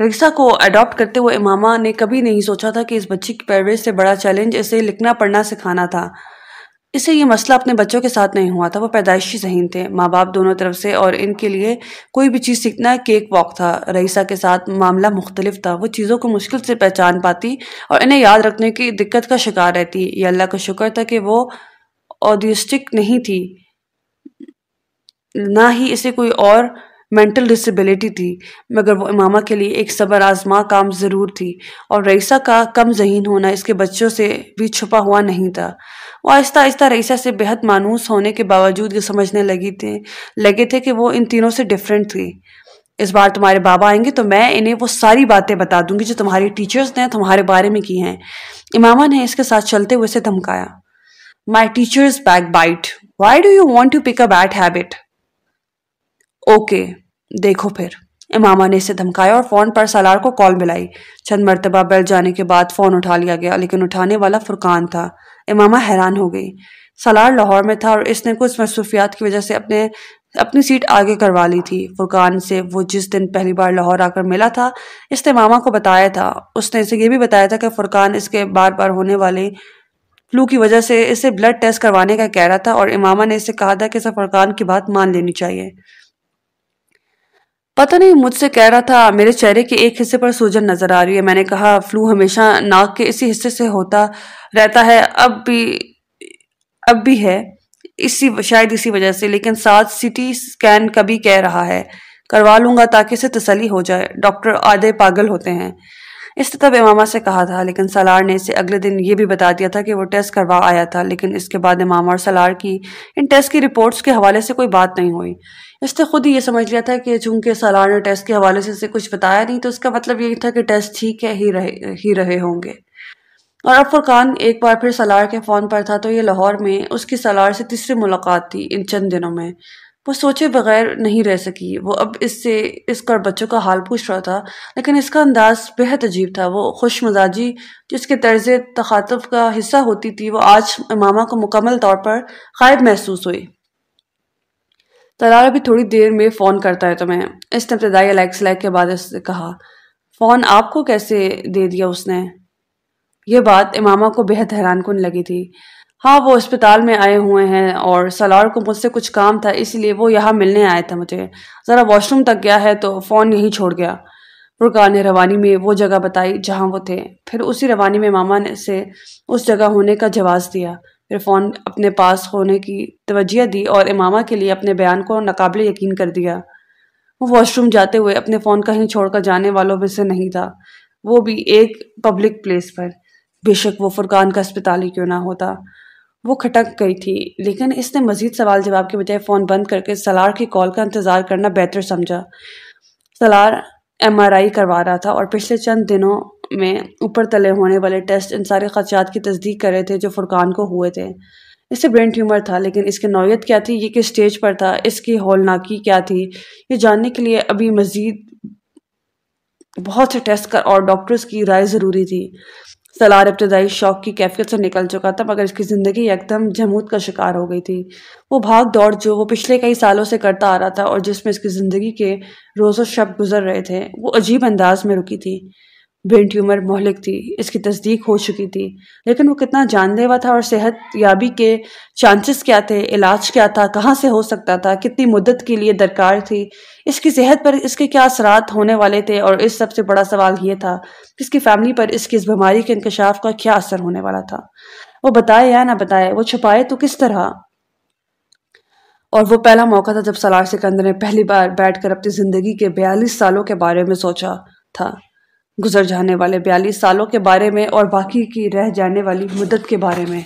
رئیسہ کو اڈاپٹ کرتے ہوئے امامہ نے کبھی نہیں سوچا تھا کہ اس بچی کی پرورش سے بڑا چیلنج اسے لکھنا، پڑھنا، سکھانا تھا۔ اسے یہ مسئلہ اپنے بچوں کے ساتھ نہیں ہوا تھا، وہ پیدائشی ذہین تھے۔ ماں باپ دونوں طرف سے اور ان کے لیے کوئی بھی چیز سیکھنا کیک واک تھا۔ رئیسہ کے ساتھ معاملہ مختلف تھا، وہ چیزوں کو مشکل سے پہچان پاتی اور انہیں یاد رکھنے کی دقت کا شکار رہتی۔ یہ اللہ کا شکر تھا کہ وہ اودیسٹک نہیں تھی۔ نہ ہی اسے کوئی اور مینٹل ڈسیبلٹی تھی، مگر وہ امامہ کے لیے ایک صبر آزما کام ضرور تھی اور رئیسہ کا کم ذہین ہونا اس کے بچوں سے بھی چھپا ہوا نہیں تھا۔ وہ آہستہ آہستہ رئیسہ سے بہت مانوس ہونے کے باوجود یہ سمجھنے لگی تھے، لگے تھے کہ وہ ان تینوں سے ڈیفرنٹ تھی۔ اس بار تمہارے بابا آئیں گے تو میں انہیں وہ ساری باتیں بتا دوں گی جو تمہاری ٹیچرز نے تمہارے بارے میں کی ہیں۔ امامہ نے اس کے ساتھ چلتے ہوئے سے دھمکایا۔ My teachers backbite why do you want to pick a bad habit okay, دیکھو پھر۔ امامہ نے اسے دھمکایا اور فون پر سالار کو کال ملائی۔ چند مرتبہ بیٹھ جانے کے بعد فون اٹھا لیا گیا، لیکن اٹھانے والا فرقان تھا۔ امامہ حیران ہو گئی۔ سالار لاہور میں تھا اور اس نے کچھ مصروفیات کی وجہ سے اپنے، اپنی سیٹ آگے کروا لی تھی۔ فرقان سے وہ جس دن پہلی بار لاہور آ کر ملا تھا، اس نے ماما کو بتایا تھا۔ اس نے اسے یہ بھی بتایا تھا کہ فرقان اس کے بار بار ہونے والے فلو کی وجہ سے اسے بلڈ ٹیسٹ کروانے کا کہہ رہا تھا اور امامہ نے اسے کہا تھا کہ اسے فرقان کی بات مان لینی چاہیے۔ پتہ نہیں مجھ سے کہہ رہا تھا، میرے چہرے کے ایک حصے پر سوجن نظر آ رہی ہے۔ میں نے کہا، فلو ہمیشہ ناک کے اسی حصے سے ہوتا رہتا ہے، اب بھی اب بھی ہے۔ اسی، شاید اسی وجہ سے، لیکن ساتھ سٹی سکین کبھی کہہ رہا ہے۔ کروا لوں گا تاکہ اسے تسلی ہو جائے۔ ڈاکٹر آدھے پاگل ہوتے ہیں۔ اس نے تب امامہ سے کہا تھا، لیکن سالار نے اسے اگلے دن یہ بھی بتا دیا تھا کہ وہ ٹیسٹ کروا آیا تھا، لیکن اس کے بعد امامہ اور سالار کی، ان ٹیسٹ کی رپورٹس کے حوالے سے کوئی بات نہیں ہوئی۔ اس نے خود ہی یہ سمجھ لیا تھا کہ چونکہ سالار نے ٹیسٹ کے حوالے سے اسے کچھ بتایا نہیں، تو اس کا مطلب یہی تھا کہ ٹیسٹ ٹھیک ہے، ہی رہے ہی رہے ہوں گے۔ اور اب فرقان ایک بار پھر سالار کے فون پر تھا، تو یہ لاہور میں اس کی سالار سے تیسری ملاقات تھی، ان چند دنوں میں۔ وہ سوچے بغیر نہیں رہ سکی۔ وہ اب اس سے، اس کا بچوں کا حال پوچھ رہا تھا، لیکن اس کا انداز بہت عجیب تھا۔ وہ خوش مزاجی، جس کے طرز تخاطب کا حصہ ہوتی تھی، وہ آج امامہ کو مکمل طور پر غائب محسوس ہوئی۔ تلال ابھی تھوڑی دیر میں فون کرتا ہے تمہیں۔ اس نے ابتدائی الیکس لائک کے بعد اس سے کہا، فون آپ کو کیسے دے دیا اس نے؟ یہ بات امامہ کو بہت حیران کن لگی تھی۔ ہاں وہ اسپتال میں آئے ہوئے ہیں اور سلار کو مجھ سے کچھ کام تھا، اس لیے وہ یہاں ملنے آئے تھا مجھے۔ ذرا واش روم تک گیا ہے تو فون یہیں چھوڑ گیا۔ فرقان نے روانی میں وہ جگہ بتائی جہاں وہ تھے۔ پھر اسی روانی میں ماما نے سے اس جگہ ہونے کا جواز دیا۔ پھر فون اپنے پاس ہونے کی توجہ دی اور امامہ کے لیے اپنے بیان کو ناقابل یقین کر دیا۔ وہ واش روم جاتے ہوئے اپنے فون کہیں چھوڑ کر جانے والوں میں سے نہیں تھا۔ وہ بھی ایک پبلک پلیس پر۔ بے شک وہ فرقان کا اسپتال ہی کیوں نہ ہوتا۔ وہ کھٹک گئی تھی۔ لیکن اس نے مزید سوال جواب کے بجائے فون بند کر کے سلار کی کال کا انتظار کرنا بہتر سمجھا۔ سلار ایم آر آئی کروا رہا تھا اور پچھلے چند دنوں میں اوپر تلے ہونے والے ٹیسٹ ان سارے خدشات کی تصدیق کر رہے تھے جو فرقان کو ہوئے تھے۔ اس سے برین ٹیومر تھا، لیکن اس کی نوعیت کیا تھی؟ یہ کس سٹیج پر تھا؟ اس کی ہولناکی کیا تھی؟ یہ جاننے کے لیے ابھی مزید بہت سے ٹیسٹ کر اور ڈاکٹرز کی رائے ضروری تھی۔ سلار ابتدائی شوق کی کیفیت سے نکل چکا تھا، مگر اس کی زندگی ایک دم جمود کا شکار ہو گئی تھی۔ وہ بھاگ دوڑ جو وہ پچھلے کئی سالوں سے کرتا آ رہا تھا اور جس میں اس کی زندگی کے روز و شب گزر رہے تھے، وہ عجیب انداز میں رکی تھی۔ برین ٹیومر مہلک تھی، اس کی تصدیق ہو چکی تھی۔ لیکن وہ کتنا جان لیوا تھا اور صحت یابی کے چانسز کیا تھے، علاج کیا تھا، کہاں سے ہو سکتا تھا، کتنی مدت کے لیے درکار تھی۔ اس کی صحت پر اس کے کیا اثرات ہونے والے تھے؟ اور اس سب سے بڑا سوال یہ تھا کہ اس کی فیملی پر اس کی اس بیماری کے انکشاف کا کیا اثر ہونے والا تھا؟ وہ بتائے یا نہ بتائے، وہ چھپائے تو کس طرح؟ اور وہ پہلا موقع تھا جب سلار سکندر نے پہلی بار بیٹھ کر اپنی زندگی کے بیالیس سالوں کے بارے میں سوچا تھا۔ گزر جانے والے بیالیس سالوں کے بارے میں اور باقی کی رہ جانے والی مدت کے بارے میں۔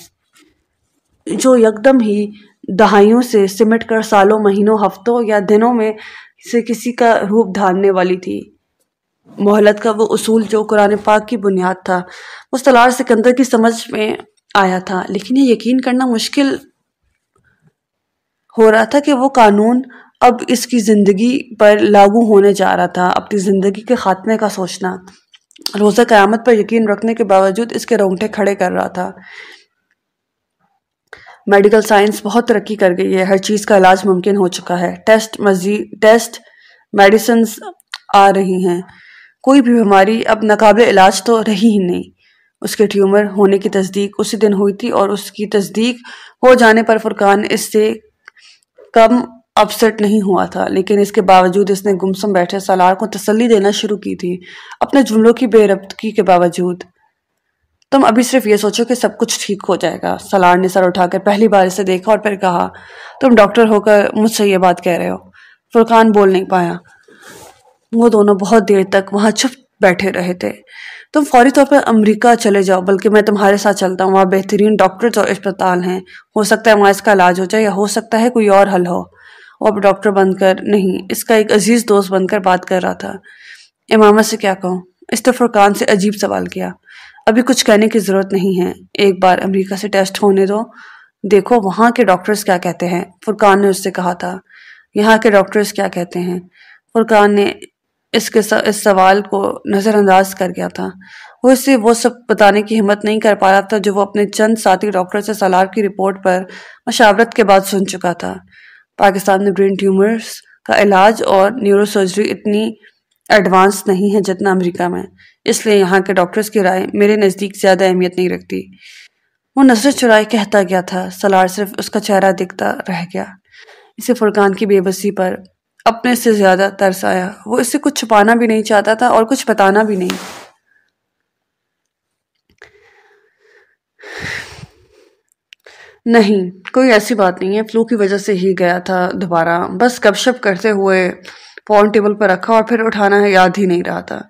جو یکدم ہی دہائیوں سے سمٹ کر سالوں، مہینوں، ہفتوں یا دنوں میں سے کسی کا روپ دھارنے والی تھی۔ محلت کا وہ اصول جو قرآن پاک کی بنیاد تھا، اس تلار سکندر کی سمجھ میں آیا تھا۔ لیکن یہ یقین کرنا مشکل ہو رہا تھا کہ وہ قانون اب اس کی زندگی پر لاگو ہونے جا رہا تھا، اپنی زندگی کے خاتمے کا سوچنا۔ روزہ قیامت پر یقین رکھنے کے باوجود اس کے رونگٹے کھڑے کر رہا تھا۔ میڈیکل سائنس بہت ترقی کر گئی ہے، ہر چیز کا علاج ممکن ہو چکا ہے۔ ٹیسٹ مزید، ٹیسٹ میڈیسنز آ رہی ہیں۔ کوئی بھی بیماری اب ناقابل علاج تو رہی ہی نہیں۔ اس کے ٹیومر ہونے کی تصدیق اسی دن ہوئی تھی اور اس کی تصدیق ہو جانے پر فرقان اس سے کم اپسٹ نہیں ہوا تھا، لیکن اس کے باوجود اس نے گمسم بیٹھے سالار کو تسلی دینا شروع کی تھی، اپنے جملوں کی بے ربطگی کے باوجود۔ تم ابھی صرف یہ سوچو کہ سب کچھ ٹھیک ہو جائے گا۔ سالار نے سر اٹھا کر پہلی بار اسے دیکھا اور پھر کہا، تم ڈاکٹر ہو کر مجھ سے یہ بات کہہ رہے ہو۔ فرقان بول نہیں پایا۔ وہ دونوں بہت دیر تک وہاں چھپ بیٹھے رہے تھے۔ تم فوری طور پر امریکہ چلے جاؤ، بلکہ میں تمہارے ساتھ چلتا ہوں۔ وہاں بہترین ڈاکٹرز اور اسپتال ہیں۔ ہو سکتا ہے وہاں اس کا علاج ہو جائے یا ہو سکتا ہے کوئی اور حل ہو۔ وہ اب ڈاکٹر بن کر نہیں، اس کا ایک عزیز دوست بن کر بات کر رہا تھا۔ امامہ سے کیا کہوں؟ اس نے فرقان سے عجیب سوال کیا۔ ابھی کچھ کہنے کی ضرورت نہیں ہے۔ ایک بار امریکہ سے ٹیسٹ ہونے دو۔ دیکھو وہاں کے ڈاکٹرز کیا کہتے ہیں۔ فرقان نے اس سے کہا تھا۔ یہاں کے ڈاکٹرز کیا کہتے ہیں؟ فرقان نے اس کے اس سوال کو نظر انداز کر گیا تھا۔ وہ اسے وہ سب بتانے کی ہمت نہیں کر پا رہا تھا جو وہ اپنے چند ساتھی ڈاکٹر سے سالار کی رپورٹ پر مشاورت کے بعد سن چکا تھا۔ پاکستان میں برین ٹیومرز کا علاج اور نیورو سرجری اتنی ایڈوانس نہیں ہے جتنا امریکہ میں۔ اس لیے یہاں کے ڈاکٹرز کی رائے میرے نزدیک زیادہ اہمیت نہیں رکھتی۔ وہ نظر چرائے کہتا گیا تھا سالار صرف اس کا چہرہ دکھتا رہ گیا۔ اسے فرقان کی بے بسی پر اپنے سے زیادہ ترس آیا۔ وہ اس سے کچھ چھپانا بھی نہیں چاہتا تھا اور کچھ بتانا بھی نہیں۔ نہیں، کوئی ایسی بات نہیں ہے۔ فلو کی وجہ سے ہی گیا تھا دوبارہ۔ بس گپ شپ کرتے ہوئے فون ٹیبل پر رکھا اور پھر اٹھانا ہے یاد ہی نہیں رہا تھا۔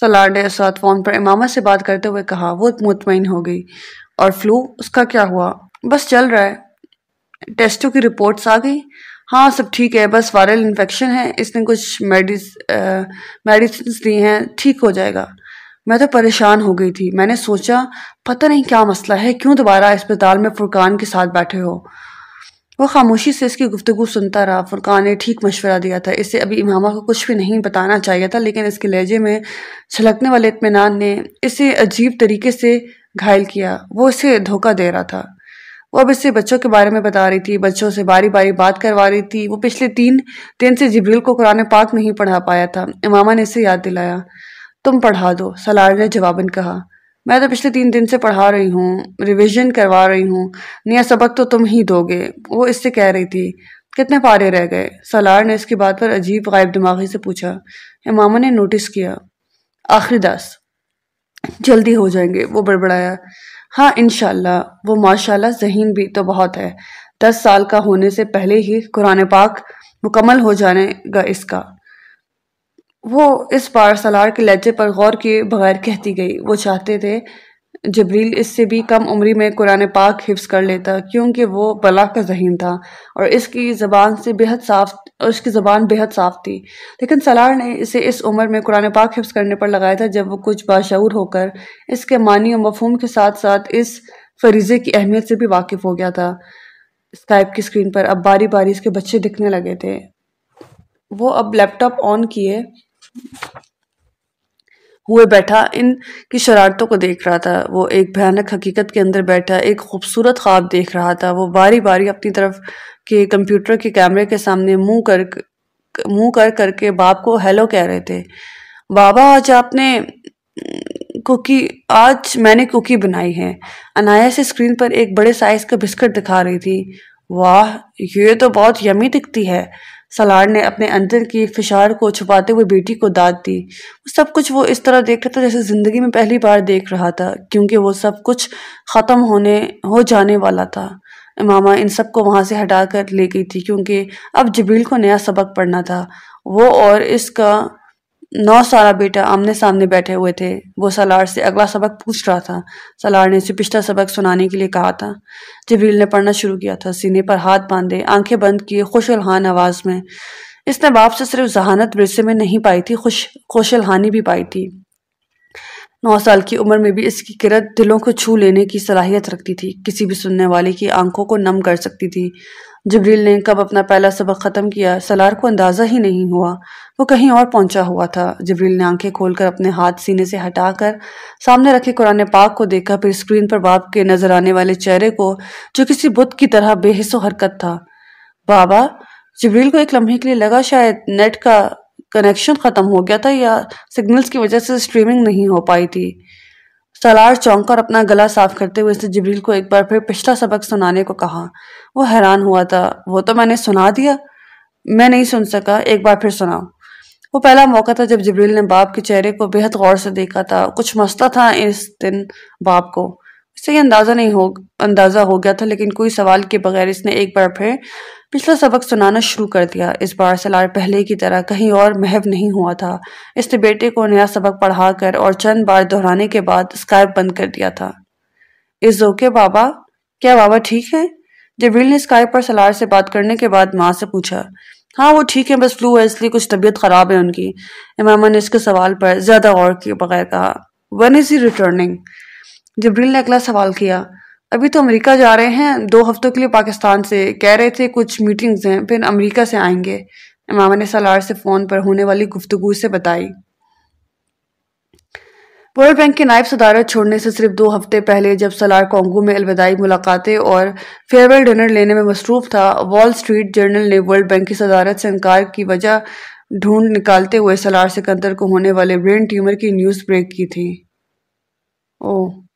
سلار نے ساتھ فون پر امامہ سے بات کرتے ہوئے کہا، وہ مطمئن ہو گئی۔ اور فلو اس کا کیا ہوا؟ بس چل رہا ہے۔ ٹیسٹوں کی رپورٹس آ گئی۔ ہاں سب ٹھیک ہے۔ بس وائرل انفیکشن ہے۔ اس نے کچھ میڈیس میڈیسنس دی ہیں۔ ٹھیک ہو جائے گا۔ میں تو پریشان ہو گئی تھی۔ میں نے سوچا، پتہ نہیں کیا مسئلہ ہے، کیوں دوبارہ اسپتال میں فرقان کے ساتھ بیٹھے ہو؟ وہ خاموشی سے اس کی گفتگو سنتا رہا۔ فرقان نے ٹھیک مشورہ دیا تھا۔ اسے ابھی امامہ کو کچھ بھی نہیں بتانا چاہیے تھا، لیکن اس کے لہجے میں چھلکنے والے اطمینان نے اسے عجیب طریقے سے گھائل کیا۔ وہ اسے دھوکہ دے رہا تھا۔ وہ اب اس سے بچوں کے بارے میں بتا رہی تھی، بچوں سے باری باری بات کروا رہی تھی۔ وہ پچھلے تین دن سے جبریل کو قرآن پاک نہیں پڑھا پایا تھا۔ امامہ نے اسے یاد دلایا۔ تم پڑھا دو سلار نے جواباً کہا، میں تو پچھلے تین دن سے پڑھا رہی ہوں ریویژن کروا رہی ہوں، نیا سبق تو تم ہی دو گے، وہ اس سے کہہ رہی تھی، کتنے پارے رہ گئے؟ سلار نے اس کی بات پر عجیب غائب دماغی سے پوچھا امامہ نے نوٹس کیا، آخری دس، جلدی ہو جائیں گے، وہ بڑبڑایا ہاں انشاءاللہ، وہ ماشاءاللہ ذہین بھی تو بہت ہے، دس سال کا ہونے سے پہلے ہی قرآن پاک مکمل ہو جانے گا اس کا۔ وہ اس بار سالار کے لہجے پر غور کیے بغیر کہتی گئی۔ وہ چاہتے تھے جبریل اس سے بھی کم عمری میں قرآن پاک حفظ کر لیتا، کیونکہ وہ بلا کا ذہین تھا اور اس کی زبان سے بہت صاف اس کی زبان بہت صاف تھی۔ لیکن سلار نے اسے اس عمر میں قرآن پاک حفظ کرنے پر لگایا تھا جب وہ کچھ باشعور ہو کر اس کے معنی و مفہوم کے ساتھ ساتھ اس فریضے کی اہمیت سے بھی واقف ہو گیا تھا۔ اسکائپ کی اسکرین پر اب باری باری اس کے بچے دکھنے لگے تھے۔ وہ اب لیپ ٹاپ آن کیے۔ ہوئے بیٹھا، ان کی شرارتوں کو دیکھ رہا تھا۔ وہ ایک بھیانک حقیقت کے اندر بیٹھا، ایک خوبصورت خواب دیکھ رہا تھا۔ وہ باری باری اپنی طرف کے کمپیوٹر کے کیمرے کے سامنے منہ کر منہ کر کر کے باپ کو ہیلو کہہ رہے تھے۔ بابا، آج آپ نے کوکی، آج میں نے کوکی بنائی ہے۔ انایا سے اسکرین پر ایک بڑے سائز کا بسکٹ دکھا رہی تھی۔ واہ، یہ تو بہت یمی دکھتی ہے۔ سلار نے اپنے اندر کی فشار کو چھپاتے ہوئے بیٹی کو داد دی۔ سب کچھ وہ اس طرح دیکھ رہا تھا جیسے زندگی میں پہلی بار دیکھ رہا تھا، کیونکہ وہ سب کچھ ختم ہونے، ہو جانے والا تھا۔ امامہ ان سب کو وہاں سے ہٹا کر لے گئی تھی، کیونکہ اب جبریل کو نیا سبق پڑھنا تھا۔ وہ اور اس کا نو سالہ بیٹا آمنے سامنے بیٹھے ہوئے تھے۔ وہ سالار سے اگلا سبق پوچھ رہا تھا۔ سالار نے اسے پچھلا سبق سنانے کے لیے کہا تھا۔ جبریل نے پڑھنا شروع کیا تھا۔ سینے پر ہاتھ باندھے آنکھیں بند کیے خوش الحان آواز میں۔ اس نے باپ سے صرف ذہانت ورثے میں نہیں پائی تھی، خوش خوش الحانی بھی پائی تھی۔ نو سال کی عمر میں بھی اس کی کرت دلوں کو چھو لینے کی صلاحیت رکھتی تھی۔ کسی بھی سننے والے کی آنکھوں کو نم کر سکتی تھی۔ جبریل نے کب اپنا پہلا سبق ختم کیا، سلار کو اندازہ ہی نہیں ہوا۔ وہ کہیں اور پہنچا ہوا تھا۔ جبریل نے آنکھیں کھول کر اپنے ہاتھ سینے سے ہٹا کر سامنے رکھے قرآن پاک کو دیکھا۔ پھر اسکرین پر باپ کے نظر آنے والے چہرے کو، جو کسی بت کی طرح بے حص و حرکت تھا۔ بابا، جبریل کو ایک لمحے کے لیے لگا شاید نیٹ کا کنیکشن ختم ہو گیا تھا یا سگنلز کی وجہ سے اسٹریمنگ نہیں ہو پائی تھی۔ سالار چونک کر اپنا گلا صاف کرتے ہوئے اس نے جبریل کو ایک بار پھر پچھلا سبق سنانے کو کہا۔ وہ حیران ہوا تھا۔ وہ تو میں نے سنا دیا۔ میں نہیں سن سکا۔ ایک بار پھر سناؤ۔ وہ پہلا موقع تھا جب جبریل نے باپ کے چہرے کو بہت غور سے دیکھا تھا۔ کچھ مسئلہ تھا اس دن باپ کو۔ سے یہ اندازہ نہیں ہو اندازہ ہو گیا تھا، لیکن کوئی سوال کے بغیر اس نے ایک بار پھر پچھلا سبق سنانا شروع کر دیا۔ اس بار سلار پہلے کی طرح کہیں اور محو نہیں ہوا تھا۔ اس نے بیٹے کو نیا سبق پڑھا کر اور چند بار دہرانے کے بعد اسکائپ بند کر دیا تھا۔ اس اوکے بابا؟ کیا بابا ٹھیک ہے جبریل نے اسکائپ پر سلار سے بات کرنے کے بعد ماں سے پوچھا۔ ہاں وہ ٹھیک ہے بس فلو ہے، اس لیے کچھ طبیعت خراب ہے ان کی۔ امامہ نے اس کے سوال پر زیادہ غور کیے بغیر کہا۔ ون از ہی ریٹرننگ جبریل نے اگلا سوال کیا، ابھی تو امریکہ جا رہے ہیں، دو ہفتوں کے لیے پاکستان سے کہہ رہے تھے کچھ میٹنگز ہیں، پھر امریکہ سے آئیں گے۔ امامہ نے سلار سے فون پر ہونے والی گفتگو سے بتائی۔ ورلڈ بینک کے نائب صدارت چھوڑنے سے صرف دو ہفتے پہلے جب سلار کانگو میں الوداعی ملاقاتیں اور فیئر ڈنر لینے میں مصروف تھا وال سٹریٹ جرنل نے ورلڈ بینک کی صدارت سے انکار کی وجہ ڈھونڈ نکالتے ہوئے سلار سکندر کو ہونے والے برین ٹیومر کی نیوز بریک کی تھی۔ او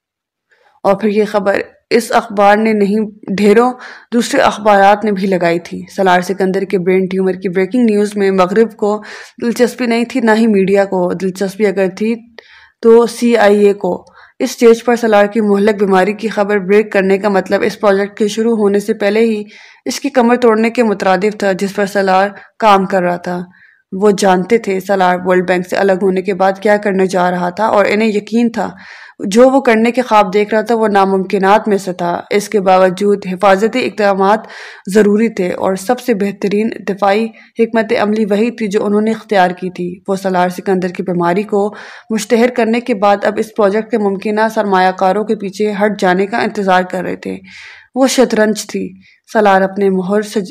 اور پھر یہ خبر اس اخبار نے نہیں ڈھیروں، دوسرے اخبارات نے بھی لگائی تھی۔ سلار سکندر کے برین ٹیومر کی بریکنگ نیوز میں مغرب کو دلچسپی نہیں تھی، نہ ہی میڈیا کو دلچسپی اگر تھی تو سی آئی اے کو۔ اس سٹیج پر سلار کی مہلک بیماری کی خبر بریک کرنے کا مطلب اس پروجیکٹ کے شروع ہونے سے پہلے ہی اس کی کمر توڑنے کے مترادف تھا جس پر سلار کام کر رہا تھا۔ وہ جانتے تھے سلار ورلڈ بینک سے الگ ہونے کے بعد کیا کرنے جا رہا تھا اور انہیں یقین تھا جو وہ کرنے کے خواب دیکھ رہا تھا وہ ناممکنات میں سے تھا۔ اس کے باوجود حفاظتی اقدامات ضروری تھے اور سب سے بہترین دفاعی حکمت عملی وہی تھی جو انہوں نے اختیار کی تھی۔ وہ سلار سکندر کی بیماری کو مشتہر کرنے کے بعد اب اس پروجیکٹ کے ممکنہ سرمایہ کاروں کے پیچھے ہٹ جانے کا انتظار کر رہے تھے۔ وہ شطرنج تھی۔ سلار اپنے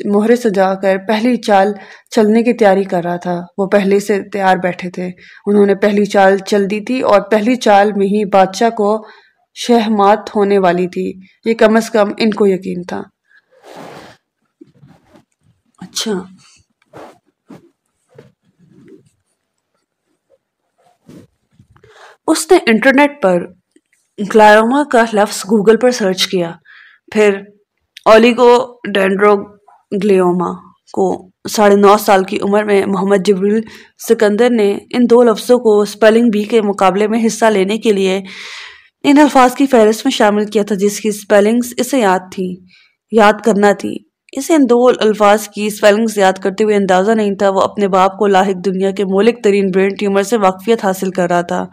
مہرے سجا کر پہلی چال چلنے کی تیاری کر رہا تھا۔ وہ پہلے سے تیار بیٹھے تھے۔ انہوں نے پہلی چال چل دی تھی اور پہلی چال میں ہی بادشاہ کو شہمات ہونے والی تھی۔ یہ کم از کم ان کو یقین تھا۔ اچھا۔ اس نے انٹرنیٹ پر گلائوما کا لفظ گوگل پر سرچ کیا۔ پھر اولیگو ڈینڈرو گلیوما کو ساڑھے نو سال کی عمر میں محمد جبریل سکندر نے ان دو لفظوں کو اسپیلنگ بی کے مقابلے میں حصہ لینے کے لیے ان الفاظ کی فہرست میں شامل کیا تھا، جس کی اسپیلنگز اسے یاد تھی، یاد کرنا تھی۔ اسے ان دو الفاظ کی اسپیلنگز یاد کرتے ہوئے اندازہ نہیں تھا، وہ اپنے باپ کو لاحق دنیا کے مولک ترین برین ٹیومر سے واقفیت حاصل کر رہا تھا۔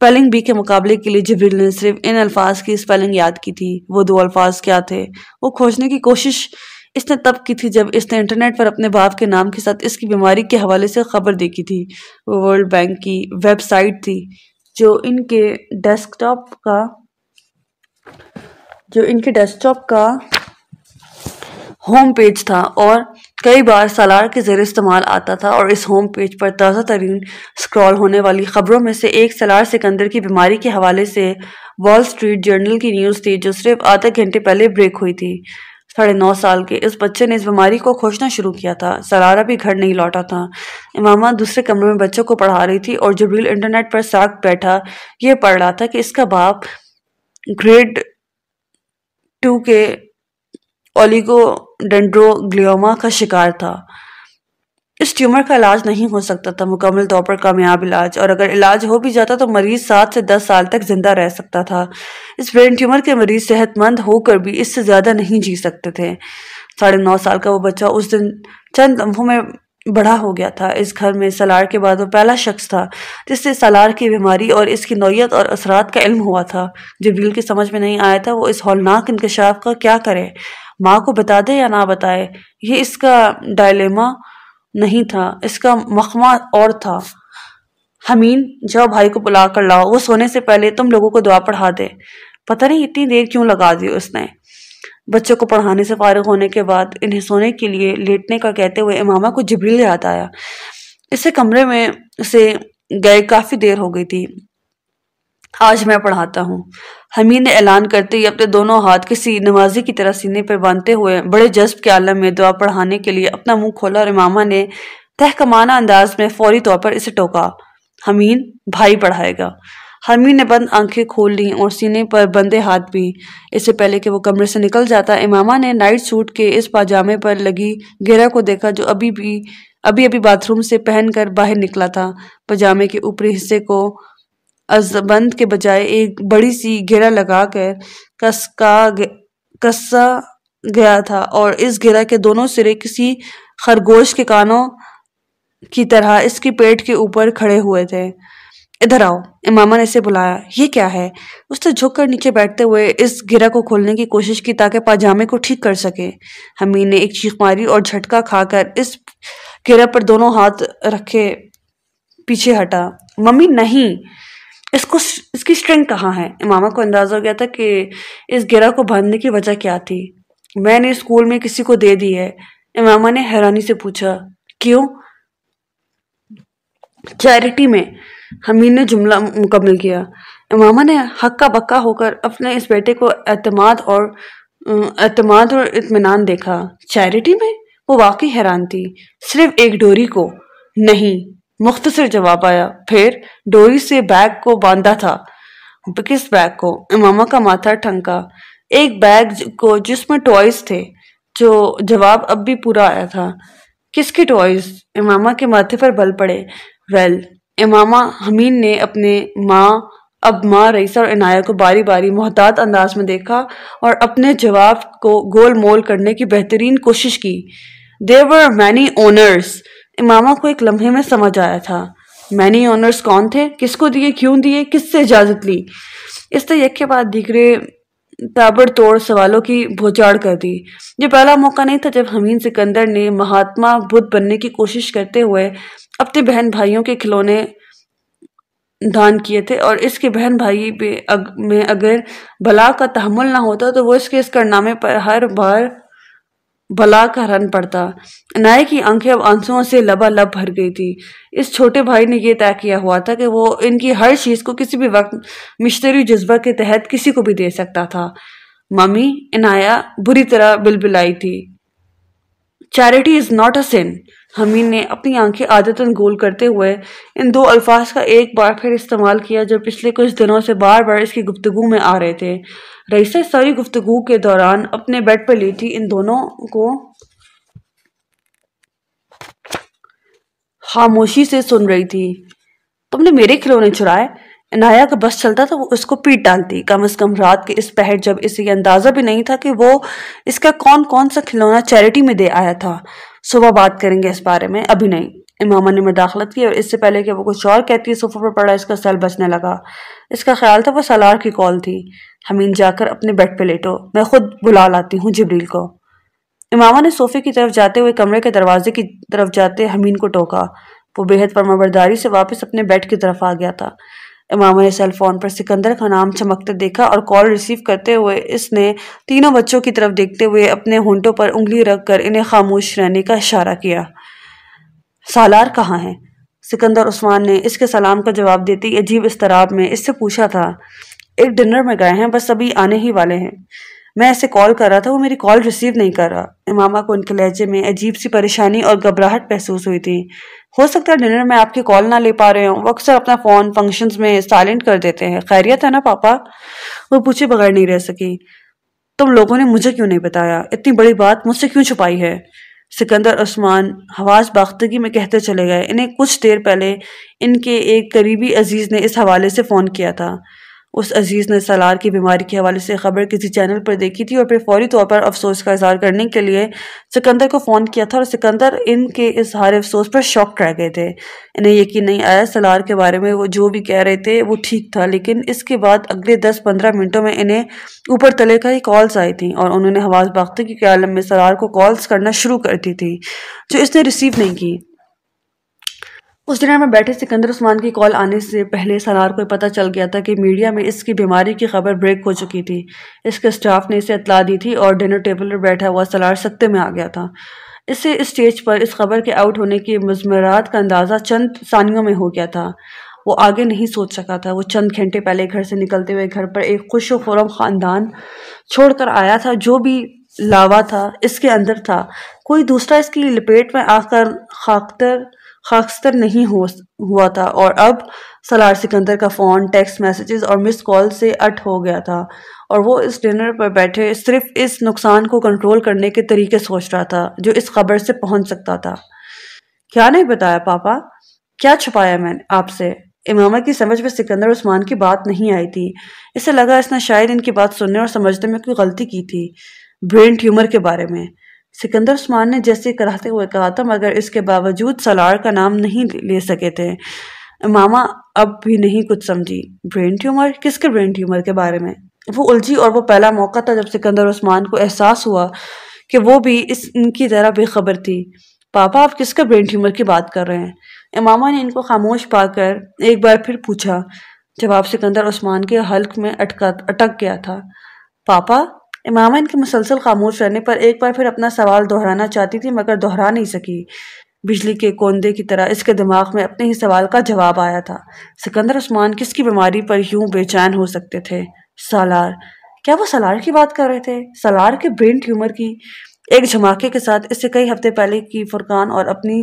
اسپیلنگ بی کے مقابلے کے لیے جبریل نے صرف ان الفاظ کی اسپیلنگ یاد کی تھی۔ وہ دو الفاظ کیا تھے؟ وہ کھوجنے کی کوشش اس نے تب کی تھی جب اس نے انٹرنیٹ پر اپنے باپ کے نام کے ساتھ اس کی بیماری کے حوالے سے خبر دیکھی تھی۔ وہ ورلڈ بینک کی ویب سائٹ تھی جو ان کے ڈیسک ٹاپ کا جو ان کے ڈیسک ٹاپ کا ہوم پیج تھا اور کئی بار سالار کے زیر استعمال آتا تھا اور اس ہوم پیج پر تازہ ترین سکرول ہونے والی خبروں میں سے ایک سالار سکندر کی بیماری کے حوالے سے وال سٹریٹ جرنل کی نیوز تھی جو صرف آدھا گھنٹے پہلے بریک ہوئی تھی۔ ساڑھے نو سال کے اس بچے نے اس بیماری کو کھوجنا شروع کیا تھا۔ سلارہ بھی گھر نہیں لوٹا تھا۔ امامہ دوسرے کمرے میں بچوں کو پڑھا رہی تھی اور جبریل انٹرنیٹ پر ساکھ بیٹھا یہ پڑھ رہا تھا کہ اس کا باپ گریڈ ٹو کے اولیگو ڈنڈرو گلیوما کا شکار تھا۔ اس ٹیومر کا علاج نہیں ہو سکتا تھا، مکمل طور پر کامیاب علاج۔ اور اگر علاج ہو بھی جاتا تو مریض سات سے دس سال تک زندہ رہ سکتا تھا۔ اس برین ٹیومر کے مریض صحت مند ہو کر بھی اس سے زیادہ نہیں جی سکتے تھے۔ ساڑھے نو سال کا وہ بچہ اس دن چند لمحوں میں بڑا ہو گیا تھا۔ اس گھر میں سلار کے بعد وہ پہلا شخص تھا، جس سے سلار کی بیماری اور اس کی نوعیت اور اثرات کا علم ہوا تھا۔ جبریل کی سمجھ میں نہیں آیا تھا وہ اس ہولناک انکشاف کا کیا کرے۔ ماں کو بتا دے یا نہ بتائے، یہ اس کا ڈائلیما نہیں تھا، اس کا مخمہ اور تھا۔ حمین، جاؤ بھائی کو بلا کر لاؤ، وہ سونے سے پہلے تم لوگوں کو دعا پڑھا دے۔ پتہ نہیں اتنی دیر کیوں لگا دی اس نے۔ بچوں کو پڑھانے سے فارغ ہونے کے بعد انہیں سونے کے لیے لیٹنے کا کہتے ہوئے امامہ کو جبریل یاد آیا۔ اسے کمرے میں سے گئے، کافی دیر ہو گئی تھی۔ آج میں پڑھاتا ہوں۔ حمید نے اعلان کرتے ہی اپنے دونوں ہاتھ کسی نمازی کی طرح سینے پر باندھتے ہوئے بڑے جذب کے عالم میں دعا پڑھانے کے لیے اپنا منہ کھولا اور امامہ نے تہکمانہ انداز میں فوری طور پر اسے ٹوکا۔ حمید، بھائی پڑھائے گا۔ حمید نے بند آنکھیں کھول لی اور سینے پر بندے ہاتھ بھی۔ اس سے پہلے کہ وہ کمرے سے نکل جاتا، امامہ نے نائٹ سوٹ کے اس پاجامے پر لگی گہرا کو دیکھا جو ابھی بھی، ابھی ابھی باتھ روم سے پہن کر باہر نکلا تھا۔ پاجامے کے اوپری حصے کو بند کے بجائے ایک بڑی سی گھیرا لگا کر کسا گیا تھا اور اس گھیرا کے دونوں سرے کسی خرگوش کے کانوں کی طرح اس کی پیٹ کے اوپر کھڑے ہوئے تھے۔ ادھر آؤ، امامہ نے اسے بلایا۔ یہ کیا ہے؟ اس نے جھک کر نیچے بیٹھتے ہوئے اس گرا کو کھولنے کی کوشش کی تاکہ پاجامے کو ٹھیک کر سکے۔ حمید نے ایک چیخ ماری اور جھٹکا کھا کر اس گرا پر دونوں ہاتھ رکھے پیچھے ہٹا۔ ممی، نہیں! اس کو اس کی سٹرنگ کہاں ہے؟ امامہ کو اندازہ ہو گیا تھا کہ اس گرا کو باندھنے کی وجہ کیا تھی؟ میں نے اسکول میں کسی کو دے دی ہے۔ امامہ نے حیرانی سے پوچھا، کیوں؟ چیریٹی میں حمید نے جملہ مکمل کیا۔ امامہ نے حقہ بکا ہو کر اپنے اس بیٹے کو اعتماد اور اعتماد اور اطمینان دیکھا۔ چیریٹی میں وہ واقعی حیران تھی، صرف ایک ڈوری کو، نہیں۔ مختصر جواب آیا۔ پھر ڈوری سے بیگ کو باندھا تھا۔ کس بیگ کو؟ امامہ کا ماتھا ٹھنکا۔ ایک بیگ کو جس میں ٹوائز تھے۔ جو جواب اب بھی پورا آیا تھا۔ کس کے ٹوائز؟ امامہ کے ماتھے پر بل پڑے۔ ویل، امامہ حمین نے اپنے ماں اب ماں رئیسہ اور عنایہ کو باری باری محتاط انداز میں دیکھا اور اپنے جواب کو گول مول کرنے کی بہترین کوشش کی۔ دیور مینی اونرز امامہ کو ایک لمحے میں سمجھ آیا تھا۔ مینی اونرز کون تھے؟ کس کو دیے؟ کیوں دیے؟ کس سے اجازت لی؟ اس نے یک کے بعد دیگرے تابڑ توڑ سوالوں کی بھوچاڑ کر دی۔ یہ پہلا موقع نہیں تھا جب حمین سکندر نے مہاتما بدھ بننے کی کوشش کرتے ہوئے اپنے بہن بھائیوں کے کھلونے دان کیے تھے اور اس کے بہن بھائی میں اگر بلا کا تحمل نہ ہوتا تو وہ اس کے اس کرنامے پر ہر بار بلا کا رن پڑتا۔ نائے کی آنکھیں اب آنسوں سے لبا لب بھر گئی تھی۔ اس چھوٹے بھائی نے یہ طے کیا ہوا تھا کہ وہ ان کی ہر چیز کو کسی بھی وقت مشتری جذبہ کے تحت کسی کو بھی دے سکتا تھا۔ ممی انایا بری طرح بل بلائی تھی۔ چیریٹی از ناٹ اے سن حمین نے اپنی آنکھیں عادتاً گول کرتے ہوئے ان دو الفاظ کا ایک بار پھر استعمال کیا جو پچھلے کچھ دنوں سے بار بار اس کی گفتگو میں آ رہے تھے۔ رئیسہ ساری گفتگو کے دوران اپنے بیڈ پر لی تھی۔ ان دونوں کو خاموشی سے سن رہی تھی۔ تم نے میرے کھلونے چرائے۔ انایا کا بس چلتا تھا، وہ اس کو پیٹ ڈالتی۔ کم از کم رات کے اس پہر جب اسے یہ اندازہ بھی نہیں تھا کہ وہ اس کا کون کون سا کھلونا چیریٹی میں دے آیا تھا۔ صبح بات کریں گے اس بارے میں، ابھی نہیں۔ امامہ نے مداخلت کی اور اس سے پہلے کہ وہ کچھ اور کہتی صفحہ پر پڑا اس کا سیل بچنے لگا۔ اس کا خیال تھا وہ سالار کی کال تھی۔ حمین جا کر اپنے بیڈ پہ لیٹو۔ میں خود بلا لاتی ہوں جبریل کو۔ امامہ نے صوفے کی طرف جاتے ہوئے کمرے کے دروازے کی طرف جاتے حمین کو ٹوکا۔ وہ بے حد پرمبرداری سے واپس اپنے بیڈ کی طرف آ گیا تھا۔ امام نے سیل فون پر سکندر کا نام چمکتے دیکھا اور کال ریسیو کرتے ہوئے اس نے تینوں بچوں کی طرف دیکھتے ہوئے اپنے ہونٹوں پر انگلی رکھ کر انہیں خاموش رہنے کا اشارہ کیا۔ سالار کہاں ہے سکندر عثمان نے اس کے سلام کا جواب دیتی عجیب استراب میں اس سے پوچھا تھا، ایک ڈنر میں گئے ہیں بس ابھی آنے ہی والے ہیں۔ میں اسے کال کر رہا تھا، وہ میری کال ریسیو نہیں کر رہا۔ امامہ کو ان کے لہجے میں عجیب سی پریشانی اور گھبراہٹ محسوس ہوئی تھی۔ ہو سکتا ہے ڈنر میں آپ کی کال نہ لے پا رہے ہوں۔ وہ اکثر اپنا فون فنکشنز میں سائلنٹ کر دیتے ہیں۔ خیریت ہے نا پاپا؟ وہ پوچھے بغیر نہیں رہ سکی۔ تم لوگوں نے مجھے کیوں نہیں بتایا؟ اتنی بڑی بات مجھ سے کیوں چھپائی ہے؟ سکندر، عثمان، حواس باختگی میں کہتے چلے گئے۔ انہیں کچھ دیر پہلے ان کے ایک قریبی عزیز نے اس حوالے سے فون کیا تھا۔ اس عزیز نے سالار کی بیماری کے حوالے سے خبر کسی چینل پر دیکھی تھی اور پھر فوری طور پر افسوس کا اظہار کرنے کے لیے سکندر کو فون کیا تھا اور سکندر ان کے اظہار افسوس پر شوق رہ گئے تھے۔ انہیں یقین نہیں آیا سالار کے بارے میں وہ جو بھی کہہ رہے تھے وہ ٹھیک تھا، لیکن اس کے بعد اگلے دس پندرہ منٹوں میں انہیں اوپر تلے کا ہی کالز آئی تھیں اور انہوں نے حواس باختگی کے عالم میں سالار کو کالز کرنا شروع کر دی تھی، جو اس نے ریسیو نہیں کی۔ اس ڈنر میں بیٹھے سکندر عثمان کی کال آنے سے پہلے سالار کو پتہ چل گیا تھا کہ میڈیا میں اس کی بیماری کی خبر بریک ہو چکی تھی۔ اس کے سٹاف نے اسے اطلاع دی تھی اور ڈنر ٹیبل پر بیٹھا ہوا سالار سکتے میں آ گیا تھا۔ اسے اسٹیج پر اس خبر کے آؤٹ ہونے کی مضمرات کا اندازہ چند ثانیوں میں ہو گیا تھا۔ وہ آگے نہیں سوچ سکا تھا۔ وہ چند گھنٹے پہلے گھر سے نکلتے ہوئے گھر پر ایک خوش و خورم خاندان چھوڑ کر آیا تھا۔ جو بھی لاوا تھا اس کے اندر تھا۔ کوئی دوسرا اس کی لپیٹ میں آ کر خاکتر خاکستر نہیں ہوا تھا۔ اور اب سلار سکندر کا فون ٹیکس میسیجز اور مس کال سے اٹ ہو گیا تھا۔ اور وہ اس ڈنر پر بیٹھے صرف اس نقصان کو کنٹرول کرنے کے طریقے سوچ رہا تھا، جو اس خبر سے پہنچ سکتا تھا۔ کیا نہیں بتایا پاپا؟ کیا چھپایا میں نے آپ سے؟ امامہ کی سمجھ میں سکندر عثمان کی بات نہیں آئی تھی۔ اسے لگا اس نے شاید ان کی بات سننے اور سمجھنے میں کوئی غلطی کی تھی۔ برین ٹیومر کے بارے میں۔ سکندر عثمان نے جیسے کراتے ہوئے کہا تھا، مگر اس کے باوجود سلار کا نام نہیں لے سکے تھے۔ ماما اب بھی نہیں کچھ سمجھی۔ Brain tumour? کس کے برین ٹیومر کے بارے میں؟ وہ الجھی اور وہ پہلا موقع تھا جب سکندر عثمان کو احساس ہوا کہ وہ بھی اس ان کی طرح بے خبر تھی۔ پاپا، آپ کس کا برین ٹیومر کی بات کر رہے ہیں؟ اماما نے ان کو خاموش پا کر ایک بار پھر پوچھا، جب آپ سکندر عثمان کے حلق میں اٹک گیا تھا۔ پاپا امامہ ان کے مسلسل خاموش رہنے پر ایک بار پھر اپنا سوال دہرانا چاہتی تھی، مگر دہرا نہیں سکی۔ بجلی کے کوندے کی طرح اس کے دماغ میں اپنے ہی سوال کا جواب آیا تھا۔ سکندر عثمان کس کی بیماری پر یوں بے چین ہو سکتے تھے؟ سالار۔ کیا وہ سالار کی بات کر رہے تھے؟ سالار کے برین ٹیومر کی ایک جھماکے کے ساتھ اس سے کئی ہفتے پہلے کی فرقان اور اپنی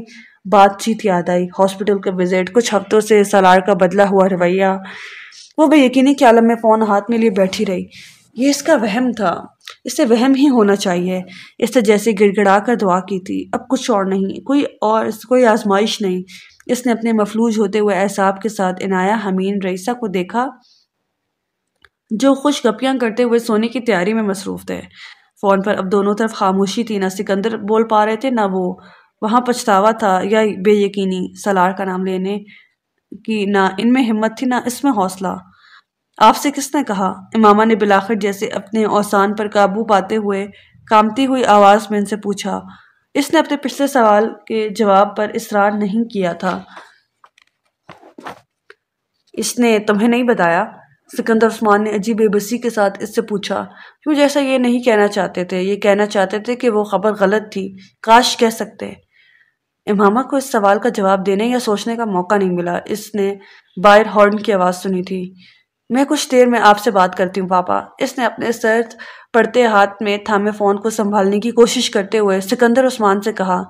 بات چیت یاد آئی۔ ہاسپٹل کا وزٹ کچھ ہفتوں سے سالار کا بدلا ہوا رویہ۔ وہ بے یقینی کے عالم میں فون ہاتھ میں لیے بیٹھی رہی۔ یہ اس کا وہم تھا۔ اس سے وہم ہی ہونا چاہیے۔ اس سے جیسے گڑ گڑا کر دعا کی تھی۔ اب کچھ اور نہیں۔ کوئی اور، کوئی آزمائش نہیں۔ اس نے اپنے مفلوج ہوتے ہوئے احساب کے ساتھ عنایا حمین رئیسہ کو دیکھا، جو خوش گپیاں کرتے ہوئے سونے کی تیاری میں مصروف تھے۔ فون پر اب دونوں طرف خاموشی تھی۔ نہ سکندر بول پا رہے تھے، نہ وہ۔ وہاں پچھتاوا تھا یا بے یقینی۔ سلار کا نام لینے کی نہ ان میں ہمت تھی، نہ اس میں حوصلہ۔ آپ سے کس نے کہا؟ امامہ نے بلاخر جیسے اپنے اوسان پر قابو پاتے ہوئے کامتی ہوئی آواز میں ان سے پوچھا، اس نے اپنے پچھلے سوال کے جواب پر اصرار نہیں کیا تھا؟ اس نے تمہیں نہیں بتایا؟ سکندر عثمان نے عجیب بے بسی کے ساتھ اس سے پوچھا، کیوں جیسا یہ نہیں کہنا چاہتے تھے؟ یہ کہنا چاہتے تھے کہ وہ خبر غلط تھی۔ کاش کہہ سکتے۔ امامہ کو اس سوال کا جواب دینے یا سوچنے کا موقع نہیں ملا۔ اس نے باہر ہارن کی آواز سنی تھی۔ میں کچھ دیر میں آپ سے بات کرتی ہوں، پاپا۔ اس نے اپنے سرد پڑتے ہاتھ میں تھامے فون کو سنبھالنے کی کوشش کرتے ہوئے سکندر عثمان سے کہا،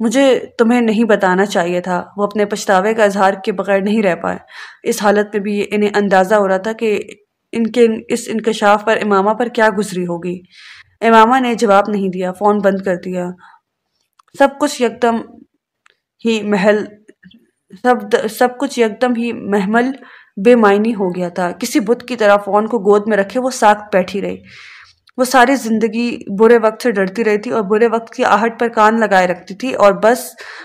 مجھے تمہیں نہیں بتانا چاہیے تھا۔ وہ اپنے پچھتاوے کا اظہار کے بغیر نہیں رہ پائے۔ اس حالت میں بھی انہیں اندازہ ہو رہا تھا کہ ان کے، اس انکشاف پر امامہ پر کیا گزری ہوگی۔ امامہ نے جواب نہیں دیا، فون بند کر دیا۔ سب کچھ یکدم ہی محل، سب سب کچھ یکدم ہی محمل بے معنی ہو گیا تھا۔ کسی بت کی طرح فون کو گود میں رکھے، وہ ساکت بیٹھی رہی۔ وہ ساری زندگی برے وقت سے ڈرتی رہی تھی اور برے وقت کی آہٹ پر کان لگائے رکھتی تھی۔ اور بس،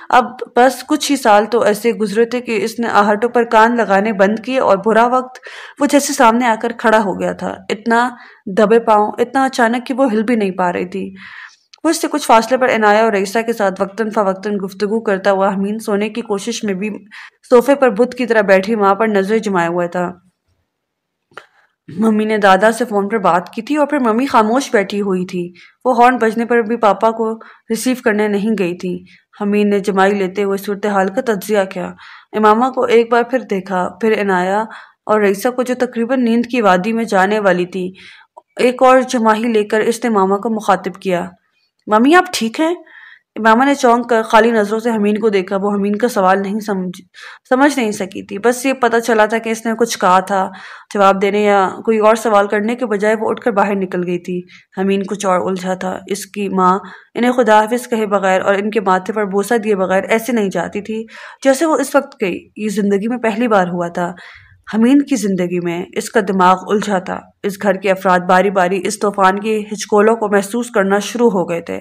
اب بس کچھ ہی سال تو ایسے گزرے تھے کہ اس نے آہٹوں پر کان لگانے بند کیے اور برا وقت وہ جیسے سامنے آ کر کھڑا ہو گیا تھا۔ اتنا دبے پاؤں، اتنا اچانک کہ وہ ہل بھی نہیں پا رہی تھی۔ وہ اس سے کچھ فاصلے پر عنایا اور رئیسہ کے ساتھ وقتاً فوقتاً گفتگو کرتا ہوا ہمین سونے کی کوشش میں بھی صوفے پر بت کی طرح بیٹھی ماں پر نظر جمائے ہوا تھا۔ ممی نے دادا سے فون پر بات کی تھی اور پھر ممی خاموش بیٹھی ہوئی تھی۔ وہ ہارن بجنے پر بھی پاپا کو ریسیو کرنے نہیں گئی تھی۔ ہمین نے جمائی لیتے ہوئے صورتحال کا تجزیہ کیا۔ امامہ کو ایک بار پھر دیکھا، پھر عنایا اور رئیسہ کو جو تقریباً نیند کی وادی میں جانے والی تھی، ایک اور جماہی لے کر اس نے ماما کو مخاطب کیا۔ ممی، آپ ٹھیک ہیں؟ امامہ نے چونک کر خالی نظروں سے حمین کو دیکھا، وہ حمین کا سوال نہیں سمجھ سمجھ نہیں سکی تھی۔ بس یہ پتہ چلا تھا کہ اس نے کچھ کہا تھا، جواب دینے یا کوئی اور سوال کرنے کے بجائے وہ اٹھ کر باہر نکل گئی تھی۔ حمین کچھ اور الجھا تھا۔ اس کی ماں انہیں خدا حافظ کہے بغیر اور ان کے ماتھے پر بوسہ دیے بغیر ایسے نہیں جاتی تھی جیسے وہ اس وقت گئی۔ یہ زندگی میں پہلی بار ہوا تھا۔ حمین کی زندگی میں اس کا دماغ الجھا تھا۔ اس گھر کے افراد باری باری اس طوفان کی ہچکولوں کو محسوس کرنا شروع ہو گئے تھے۔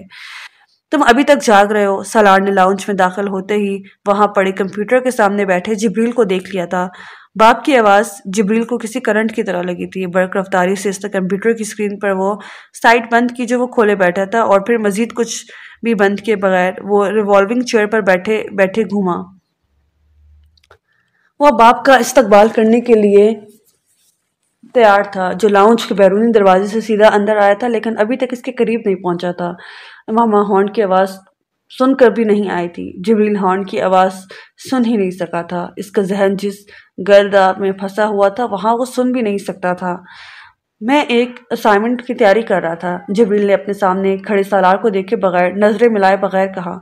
تم ابھی تک جاگ رہے ہو۔ سالار نے لاؤنج میں داخل ہوتے ہی وہاں پڑے کمپیوٹر کے سامنے بیٹھے جبریل کو دیکھ لیا تھا۔ باپ کی آواز جبریل کو کسی کرنٹ کی طرح لگی تھی۔ برق رفتاری سے اس نے کمپیوٹر کی سکرین پر وہ سائٹ بند کی جو وہ کھولے بیٹھا تھا اور پھر مزید کچھ بھی بند کیے بغیر وہ ریوالونگ چیئر پر بیٹھے بیٹھے گھوما۔ وہ باپ کا استقبال کرنے کے لیے تیار تھا، جو لاؤنج کے بیرونی دروازے سے سیدھا اندر آیا تھا، لیکن ابھی تک اس کے قریب نہیں پہنچا تھا۔ ماما ہارن کی آواز سن کر بھی نہیں آئی تھی۔ جبریل ہارن کی آواز سن ہی نہیں سکا تھا۔ اس کا ذہن جس گردا میں پھنسا ہوا تھا، وہاں وہ سن بھی نہیں سکتا تھا۔ میں ایک اسائنمنٹ کی تیاری کر رہا تھا۔ جبریل نے اپنے سامنے کھڑے سالار کو دیکھے بغیر، نظریں ملائے بغیر کہا،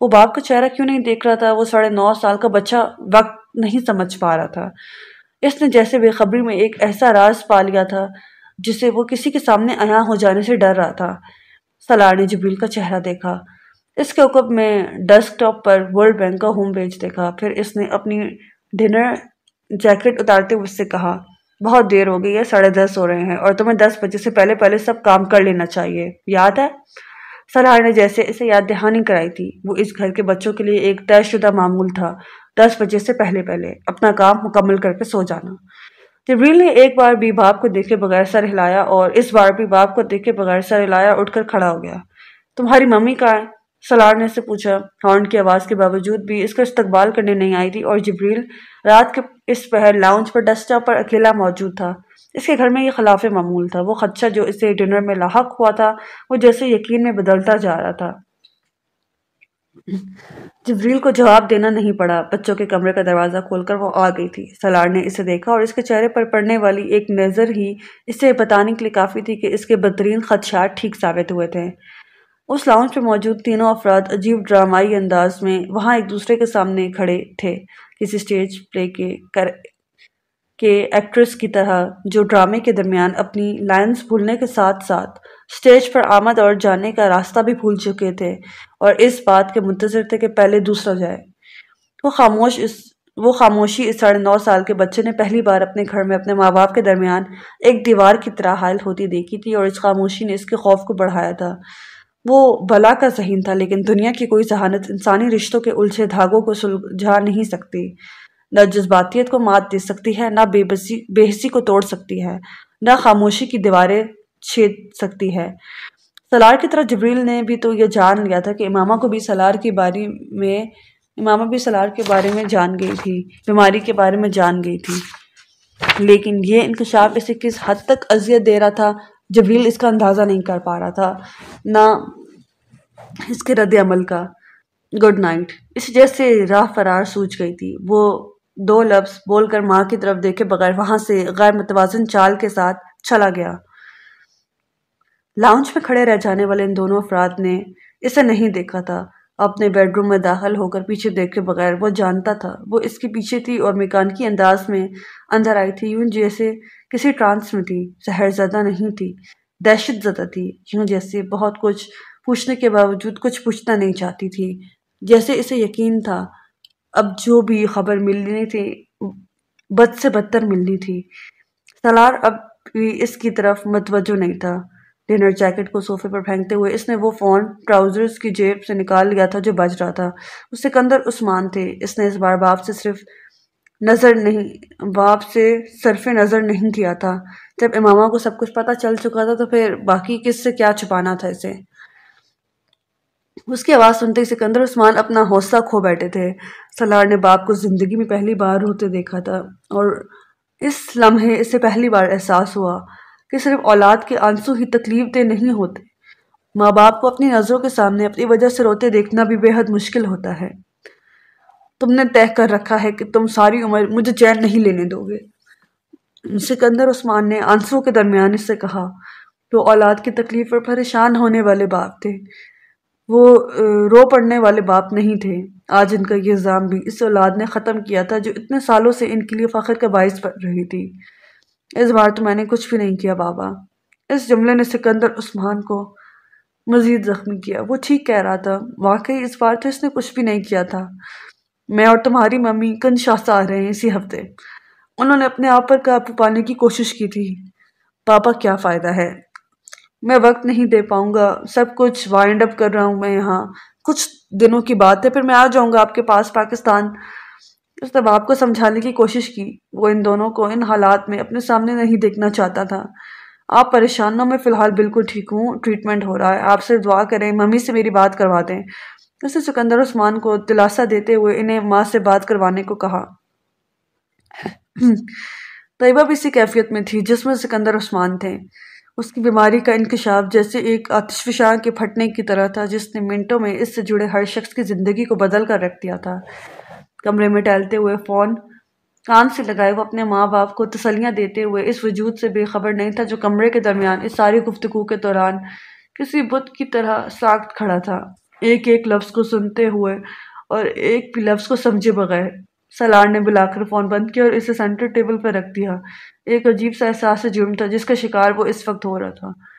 وہ باپ کا چہرہ کیوں نہیں دیکھ رہا تھا؟ وہ ساڑھے نو سال کا بچہ وقت نہیں سمجھ پا رہا تھا۔ اس نے جیسے بے خبری میں ایک ایسا راز پا لیا تھا جسے وہ کسی کے سامنے عیاں ہو جانے سے ڈر رہا تھا۔ سالار نے جبریل کا چہرہ دیکھا۔ اس کے اوقب میں ڈیسک ٹاپ پر ورلڈ بینک کا ہوم پیج دیکھا۔ پھر اس نے اپنی ڈنر جیکٹ اتارتے ہوئے اس سے کہا، بہت دیر ہو گئی ہے، ساڑھے دس ہو رہے ہیں اور تمہیں دس بجے سے پہلے پہلے سب کام کر لینا چاہیے۔ یاد ہے؟ سلار نے جیسے اسے یاد دہانی کرائی تھی۔ وہ اس گھر کے بچوں کے لیے ایک طے شدہ معمول تھا۔ دس بجے سے پہلے پہلے اپنا کام مکمل کر کے سو جانا۔ جبریل نے ایک بار بھی باپ کو دیکھے بغیر سر ہلایا اور اس بار بھی باپ کو دیکھے بغیر سر ہلایا، اٹھ کر کھڑا ہو گیا۔ تمہاری ممی کا ہے؟ سلار نے سے پوچھا۔ ہارن کی آواز کے باوجود بھی اس کا استقبال کرنے نہیں آئی تھی اور جبریل رات کے اس پہر لاؤنج پر ڈسٹا پر اکیلا موجود تھا۔ اس کے گھر میں یہ خلاف معمول تھا۔ وہ خدشہ جو اسے ڈنر میں لاحق ہوا تھا، وہ جیسے یقین میں بدلتا جا رہا تھا۔ جبریل کو جواب دینا نہیں پڑا۔ بچوں کے کمرے کا دروازہ کھول کر وہ آ گئی تھی۔ سلار نے اسے دیکھا اور اس کے چہرے پر پڑنے والی ایک نظر ہی اسے بتانے کے لیے کافی تھی کہ اس کے بدترین خدشات ٹھیک ثابت ہوئے تھے۔ اس لاؤنج پہ موجود تینوں افراد عجیب ڈرامائی انداز میں وہاں ایک دوسرے کے سامنے کھڑے تھے۔ کسی سٹیج پلے کے کر کے ایکٹریس کی طرح جو ڈرامے کے درمیان اپنی لائنز بھولنے کے ساتھ ساتھ سٹیج پر آمد اور جانے کا راستہ بھی بھول چکے تھے۔ اور اس بات کے منتظر تھے کہ پہلے دوسرا جائے۔ وہ خاموش اس وہ خاموشی اس ساڑھے نو سال کے بچے نے پہلی بار اپنے گھر میں اپنے ماں باپ کے درمیان ایک دیوار کی طرح حائل ہوتی دیکھی تھی اور اس خاموشی نے اس کے خوف کو بڑھایا تھا۔ وہ بلا کا ذہین تھا، لیکن دنیا کی کوئی ذہانت انسانی رشتوں کے الجھے دھاگوں کو سلجھا نہیں سکتی۔ نہ جذباتیت کو مات دے سکتی ہے، نہ بے بسی بے حسی کو توڑ سکتی ہے، نہ خاموشی کی دیواریں چھید سکتی ہے۔ سلار کی طرح جبریل نے بھی تو یہ جان لیا تھا کہ امامہ کو بھی سلار کی باری میں، امامہ بھی سلار کے بارے میں جان گئی تھی، بیماری کے بارے میں جان گئی تھی۔ لیکن یہ انکشاف اسے کس حد تک اذیت دے رہا تھا، جبریل اس کا اندازہ نہیں کر پا رہا تھا، نہ اس کے رد عمل کا۔ Good night. اس جیسے راہ فرار سوچ گئی تھی۔ وہ دو لفظ بول کر ماں کی طرف دیکھے بغیر وہاں سے غیر متوازن چال کے ساتھ چلا گیا۔ لاؤنج میں کھڑے رہ جانے والے ان دونوں افراد نے اسے نہیں دیکھا تھا۔ اپنے بیڈ روم میں داخل ہو کر پیچھے دیکھے بغیر وہ جانتا تھا۔ وہ اس کے پیچھے تھی اور میکانکی انداز میں اندر آئی تھی۔ یوں جیسے کسی ٹرانس میں تھی۔ زہر زدہ نہیں تھی۔ دہشت زدہ تھی۔ یوں جیسے بہت کچھ پوچھنے کے باوجود کچھ پوچھنا نہیں چاہتی تھی۔ جیسے اسے یقین تھا۔ اب جو بھی خبر ملنی تھی، بد سے بدتر ملنی تھی۔ سلار اب بھی اس کی طرف متوجہ نہیں تھا۔ ڈنر جیکٹ کو صوفے پر پھینکتے ہوئے اس نے وہ فون ٹراؤزرز کی جیب سے نکال لیا تھا جو بج رہا تھا۔ اس سکندر عثمان تھے۔ اس نے اس بار باپ سے صرف نظر نہیں، باپ سے صرف نظر نہیں کیا تھا۔ جب امامہ کو سب کچھ پتا چل چکا تھا تو پھر باقی کس سے کیا چھپانا تھا اسے۔ اس کی آواز سنتے ہی سکندر عثمان اپنا حوصلہ کھو بیٹھے تھے۔ سلار نے باپ کو زندگی میں پہلی بار روتے دیکھا تھا اور اس لمحے اسے پہلی بار احساس ہوا۔ کہ صرف اولاد کے آنسو ہی تکلیف دہ نہیں ہوتے۔ ماں باپ کو اپنی نظروں کے سامنے اپنی وجہ سے روتے دیکھنا بھی بے حد مشکل ہوتا ہے۔ تم نے طے کر رکھا ہے کہ تم ساری عمر مجھے چین نہیں لینے دو گے۔ سکندر عثمان نے آنسروں کے درمیان اس سے کہا، تو اولاد کی تکلیف پر پریشان ہونے والے باپ تھے۔ وہ رو پڑنے والے باپ نہیں تھے۔ آج ان کا یہ الزام بھی اس اولاد نے ختم کیا تھا جو اتنے سالوں سے ان کے لیے فخر کا باعث بن رہی تھی۔ اس بار تو میں نے کچھ بھی نہیں کیا بابا۔ اس جملے نے سکندر عثمان کو مزید زخمی کیا۔ وہ ٹھیک کہہ رہا تھا۔ واقعی اس بار تو اس نے کچھ بھی نہیں کیا تھا۔ میں اور تمہاری ممی کنشاسہ آ رہے ہیں اسی ہفتے۔ انہوں نے اپنے آپ پر قابو پانے کی کوشش کی تھی۔ پاپا کیا فائدہ ہے؟ میں وقت نہیں دے پاؤں گا۔ سب کچھ وائنڈ اپ کر رہا ہوں میں یہاں۔ کچھ دنوں کی بات ہے، پھر میں آ جاؤں گا آپ کے پاس، پاکستان۔ اس نے باپ کو سمجھانے کی کوشش کی۔ وہ ان دونوں کو ان حالات میں اپنے سامنے نہیں دیکھنا چاہتا تھا۔ آپ پریشان نہ میں فی الحال بالکل ٹھیک ہوں ٹریٹمنٹ ہو رہا ہے۔ آپ سے دعا کریں، ممی سے میری بات کروا دیں۔ اس نے سکندر عثمان کو دلاسا دیتے ہوئے انہیں ماں سے بات کروانے کو کہا۔ طیبہ بھی اسی کیفیت میں تھی جس میں سکندر عثمان تھے۔ اس کی بیماری کا انکشاف جیسے ایک آتش فشاں کے پھٹنے کی طرح تھا، جس نے منٹوں میں اس سے جڑے ہر شخص کی زندگی کو بدل کر رکھ دیا تھا۔ کمرے میں ٹہلتے ہوئے فون، کان سے لگائے وہ اپنے ماں باپ کو تسلیاں دیتے ہوئے، اس وجود سے بے خبر نہیں تھا جو کمرے کے درمیان، اس ساری گفتگو کے دوران کسی بت کی طرح ساکت کھڑا تھا۔ ایک ایک لفظ کو سنتے ہوئے اور ایک بھی لفظ کو سمجھے بغیر، سلار نے بلا کر فون بند کیا اور اسے سینٹر ٹیبل پر رکھ دیا۔ ایک عجیب سا احساس جرم تھا جس کا شکار وہ اس وقت ہو رہا تھا۔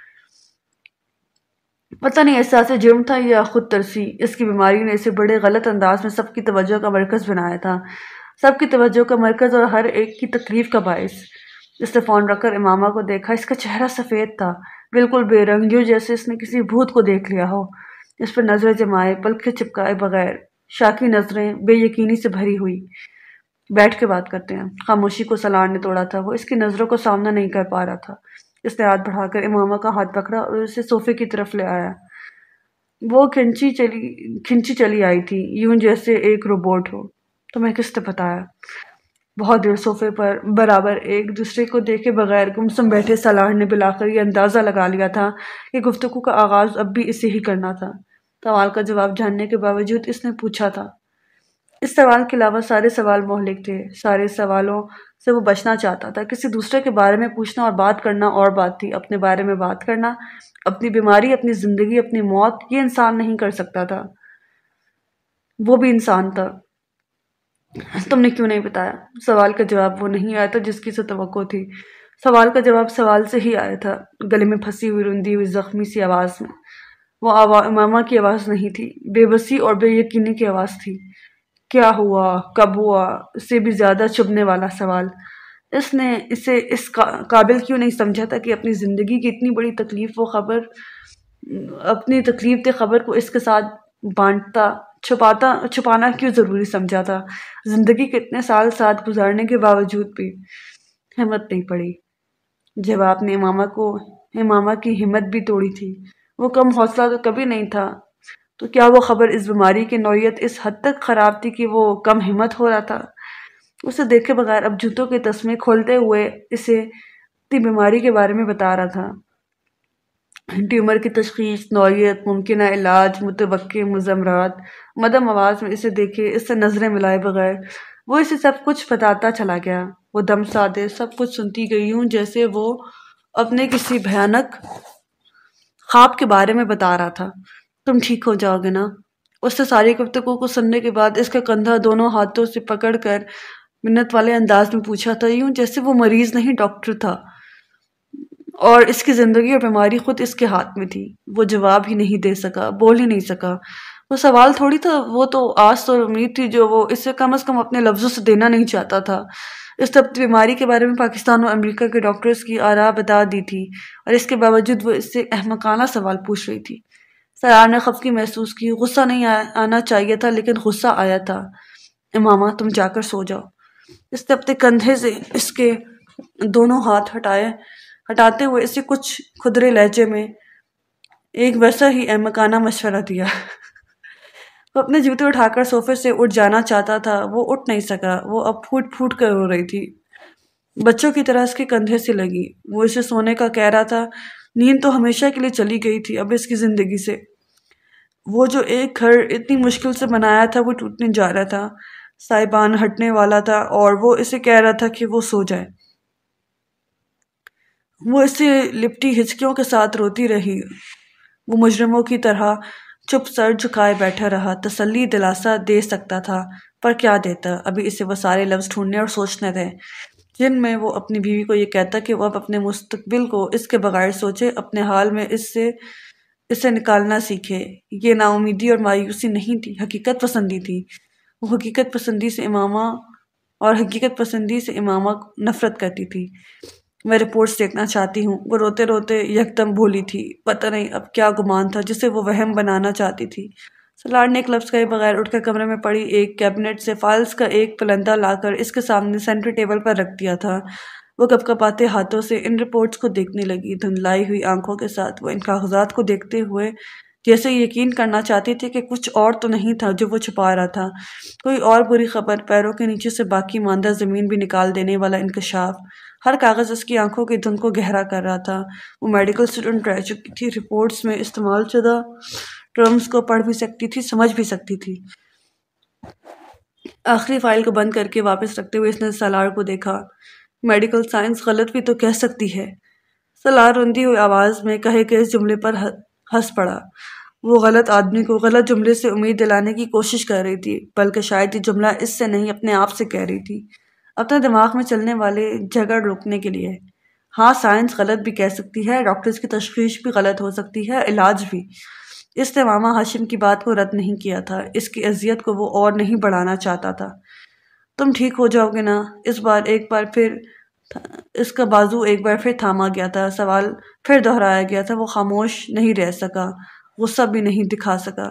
پتہ نہیں احساس جرم تھا یا خود ترسی، اس کی بیماری نے اسے بڑے غلط انداز میں سب کی توجہ کا مرکز بنایا تھا۔ سب کی توجہ کا مرکز اور ہر ایک کی تکلیف کا باعث۔ اس نے فون رکھ کر امامہ کو دیکھا۔ اس کا چہرہ سفید تھا، بالکل بے رنگیوں جیسے اس نے کسی بھوت کو دیکھ لیا ہو۔ اس پر نظریں جمائے پلکے چپکائے بغیر شاکی نظریں بے یقینی سے بھری ہوئی۔ بیٹھ کے بات کرتے ہیں۔ خاموشی کو سلار نے توڑا تھا۔ وہ اس کی نظروں کو سامنا نہیں کر پا رہا تھا۔ اس نے ہاتھ بڑھا کر امامہ کا ہاتھ پکڑا اور اسے صوفے کی طرف لے آیا۔ وہ کھنچی چلی کھنچی چلی آئی تھی۔ یوں جیسے ایک روبوٹ ہو۔ تمہیں کس نے بتایا؟ بہت دیر صوفے پر برابر ایک دوسرے کو دیکھے بغیر گمسم بیٹھے سلاح نے بلا کر یہ اندازہ لگا لیا تھا کہ گفتگو کا آغاز اب بھی اسے ہی کرنا تھا۔ سوال کا جواب جاننے کے باوجود اس نے پوچھا تھا۔ اس سوال کے علاوہ سارے سوال مہلک تھے، سارے سوالوں سے وہ بچنا چاہتا تھا، کسی دوسرے کے بارے میں پوچھنا اور بات کرنا اور بات تھی، اپنے بارے میں بات کرنا، اپنی بیماری، اپنی زندگی، اپنی موت، یہ انسان نہیں کر سکتا تھا۔ وہ بھی انسان تھا۔ تم نے کیوں نہیں بتایا؟ سوال کا جواب وہ نہیں آیا تھا جس کی سے توقع تھی۔ سوال کا جواب سوال سے ہی آیا تھا، گلے میں پھنسی ہوئی رندی ہوئی، زخمی سی آواز میں۔ وہ امامہ کی آواز نہیں تھی، بے بسی اور بے یقینی کی آواز تھی۔ کیا ہوا، کب ہوا، اس سے بھی زیادہ چبھنے والا سوال۔ اس نے اسے اس قابل کیوں نہیں سمجھا تھا کہ اپنی زندگی کی اتنی بڑی تکلیف و خبر، اپنی تکلیف دے خبر کو اس کے ساتھ بانٹتا، چھپاتا، چھپانا کیوں ضروری سمجھا تھا؟ زندگی کے اتنے سال ساتھ گزارنے کے باوجود بھی ہمت نہیں پڑی۔ جب آپ نے امامہ کو، امامہ کی ہمت بھی توڑی تھی، وہ کم حوصلہ تو کبھی نہیں تھا۔ تو کیا وہ خبر اس بیماری کی نوعیت اس حد تک خراب تھی کہ وہ کم ہمت ہو رہا تھا؟ اسے دیکھے بغیر اب جوتوں کے تسمے کھولتے ہوئے اسے اپنی بیماری کے بارے میں بتا رہا تھا۔ ٹیومر کی تشخیص، نوعیت، ممکنہ علاج، متوقع مضمرات مدم آواز میں اسے دیکھے اس سے نظریں ملائے بغیر وہ اسے سب کچھ بتاتا چلا گیا۔ وہ دم سادے، سب کچھ سنتی گئی ہوں جیسے وہ اپنے کسی بھیانک خواب کے بارے میں بتا رہا تھا۔ تم ٹھیک ہو جاؤ گے نا؟ اس سے ساری گفتگو کو سننے کے بعد اس کا کندھا دونوں ہاتھوں سے پکڑ کر منت والے انداز میں پوچھا، تھا یوں جیسے وہ مریض نہیں، ڈاکٹر تھا۔ اور اس کی زندگی اور بیماری خود اس کے ہاتھ میں تھی۔ وہ جواب ہی نہیں دے سکا، بول ہی نہیں سکا۔ وہ سوال تھوڑی تھا، وہ تو آس اور امید تھی جو وہ اس سے کم از کم اپنے لفظوں سے دینا نہیں چاہتا تھا۔ اس طب بیماری کے بارے میں پاکستان اور امریکہ کے ڈاکٹرز کی آراہ بتا دی تھی اور اس کے باوجود وہ اس سے احمقانہ سوال پوچھ رہی تھی۔ سرار نے خفکی محسوس کی، غصہ نہیں آنا چاہیے تھا لیکن غصہ آیا تھا۔ امامہ، تم جا کر سو جاؤ۔ اس نے اپنے کندھے سے اس کے دونوں ہاتھ ہٹائے، ہٹاتے ہوئے اسے کچھ خدرے لہجے میں ایک ویسا ہی احمقانہ مشورہ دیا۔ وہ اپنے جوتے اٹھا کر صوفے سے اٹھ جانا چاہتا تھا، وہ اٹھ نہیں سکا، وہ اب پھوٹ پھوٹ کر رو رہی تھی۔ بچوں کی طرح اس کے کندھے سے لگی۔ وہ اسے سونے کا کہہ رہا تھا، نیند تو ہمیشہ کے لیے چلی گئی تھی، اب اس کی زندگی سے۔ وہ جو ایک گھر اتنی مشکل سے بنایا تھا، وہ ٹوٹنے جا رہا تھا۔ سائبان ہٹنے والا تھا اور وہ اسے کہہ رہا تھا کہ وہ سو جائے۔ وہ اسے لپٹی ہچکیوں کے ساتھ روتی رہی۔ وہ مجرموں کی طرح چپ سر جھکائے بیٹھا رہا۔ تسلی، دلاسا دے سکتا تھا، پر کیا دیتا؟ ابھی اسے وہ سارے لفظ ڈھونڈنے اور سوچنے تھے۔ جن میں وہ اپنی بیوی کو یہ کہتا کہ وہ اب اپنے مستقبل کو اس کے بغیر سوچے، اپنے حال میں اس سے اسے نکالنا سیکھے۔ یہ نا امیدی اور مایوسی نہیں تھی، حقیقت پسندی تھی۔ وہ حقیقت پسندی سے امامہ اور حقیقت پسندی سے امامہ نفرت کرتی تھی۔ میں رپورٹس دیکھنا چاہتی ہوں۔ وہ روتے روتے یکدم بھولی تھی۔ پتہ نہیں اب کیا گمان تھا جسے وہ وہم بنانا چاہتی تھی۔ سلار نے ایک لفظ کہے بغیر اٹھ کر کمرے میں پڑی، ایک کیبنٹ سے فائلز کا ایک پلندہ لا کر اس کے سامنے سینٹر ٹیبل پر رکھ دیا تھا۔ وہ کپ کپاتے ہاتھوں سے ان رپورٹس کو دیکھنے لگی۔ دھندلائی ہوئی آنکھوں کے ساتھ وہ ان کاغذات کو دیکھتے ہوئے جیسے یقین کرنا چاہتی تھی کہ کچھ اور تو نہیں تھا جو وہ چھپا رہا تھا۔ کوئی اور بری خبر پیروں کے نیچے سے باقی ماندہ زمین بھی نکال دینے والا انکشاف۔ ہر کاغذ اس کی آنکھوں کی دھن کو گہرا کر رہا تھا۔ وہ میڈیکل اسٹوڈنٹ رہ چکی تھی۔ رپورٹس میں استعمال شدہ ٹرمز کو پڑھ بھی سکتی تھی، سمجھ بھی سکتی تھی۔ آخری فائل کو بند کر کے واپس رکھتے ہوئے اس نے سالار کو دیکھا۔ میڈیکل سائنس غلط بھی تو کہہ سکتی ہے۔ سلار روندی ہوئی آواز میں کہے کہ اس جملے پر ہنس پڑا۔ وہ غلط آدمی کو غلط جملے سے امید دلانے کی کوشش کر رہی تھی، بلکہ شاید یہ جملہ اس سے نہیں، اپنے آپ سے کہہ رہی تھی۔ اپنے دماغ میں چلنے والے جھگڑ روکنے کے لیے۔ ہاں سائنس غلط بھی کہہ سکتی ہے، ڈاکٹرز کی تشخیص بھی غلط ہو سکتی ہے، علاج بھی۔ اس نے ماما ہاشم کی بات کو رد نہیں کیا تھا، اس کی اذیت کو وہ اور نہیں بڑھانا چاہتا تھا۔ تم ٹھیک ہو جاؤ گے نا؟ اس بار ایک بار پھر اس کا بازو ایک بار پھر تھاما گیا تھا، سوال پھر دہرایا گیا تھا، وہ خاموش نہیں رہ سکا، غصہ بھی نہیں دکھا سکا۔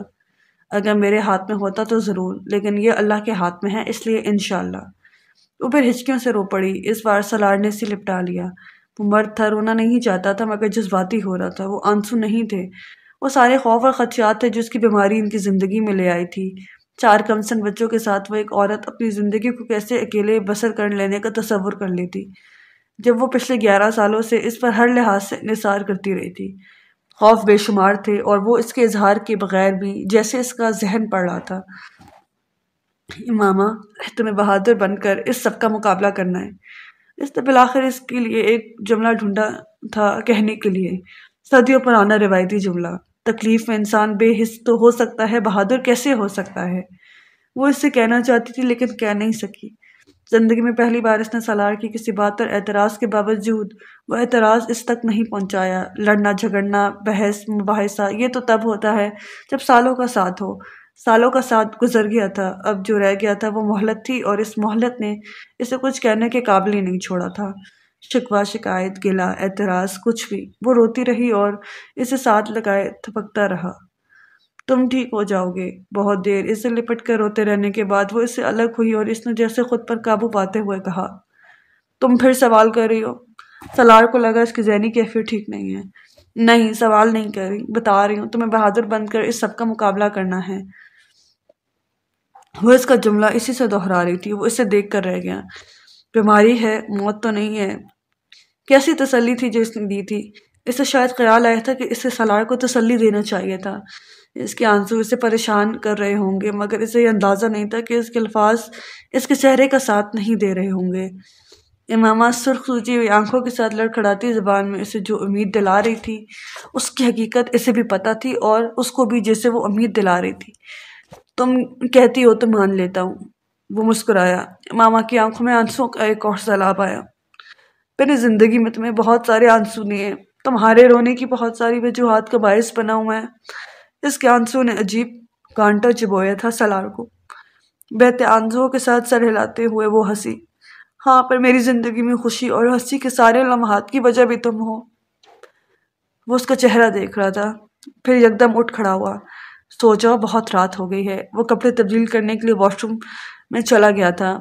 اگر میرے ہاتھ میں ہوتا تو ضرور، لیکن یہ اللہ کے ہاتھ میں ہے، اس لیے انشاءاللہ۔ وہ پھر ہچکیوں سے رو پڑی، اس بار سلار نے سے لپٹا لیا۔ وہ مرد تھا، رونا نہیں چاہتا تھا، مگر جذباتی ہو رہا تھا۔ وہ آنسو نہیں تھے۔ وہ سارے خوف اور خدشات تھے، جو اس کی بیماری ان کی زندگی میں لے آئی تھی۔ چار کمسن بچوں کے ساتھ وہ ایک عورت اپنی زندگی کو کیسے اکیلے بسر کر لینے کا تصور کر لیتی۔ جب وہ پچھلے گیارہ سالوں سے اس پر ہر لحاظ سے نثار کرتی رہی تھی، خوف بے شمار تھے اور وہ اس کے اظہار کے بغیر بھی جیسے اس کا ذہن پڑ رہا تھا۔ امامہ تمہیں بہادر بن کر اس سب کا مقابلہ کرنا ہے۔ اس نے بلاخر اس کے لیے ایک جملہ ڈھونڈا تھا کہنے کے لیے۔ صدیوں پرانا روایتی جملہ۔ تکلیف میں انسان بے حص تو ہو سکتا ہے، بہادر کیسے ہو سکتا ہے؟ وہ اس سے کہنا چاہتی تھی لیکن کہہ نہیں سکی۔ زندگی میں پہلی بار اس نے سالار کی کسی بات پر اعتراض کے باوجود وہ اعتراض اس تک نہیں پہنچایا۔ لڑنا، جھگڑنا، بحث، مباحثہ، یہ تو تب ہوتا ہے جب سالوں کا ساتھ ہو۔ سالوں کا ساتھ گزر گیا تھا، اب جو رہ گیا تھا وہ مہلت تھی اور اس مہلت نے اسے کچھ کہنے کے قابل ہی نہیں چھوڑا تھا۔ شکوہ، شکایت گلا اعتراض، کچھ بھی۔ وہ روتی رہی اور اسے ساتھ لگائے تھپکتا رہا۔ تم ٹھیک ہو جاؤ گے۔ بہت دیر اسے لپٹ کر روتے رہنے کے بعد وہ اس سے الگ ہوئی اور اس نے جیسے خود پر قابو پاتے ہوئے کہا، تم پھر سوال کر رہی ہو؟ سلار کو لگا اس کی ذہنی کیفیت ٹھیک نہیں ہے۔ نہیں، سوال نہیں کر رہی، بتا رہی ہوں۔ تمہیں بہادر بن کر اس سب کا مقابلہ کرنا ہے۔ وہ اس کا جملہ اسی سے دہرا رہی تھی، وہ اسے دیکھ کر رہ گیا۔ بیماری ہے، موت تو نہیں ہے۔ کیسی تسلی تھی جو اس نے دی تھی؟ اسے شاید خیال آیا تھا کہ اسے سلار کو تسلی دینا چاہیے تھا۔ اس کے آنسو اسے پریشان کر رہے ہوں گے، مگر اسے یہ اندازہ نہیں تھا کہ اس کے الفاظ اس کے چہرے کا ساتھ نہیں دے رہے ہوں گے۔ امامہ سرخ سوچی ہوئی آنکھوں کے ساتھ لڑکھڑاتی زبان میں اسے جو امید دلا رہی تھی، اس کی حقیقت اسے بھی پتہ تھی اور اس کو بھی جیسے وہ امید دلا رہی تھی۔ تم کہتی ہو تو مان لیتا ہوں۔ وہ مسکرایا۔ ماما کی آنکھوں میں آنسوں کا ایک اور سیلاب آیا۔ میری زندگی میں تمہیں بہت سارے آنسو دیے تمہارے رونے کی بہت ساری وجوہات کا باعث بنا ہوا ہے۔ اس کے آنسو نے عجیب کانٹا چبویا تھا سلار کو۔ بہتے آنسو کے ساتھ سر ہلاتے ہوئے وہ ہنسی۔ ہاں پر میری زندگی میں خوشی اور ہنسی کے سارے لمحات کی وجہ بھی تم ہو۔ وہ اس کا چہرہ دیکھ رہا تھا۔ پھر یکدم اٹھ کھڑا ہوا۔ سوچا، بہت رات ہو گئی ہے۔ وہ کپڑے تبدیل کرنے کے لیے واش روم میں چلا گیا تھا۔